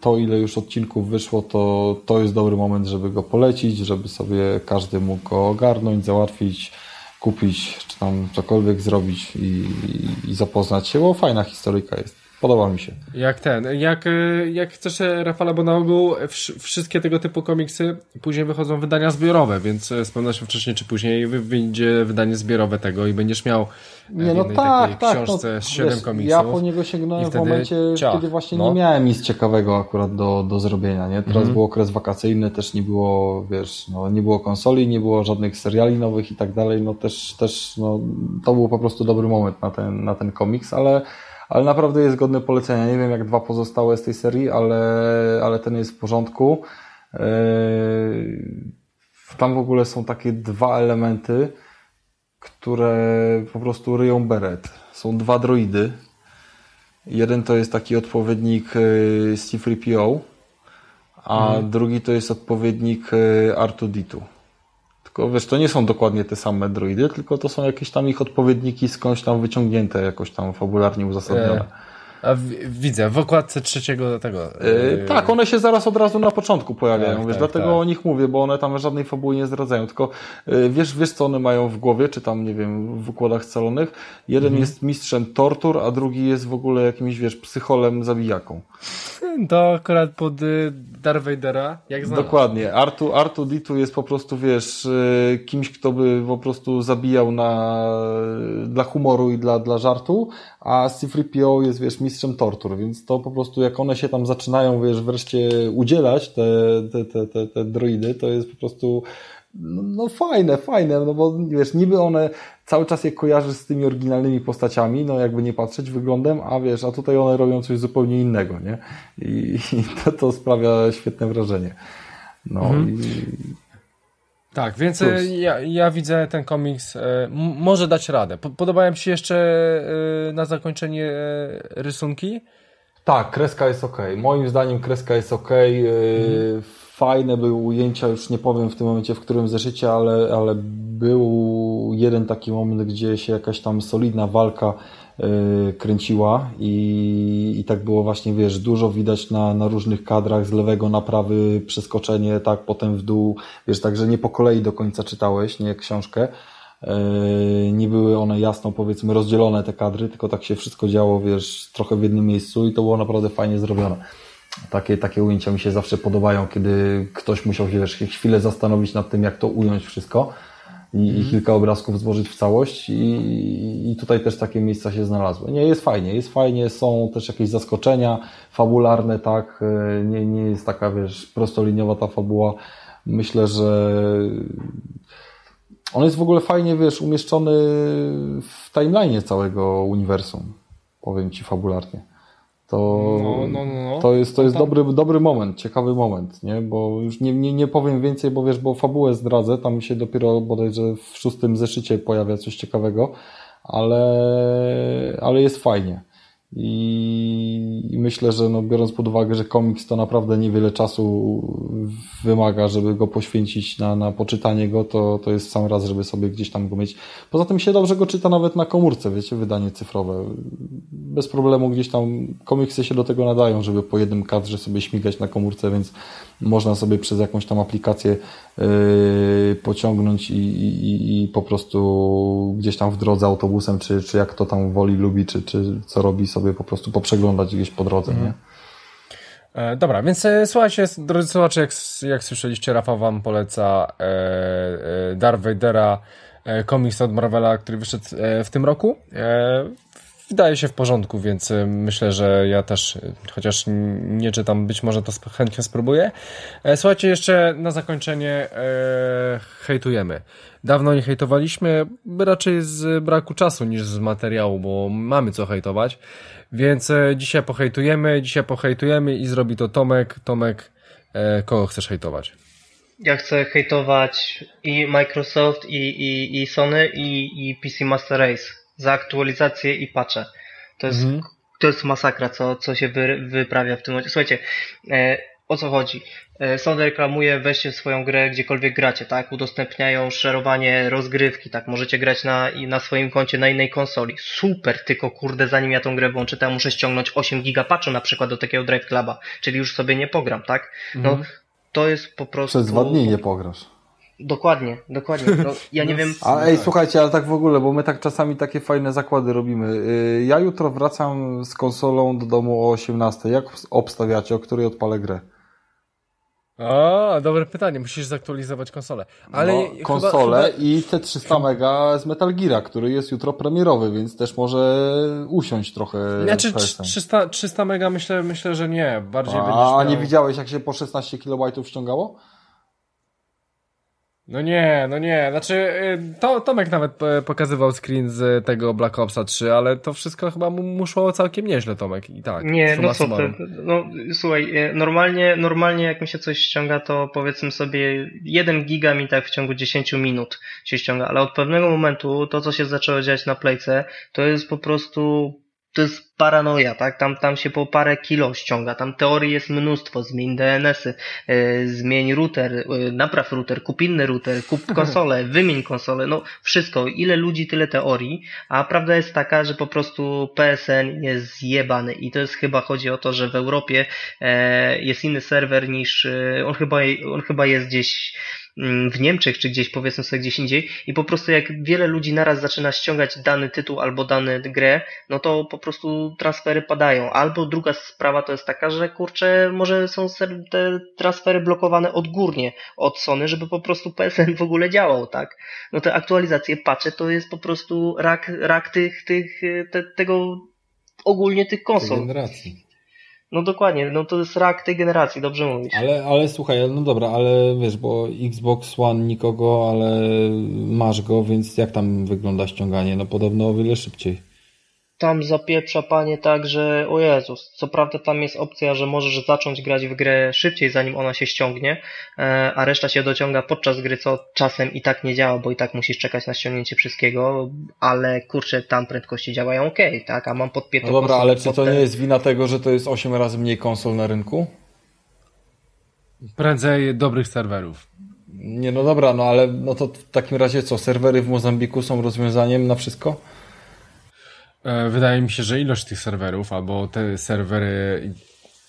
to, ile już odcinków wyszło, to to jest dobry moment, żeby go polecić, żeby sobie każdy mógł go ogarnąć, załatwić, kupić, czy tam cokolwiek zrobić i, i, i zapoznać się, bo fajna historyjka jest. Podoba mi się. Jak ten, jak, e, jak chcesz, e, Rafale, bo na ogół wszystkie tego typu komiksy później wychodzą wydania zbiorowe, więc e, z pewnością wcześniej czy później wyjdzie wydanie zbiorowe tego i będziesz miał nie, no tak, tak, książce no, z 7 komiksów. Ja po niego sięgnąłem w momencie, ciach, kiedy właśnie no. nie miałem nic ciekawego akurat do, do zrobienia, nie? Teraz mhm. był okres wakacyjny, też nie było, wiesz, no, nie było konsoli, nie było żadnych seriali nowych i tak dalej, no też, też, no, to był po prostu dobry moment na ten, na ten komiks, ale ale naprawdę jest godny polecenia. Nie wiem jak dwa pozostałe z tej serii, ale, ale ten jest w porządku. Yy, tam w ogóle są takie dwa elementy, które po prostu ryją beret. Są dwa droidy. Jeden to jest taki odpowiednik yy, C-3PO, a mhm. drugi to jest odpowiednik yy, R2-D2. Tylko wiesz, to nie są dokładnie te same droidy, tylko to są jakieś tam ich odpowiedniki skądś tam wyciągnięte, jakoś tam fabularnie uzasadnione. E a w, widzę, w okładce trzeciego tego. Yy, tak, one się zaraz od razu na początku pojawiają, tak, wiesz, tak, dlatego tak. o nich mówię, bo one tam żadnej fabuły nie zdradzają, tylko yy, wiesz, wiesz co one mają w głowie, czy tam, nie wiem, w układach scalonych. Jeden mhm. jest mistrzem tortur, a drugi jest w ogóle jakimś, wiesz, psycholem zabijaką. To akurat pod y, Darth Vadera, jak znalazł. Dokładnie. Artu, Artu Ditu jest po prostu, wiesz, y, kimś, kto by po prostu zabijał na, dla humoru i dla, dla żartu, a C-3PO jest, wiesz, mistrzem tortur, więc to po prostu jak one się tam zaczynają, wiesz, wreszcie udzielać, te, te, te, te, te droidy, to jest po prostu no, no fajne, fajne, no bo wiesz, niby one cały czas je kojarzy z tymi oryginalnymi postaciami, no jakby nie patrzeć wyglądem, a wiesz, a tutaj one robią coś zupełnie innego, nie? I, i to, to sprawia świetne wrażenie. No mhm. i... Tak, więc e, ja, ja widzę ten komiks, e, może dać radę. podobają mi się jeszcze e, na zakończenie e, rysunki? Tak, kreska jest ok. Moim zdaniem kreska jest ok. Mhm fajne były ujęcia, już nie powiem w tym momencie, w którym zeszycie, ale, ale był jeden taki moment, gdzie się jakaś tam solidna walka kręciła i, i tak było właśnie, wiesz, dużo widać na, na różnych kadrach, z lewego na prawy przeskoczenie, tak, potem w dół, wiesz, także nie po kolei do końca czytałeś, nie książkę. Yy, nie były one jasno, powiedzmy, rozdzielone te kadry, tylko tak się wszystko działo, wiesz, trochę w jednym miejscu i to było naprawdę fajnie zrobione. Takie, takie ujęcia mi się zawsze podobają, kiedy ktoś musiał się wiesz, chwilę zastanowić nad tym, jak to ująć wszystko i, mm. i mhm. kilka obrazków złożyć w całość i, i tutaj też takie miejsca się znalazły. Nie, jest fajnie, jest fajnie, są też jakieś zaskoczenia fabularne, tak, nie, nie jest taka, wiesz, prostoliniowa ta fabuła. Myślę, że on jest w ogóle fajnie, wiesz, umieszczony w timeline całego uniwersum, powiem Ci fabularnie to, no, no, no, no. to jest, to jest dobry, dobry moment, ciekawy moment, nie? Bo już nie, nie, nie powiem więcej, bo wiesz, bo fabułę zdradzę, tam się dopiero bodajże w szóstym zeszycie pojawia coś ciekawego, ale, ale jest fajnie. I, myślę, że no, biorąc pod uwagę, że komiks to naprawdę niewiele czasu wymaga, żeby go poświęcić na, na poczytanie go, to, to jest sam raz, żeby sobie gdzieś tam go mieć. Poza tym się dobrze go czyta nawet na komórce, wiecie, wydanie cyfrowe. Bez problemu gdzieś tam komiksy się do tego nadają, żeby po jednym kadrze sobie śmigać na komórce, więc można sobie przez jakąś tam aplikację yy, pociągnąć i, i, i po prostu gdzieś tam w drodze autobusem, czy, czy jak to tam woli, lubi, czy, czy co robi, sobie po prostu poprzeglądać gdzieś po drodze, nie? E, dobra, więc e, słuchajcie, drodzy słuchacze, jak, jak słyszeliście, Rafał wam poleca e, e, Darth Vadera, e, komiks od Marvela, który wyszedł e, w tym roku. Wydaje się w porządku, więc y, myślę, że ja też, y, chociaż nie czytam, być może to chętnie spróbuję. E, słuchajcie, jeszcze na zakończenie e, hejtujemy. Dawno nie hejtowaliśmy, raczej z braku czasu niż z materiału, bo mamy co hejtować, więc e, dzisiaj pohejtujemy, dzisiaj pohejtujemy i zrobi to Tomek. Tomek, e, kogo chcesz hejtować? Ja chcę hejtować i Microsoft, i, i, i Sony, i, i PC Master Race za aktualizację i patche. To jest, mhm. to jest masakra, co, co się wy, wyprawia w tym momencie. Słuchajcie, e, o co chodzi? E, Sony reklamuje, weźcie swoją grę gdziekolwiek gracie, tak? Udostępniają szerowanie rozgrywki, tak? Możecie grać na, na swoim koncie na innej konsoli. Super, tylko kurde, zanim ja tą grę włączę, to ja muszę ściągnąć 8 giga patchu na przykład do takiego Drive Cluba, czyli już sobie nie pogram, tak? No, mhm. to jest po prostu... Przez dwa dni nie pograsz. Dokładnie, dokładnie. No, ja nie no, wiem. A ej, słuchajcie, ale tak w ogóle, bo my tak czasami takie fajne zakłady robimy. Y, ja jutro wracam z konsolą do domu o 18. Jak obstawiacie, o której odpalę grę? A, dobre pytanie. Musisz zaktualizować konsolę. Ale no, konsolę chyba... i te 300 mega z Metal Gear, który jest jutro premierowy, więc też może usiąść trochę. Znaczy 300, 300 mega myślę, myślę, że nie. Bardziej A, będziesz miał... nie widziałeś jak się po 16 KB ściągało? No nie, no nie. Znaczy, y, to, Tomek nawet e, pokazywał screen z tego Black Opsa 3, ale to wszystko chyba mu, mu szło całkiem nieźle, Tomek. I tak. Nie, no co ty. No, słuchaj, e, normalnie, normalnie jak mi się coś ściąga, to powiedzmy sobie 1 giga mi tak w ciągu 10 minut się ściąga, ale od pewnego momentu to, co się zaczęło dziać na playce, to jest po prostu to jest paranoja, tak? Tam, tam się po parę kilo ściąga, tam teorii jest mnóstwo, zmień DNS-y, yy, zmień router, yy, napraw router, kup inny router, kup konsolę, wymień konsolę, no wszystko, ile ludzi, tyle teorii, a prawda jest taka, że po prostu PSN jest zjebany. I to jest chyba, chodzi o to, że w Europie yy, jest inny serwer niż, on chyba, on chyba jest gdzieś w Niemczech, czy gdzieś powiedzmy sobie gdzieś indziej i po prostu jak wiele ludzi naraz zaczyna ściągać dany tytuł albo dany grę, no to po prostu transfery padają. Albo druga sprawa to jest taka, że kurczę, może są te transfery blokowane odgórnie od Sony, żeby po prostu PSN w ogóle działał, tak? No te aktualizacje, patrzę, to jest po prostu rak, rak tych, tych, te, tego ogólnie tych konsol. generacji. No dokładnie, no to jest rak tej generacji, dobrze mówisz. Ale, ale słuchaj, no dobra, ale wiesz, bo Xbox One nikogo, ale masz go, więc jak tam wygląda ściąganie? No podobno o wiele szybciej tam zapieprza panie tak, że o Jezus, co prawda tam jest opcja, że możesz zacząć grać w grę szybciej zanim ona się ściągnie, e, a reszta się dociąga podczas gry, co czasem i tak nie działa, bo i tak musisz czekać na ściągnięcie wszystkiego, ale kurczę, tam prędkości działają ok, tak, a mam podpiętą No dobra, ale czy to nie jest wina tego, że to jest 8 razy mniej konsol na rynku? Prędzej dobrych serwerów. Nie, no dobra, no ale no to w takim razie co, serwery w Mozambiku są rozwiązaniem na wszystko? E, wydaje mi się, że ilość tych serwerów, albo te serwery,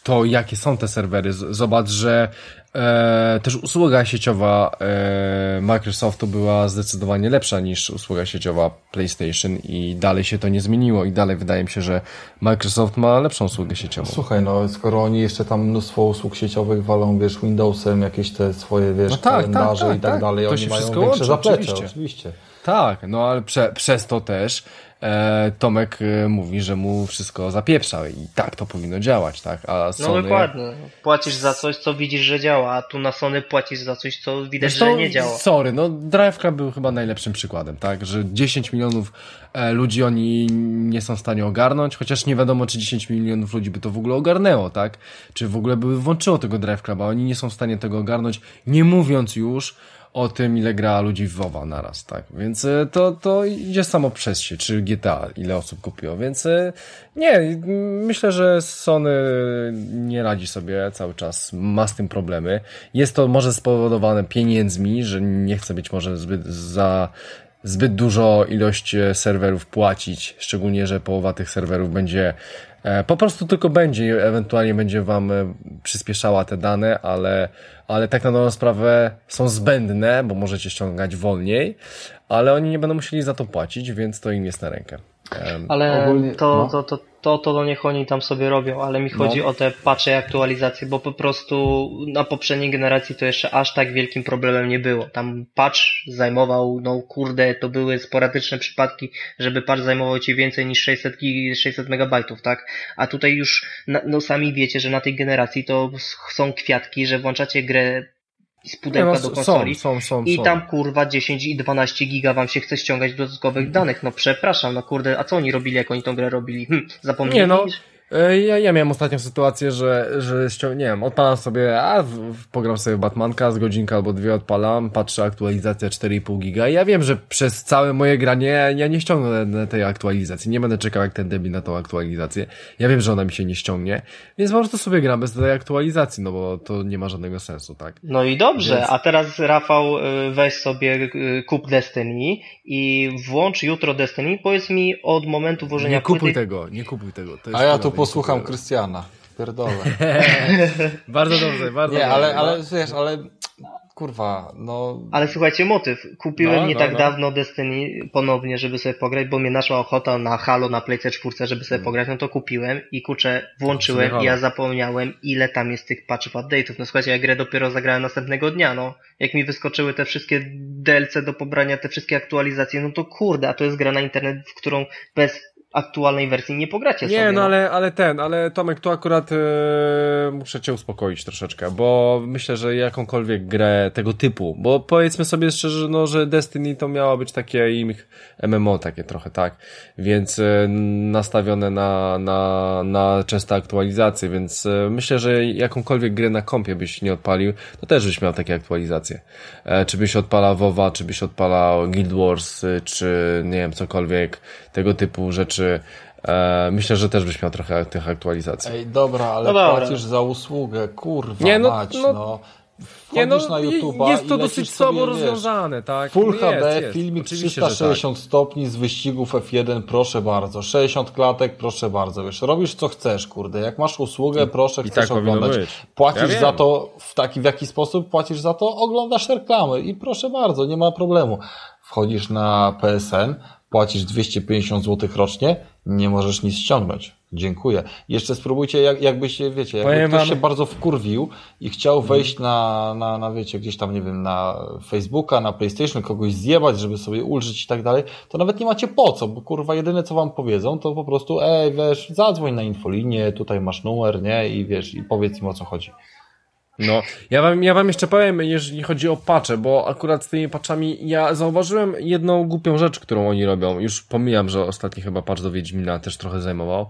to jakie są te serwery, zobacz, że e, też usługa sieciowa e, Microsoftu była zdecydowanie lepsza niż usługa sieciowa PlayStation i dalej się to nie zmieniło i dalej wydaje mi się, że Microsoft ma lepszą usługę sieciową. Słuchaj, no skoro oni jeszcze tam mnóstwo usług sieciowych walą, wiesz, Windowsem, jakieś te swoje, wiesz, no tak, tak kalendarze tak, tak, i tak, dalej, to oni mają większe łączy, zaplecze, oczywiście. oczywiście. Tak, no ale prze, przez to też e, Tomek e, mówi, że mu wszystko zapieprza i tak to powinno działać, tak? A no Sony... No dokładnie. Płacisz za coś, co widzisz, że działa, a tu na Sony płacisz za coś, co widać, że nie działa. Sorry, no Drive Club był chyba najlepszym przykładem, tak? Że 10 milionów e, ludzi oni nie są w stanie ogarnąć, chociaż nie wiadomo, czy 10 milionów ludzi by to w ogóle ogarnęło, tak? Czy w ogóle by włączyło tego Drive Cluba. Oni nie są w stanie tego ogarnąć, nie mówiąc już o tym, ile gra ludzi w WoWa naraz, tak? Więc e, to, to idzie samo przez się, czy GTA, ile osób kupiło, więc e, nie, myślę, że Sony nie radzi sobie cały czas, ma z tym problemy. Jest to może spowodowane pieniędzmi, że nie chce być może zbyt za zbyt dużo ilość e, serwerów płacić, szczególnie, że połowa tych serwerów będzie po prostu tylko będzie, ewentualnie będzie wam przyspieszała te dane, ale ale tak na dobrą sprawę są zbędne, bo możecie ściągać wolniej, ale oni nie będą musieli za to płacić, więc to im jest na rękę. Ale Ogólnie, to, no. to, to, to, to niech oni tam sobie robią, ale mi chodzi no. o te patche i aktualizacje, bo po prostu na poprzedniej generacji to jeszcze aż tak wielkim problemem nie było. Tam patch zajmował, no kurde, to były sporadyczne przypadki, żeby patch zajmował ci więcej niż 600, 600 megabajtów, tak? A tutaj już, no sami wiecie, że na tej generacji to są kwiatki, że włączacie grę z pudełka no, do konsoli są, są, są, i tam kurwa 10 i 12 giga wam się chce ściągać dodatkowych danych. No przepraszam, no kurde, a co oni robili, jak oni tą grę robili? Hm, zapomnieli? Nie, no, ja, ja miałem ostatnią sytuację, że, że nie wiem, odpalam sobie, a w, w, pogram sobie Batmanka, z godzinka albo dwie odpalam, patrzę aktualizacja 4,5 giga i ja wiem, że przez całe moje granie ja nie ściągnę tej aktualizacji, nie będę czekał jak ten debil na tą aktualizację. Ja wiem, że ona mi się nie ściągnie, więc po prostu sobie gram bez tej aktualizacji, no bo to nie ma żadnego sensu, tak? No i dobrze, Więc- a teraz Rafał y, weź sobie y, kup Destiny i włącz jutro Destiny, powiedz mi od momentu włożenia Nie kupuj płyty- tego, nie kupuj tego. To jest A ja tu posłucham. Krystiana. Pierdolę. Bardzo dobrze, bardzo Nie, dobrze. ale, no. ale wiesz, ale kurwa, no Ale słuchajcie, motyw. Kupiłem No, nie no, tak no. dawno Destiny ponownie, żeby sobie pograć, bo mnie naszła ochota na Halo, na PlayStation 4, żeby sobie pograć, no to kupiłem i kurczę, włączyłem i ja zapomniałem, ile tam jest tych patchów, update'ów. No słuchajcie, ja grę dopiero zagrałem następnego dnia, no. Jak mi wyskoczyły te wszystkie DLC do pobrania, te wszystkie aktualizacje, no to kurde, a to jest gra na internet, w którą bez aktualnej wersji nie pogracie Nie, sobie. no ale, ale ten, ale Tomek, tu akurat e, muszę cię uspokoić troszeczkę, bo myślę, że jakąkolwiek grę tego typu, bo powiedzmy sobie szczerze, no, że Destiny to miało być takie im MMO takie trochę, tak, więc e, nastawione na, na, na częste aktualizacje, więc e, myślę, że jakąkolwiek grę na kompie byś nie odpalił, to też byś miał takie aktualizacje. E, czy byś odpalał WoWa, czy byś odpalał Guild Wars, czy nie wiem, cokolwiek tego typu rzeczy, E, myślę, że też byś miał trochę tych aktualizacji. ej, dobra, ale No dobra. płacisz za usługę, kurwa Nie, no, mać, no, no. Nie, no, Wchodzisz na i- YouTube'a jest to i dosyć słabo rozwiązane, tak? Full jest, HD, jest. filmik Oczywiście, że tak. 360 stopni z wyścigów F1, proszę bardzo. 60 klatek, proszę bardzo. Wiesz, robisz co chcesz, kurde. Jak masz usługę, proszę, i chcesz tak oglądać. być. Płacisz Ja za to w taki, w jaki sposób płacisz za to? Oglądasz reklamy i proszę bardzo, nie ma problemu. Wchodzisz na PSN, płacisz 250 zł rocznie, nie możesz nic ściągnąć. Dziękuję. Jeszcze spróbujcie, jak, jakbyście, wiecie, jakby ktoś się bardzo wkurwił i chciał wejść na, na, na, wiecie, gdzieś tam, nie wiem, na Facebooka, na PlayStation, kogoś zjebać, żeby sobie ulżyć i tak dalej, to nawet nie macie po co, bo kurwa, jedyne co wam powiedzą, to po prostu, ej, wiesz, zadzwoń na infolinię, tutaj masz numer, nie, i wiesz, i powiedz im o co chodzi. No, ja wam, ja wam jeszcze powiem, jeżeli chodzi o patche, bo akurat z tymi patchami ja zauważyłem jedną głupią rzecz, którą oni robią. Już pomijam, że ostatni chyba patch do Wiedźmina też trochę zajmował.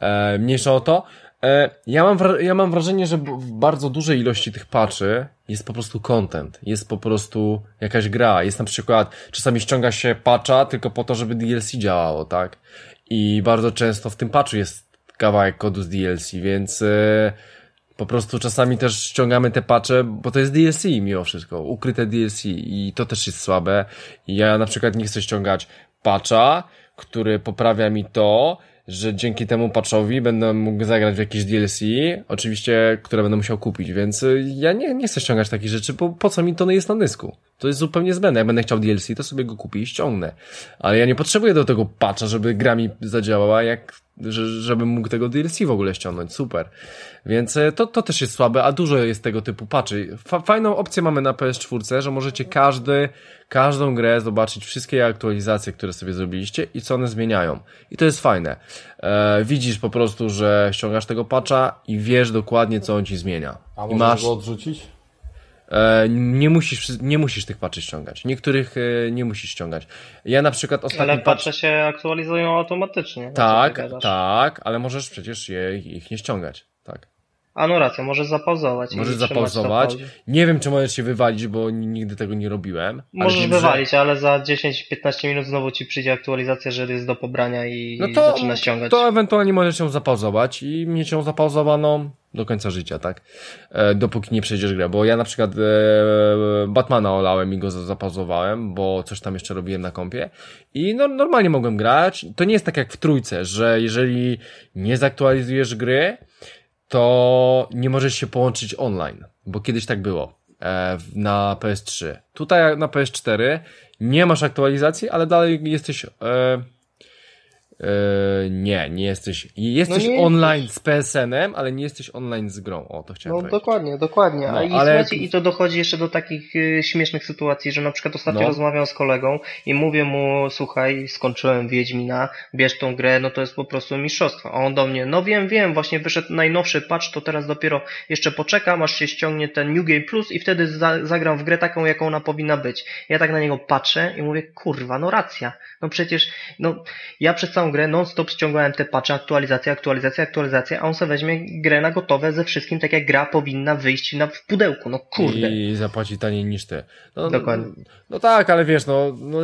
E, mniejsza o to. E, ja, mam ja mam wrażenie, że w bardzo dużej ilości tych patchy jest po prostu content. Jest po prostu jakaś gra. Jest na przykład, czasami ściąga się patcha tylko po to, żeby DLC działało, tak? I bardzo często w tym patchu jest kawałek kodu z DLC, więc... E, po prostu czasami też ściągamy te patche, bo to jest DLC mimo wszystko, ukryte DLC i to też jest słabe. Ja na przykład nie chcę ściągać patcha, który poprawia mi to, że dzięki temu patchowi będę mógł zagrać w jakieś DLC, oczywiście, które będę musiał kupić, więc y, ja nie, nie chcę ściągać takich rzeczy, bo po co mi to jest na dysku? To jest zupełnie zbędne. Jak będę chciał DLC, to sobie go kupię i ściągnę. Ale ja nie potrzebuję do tego patcha, żeby gra mi zadziałała, jak, żebym mógł tego DLC w ogóle ściągnąć. Super. Więc e, to, to też jest słabe, a dużo jest tego typu patchy. Fa fajną opcję mamy na PS4, że możecie każdy, każdą grę zobaczyć, wszystkie aktualizacje, które sobie zrobiliście i co one zmieniają. I to jest fajne. E, widzisz po prostu, że ściągasz tego patcha i wiesz dokładnie, co on ci zmienia. A I możesz masz, go odrzucić? E, nie musisz, nie musisz tych patchy ściągać. Niektórych e, nie musisz ściągać. Ja na przykład ostatni Ale patch... patche się aktualizują automatycznie. Co Tak, gadasz? tak, ale możesz przecież je, ich nie ściągać. A no racja, możesz zapauzować. Możesz zapauzować. Nie wiem, czy możesz się wywalić, bo nigdy tego nie robiłem. Możesz wiem, że- wywalić, ale za 10-15 minut znowu ci przyjdzie aktualizacja, że jest do pobrania i No to, zaczyna ściągać. to ewentualnie możesz ją zapauzować i mieć ją zapauzowaną do końca życia, tak? E, dopóki nie przejdziesz grę, bo ja na przykład e, Batmana olałem i go za- zapauzowałem, bo coś tam jeszcze robiłem na kompie i no, normalnie mogłem grać. To nie jest tak jak w trójce, że jeżeli nie zaktualizujesz gry, to nie możesz się połączyć online, bo kiedyś tak było e, na PS3. Tutaj na PS4 nie masz aktualizacji, ale dalej jesteś. E, nie, nie jesteś. Jesteś No nie online z PSN-em, ale nie jesteś online z grą. O, to chciałem No powiedzieć. dokładnie, dokładnie. No, A i, ale- I to dochodzi jeszcze do takich y, śmiesznych sytuacji, że na przykład ostatnio No. rozmawiam z kolegą i mówię mu, słuchaj, skończyłem Wiedźmina, bierz tą grę, no to jest po prostu mistrzostwo. A on do mnie, no wiem, wiem, właśnie wyszedł najnowszy patch, to teraz dopiero jeszcze poczekam, aż się ściągnie ten New Game Plus i wtedy za, zagram w grę taką, jaką ona powinna być. Ja tak na niego patrzę i mówię, kurwa, no racja. No przecież, no ja przez całą całą grę non-stop ściągałem te patche, aktualizacje, aktualizacje, aktualizacje, a on sobie weźmie grę na gotowe ze wszystkim, tak jak gra powinna wyjść na, w pudełku, no kurde. I zapłaci taniej niż ty. No, Dokładnie. No, no tak, ale wiesz, no, no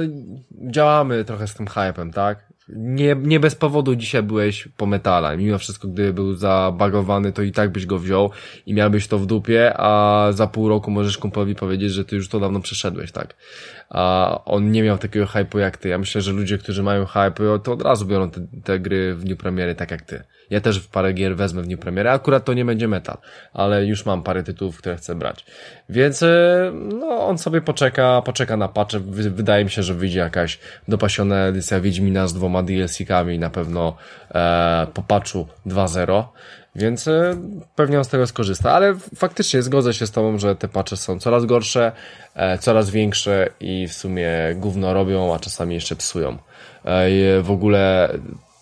działamy trochę z tym hypem, tak? Nie, nie bez powodu dzisiaj byłeś po metala. Mimo wszystko, gdyby był zabagowany, to i tak byś go wziął i miałbyś to w dupie, a za pół roku możesz kumplowi powiedzieć, że ty już to dawno przeszedłeś, tak? A on nie miał takiego hype'u jak ty. Ja myślę, że ludzie, którzy mają hype, to od razu biorą te, te gry w dniu premiery, tak jak ty. Ja też w parę gier wezmę w dniu premiery. Akurat to nie będzie metal, ale już mam parę tytułów, które chcę brać. Więc e, no, on sobie poczeka, poczeka na patche. Wydaje mi się, że wyjdzie jakaś dopasiona edycja Wiedźmina z dwoma DLC-kami na pewno e, po patchu 2.0. Więc e, pewnie on z tego skorzysta, ale faktycznie zgodzę się z tobą, że te patche są coraz gorsze, e, coraz większe i w sumie gówno robią, a czasami jeszcze psują. E, w ogóle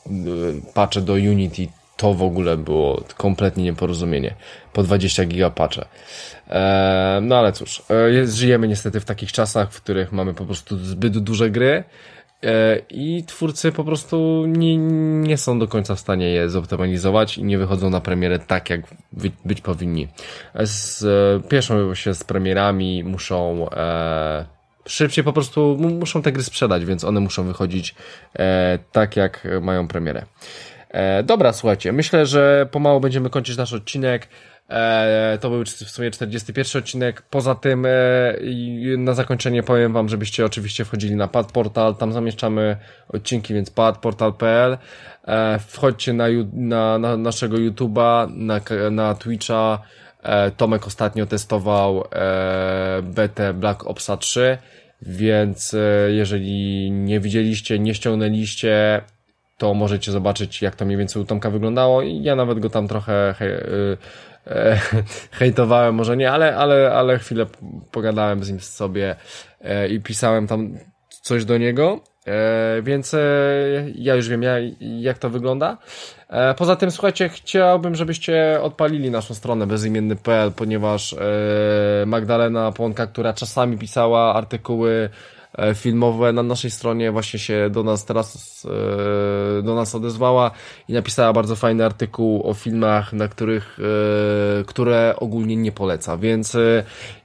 e, patche do Unity to w ogóle było kompletnie nieporozumienie. Po 20 giga patche. E, no ale cóż, e, żyjemy niestety w takich czasach, w których mamy po prostu zbyt duże gry e, i twórcy po prostu nie, nie są do końca w stanie je zoptymalizować i nie wychodzą na premierę tak, jak być powinni. Z, pieszą się z premierami, muszą e, szybciej po prostu muszą te gry sprzedać, więc one muszą wychodzić e, tak, jak mają premierę. E, dobra, słuchajcie, myślę, że pomału będziemy kończyć nasz odcinek. E, to był w sumie 41 odcinek. Poza tym e, na zakończenie powiem wam, żebyście oczywiście wchodzili na Padportal, tam zamieszczamy odcinki, więc padportal.pl e, wchodźcie na, na, na naszego YouTube'a, na, na Twitcha. E, Tomek ostatnio testował e, betę Black Opsa 3, więc e, jeżeli nie widzieliście, nie ściągnęliście, to możecie zobaczyć, jak to mniej więcej u Tomka wyglądało. I ja nawet go tam trochę hej, y, e, hejtowałem, może nie, ale, ale, ale chwilę pogadałem z nim sobie e, i pisałem tam coś do niego, e, więc e, ja już wiem, ja, jak to wygląda. E, poza tym, słuchajcie, chciałbym, żebyście odpalili naszą stronę bezimienny.pl, ponieważ e, Magdalena Płonka, która czasami pisała artykuły filmowe. Na naszej stronie właśnie się do nas teraz e, do nas odezwała i napisała bardzo fajny artykuł o filmach, na których e, które ogólnie nie poleca, więc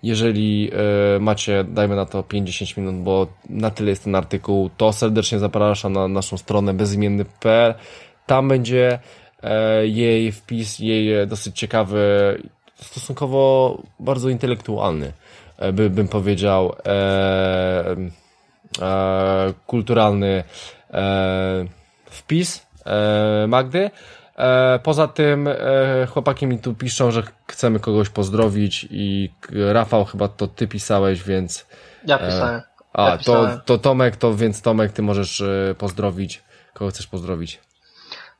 jeżeli macie, dajmy na to 50 minut, bo na tyle jest ten artykuł, to serdecznie zapraszam na naszą stronę bezimienny.pl tam będzie jej wpis, jej dosyć ciekawy, stosunkowo bardzo intelektualny, by, bym powiedział, e, kulturalny e, wpis e, Magdy. E, poza tym e, chłopaki mi tu piszą, że chcemy kogoś pozdrowić i Rafał chyba to ty pisałeś, więc... Ja e, pisałem. A, ja to, to Tomek, to więc Tomek, ty możesz e, pozdrowić. Kogo chcesz pozdrowić?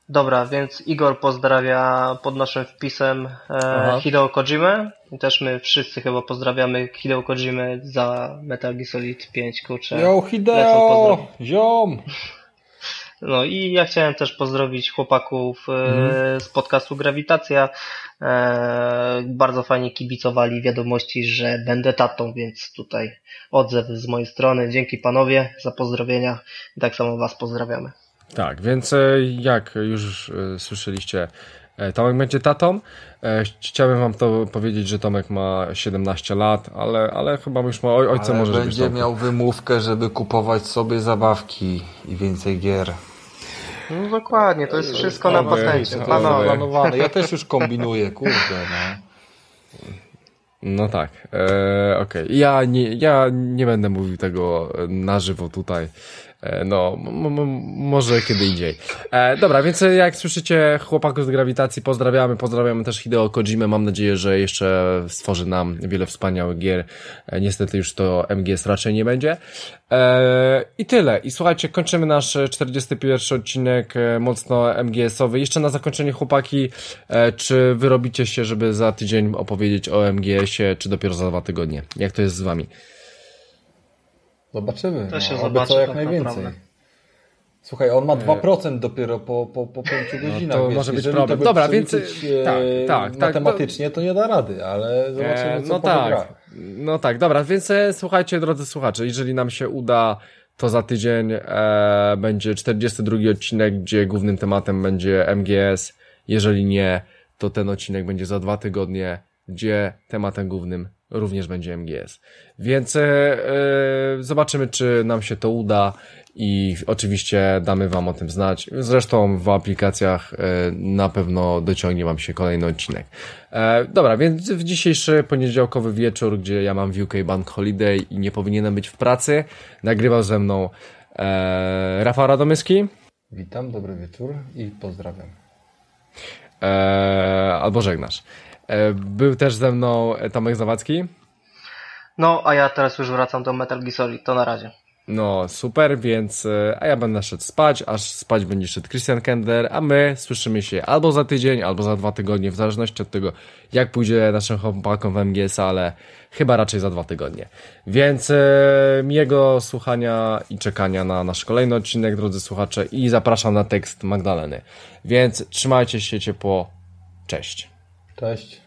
Dobra, więc Igor pozdrawia pod naszym wpisem e, Hideo Kojimę. I też my wszyscy chyba pozdrawiamy Hideo Kojimę za Metal Gear Solid 5, kurczę. Yo Hideo! Ziom! No i ja chciałem też pozdrowić chłopaków e, mhm. z podcastu Grawitacja. E, bardzo fajnie kibicowali wiadomości, że będę tatą, więc tutaj odzew z mojej strony. Dzięki panowie za pozdrowienia. I tak samo was pozdrawiamy. Tak, więc e, jak już e, słyszeliście, e, Tomek będzie tatą. Chciałbym wam to powiedzieć, że Tomek ma 17 lat, ale, ale chyba już ma oj, ojca ale może będzie być miał wymówkę, żeby kupować sobie zabawki i więcej gier. No dokładnie, to jest wszystko na patencie. Planowane. Ja też już kombinuję, kurde, no. No tak, e, okej. Okay. Ja, nie, ja nie będę mówił tego na żywo tutaj. E, no, może kiedy indziej. E, dobra, więc jak słyszycie chłopaków z grawitacji pozdrawiamy, pozdrawiamy też Hideo Kojimę, mam nadzieję, że jeszcze stworzy nam wiele wspaniałych gier. E, niestety już to MGS raczej nie będzie. E, I tyle. I słuchajcie, kończymy nasz 41 odcinek e, mocno MGS-owy. Jeszcze na zakończenie chłopaki, e, czy wy robicie się, żeby za tydzień opowiedzieć o MGS-ie, czy dopiero za dwa tygodnie? Jak to jest z wami? Zobaczymy. To się no, zobaczy, co jak tak najwięcej. Naprawdę. Słuchaj, on ma 2% dopiero po, po, po 5 no godzinach. No to może być problem. Dobra, więc e, tak, tak, tak, matematycznie to... to nie da rady, ale zobaczymy, co no tak. Gra. No tak, dobra, więc e, słuchajcie, drodzy słuchacze, jeżeli nam się uda to za tydzień e, będzie 42 odcinek, gdzie głównym tematem będzie MGS. Jeżeli nie, to ten odcinek będzie za dwa tygodnie, gdzie tematem głównym również będzie MGS. Więc e, e, zobaczymy, czy nam się to uda i oczywiście damy Wam o tym znać. Zresztą w aplikacjach e, na pewno dociągnie Wam się kolejny odcinek. Dobra, więc w dzisiejszy poniedziałkowy wieczór, gdzie ja mam w UK Bank Holiday i nie powinienem być w pracy, nagrywał ze mną Rafał Radomyski. Witam, dobry wieczór i pozdrawiam. Albo żegnasz. E, był też ze mną Tomek Zawadzki. No, a ja teraz już wracam do Metal Gear Solid, to na razie. No, super, więc e, a ja będę szedł spać, aż spać będzie szedł Christian Kender, a my słyszymy się albo za tydzień, albo za dwa tygodnie, w zależności od tego, jak pójdzie naszym chłopakom w MGS, ale chyba raczej za dwa tygodnie. Więc e, miłego słuchania i czekania na nasz kolejny odcinek, drodzy słuchacze, i zapraszam na tekst Magdaleny. Więc trzymajcie się ciepło, cześć. Cześć.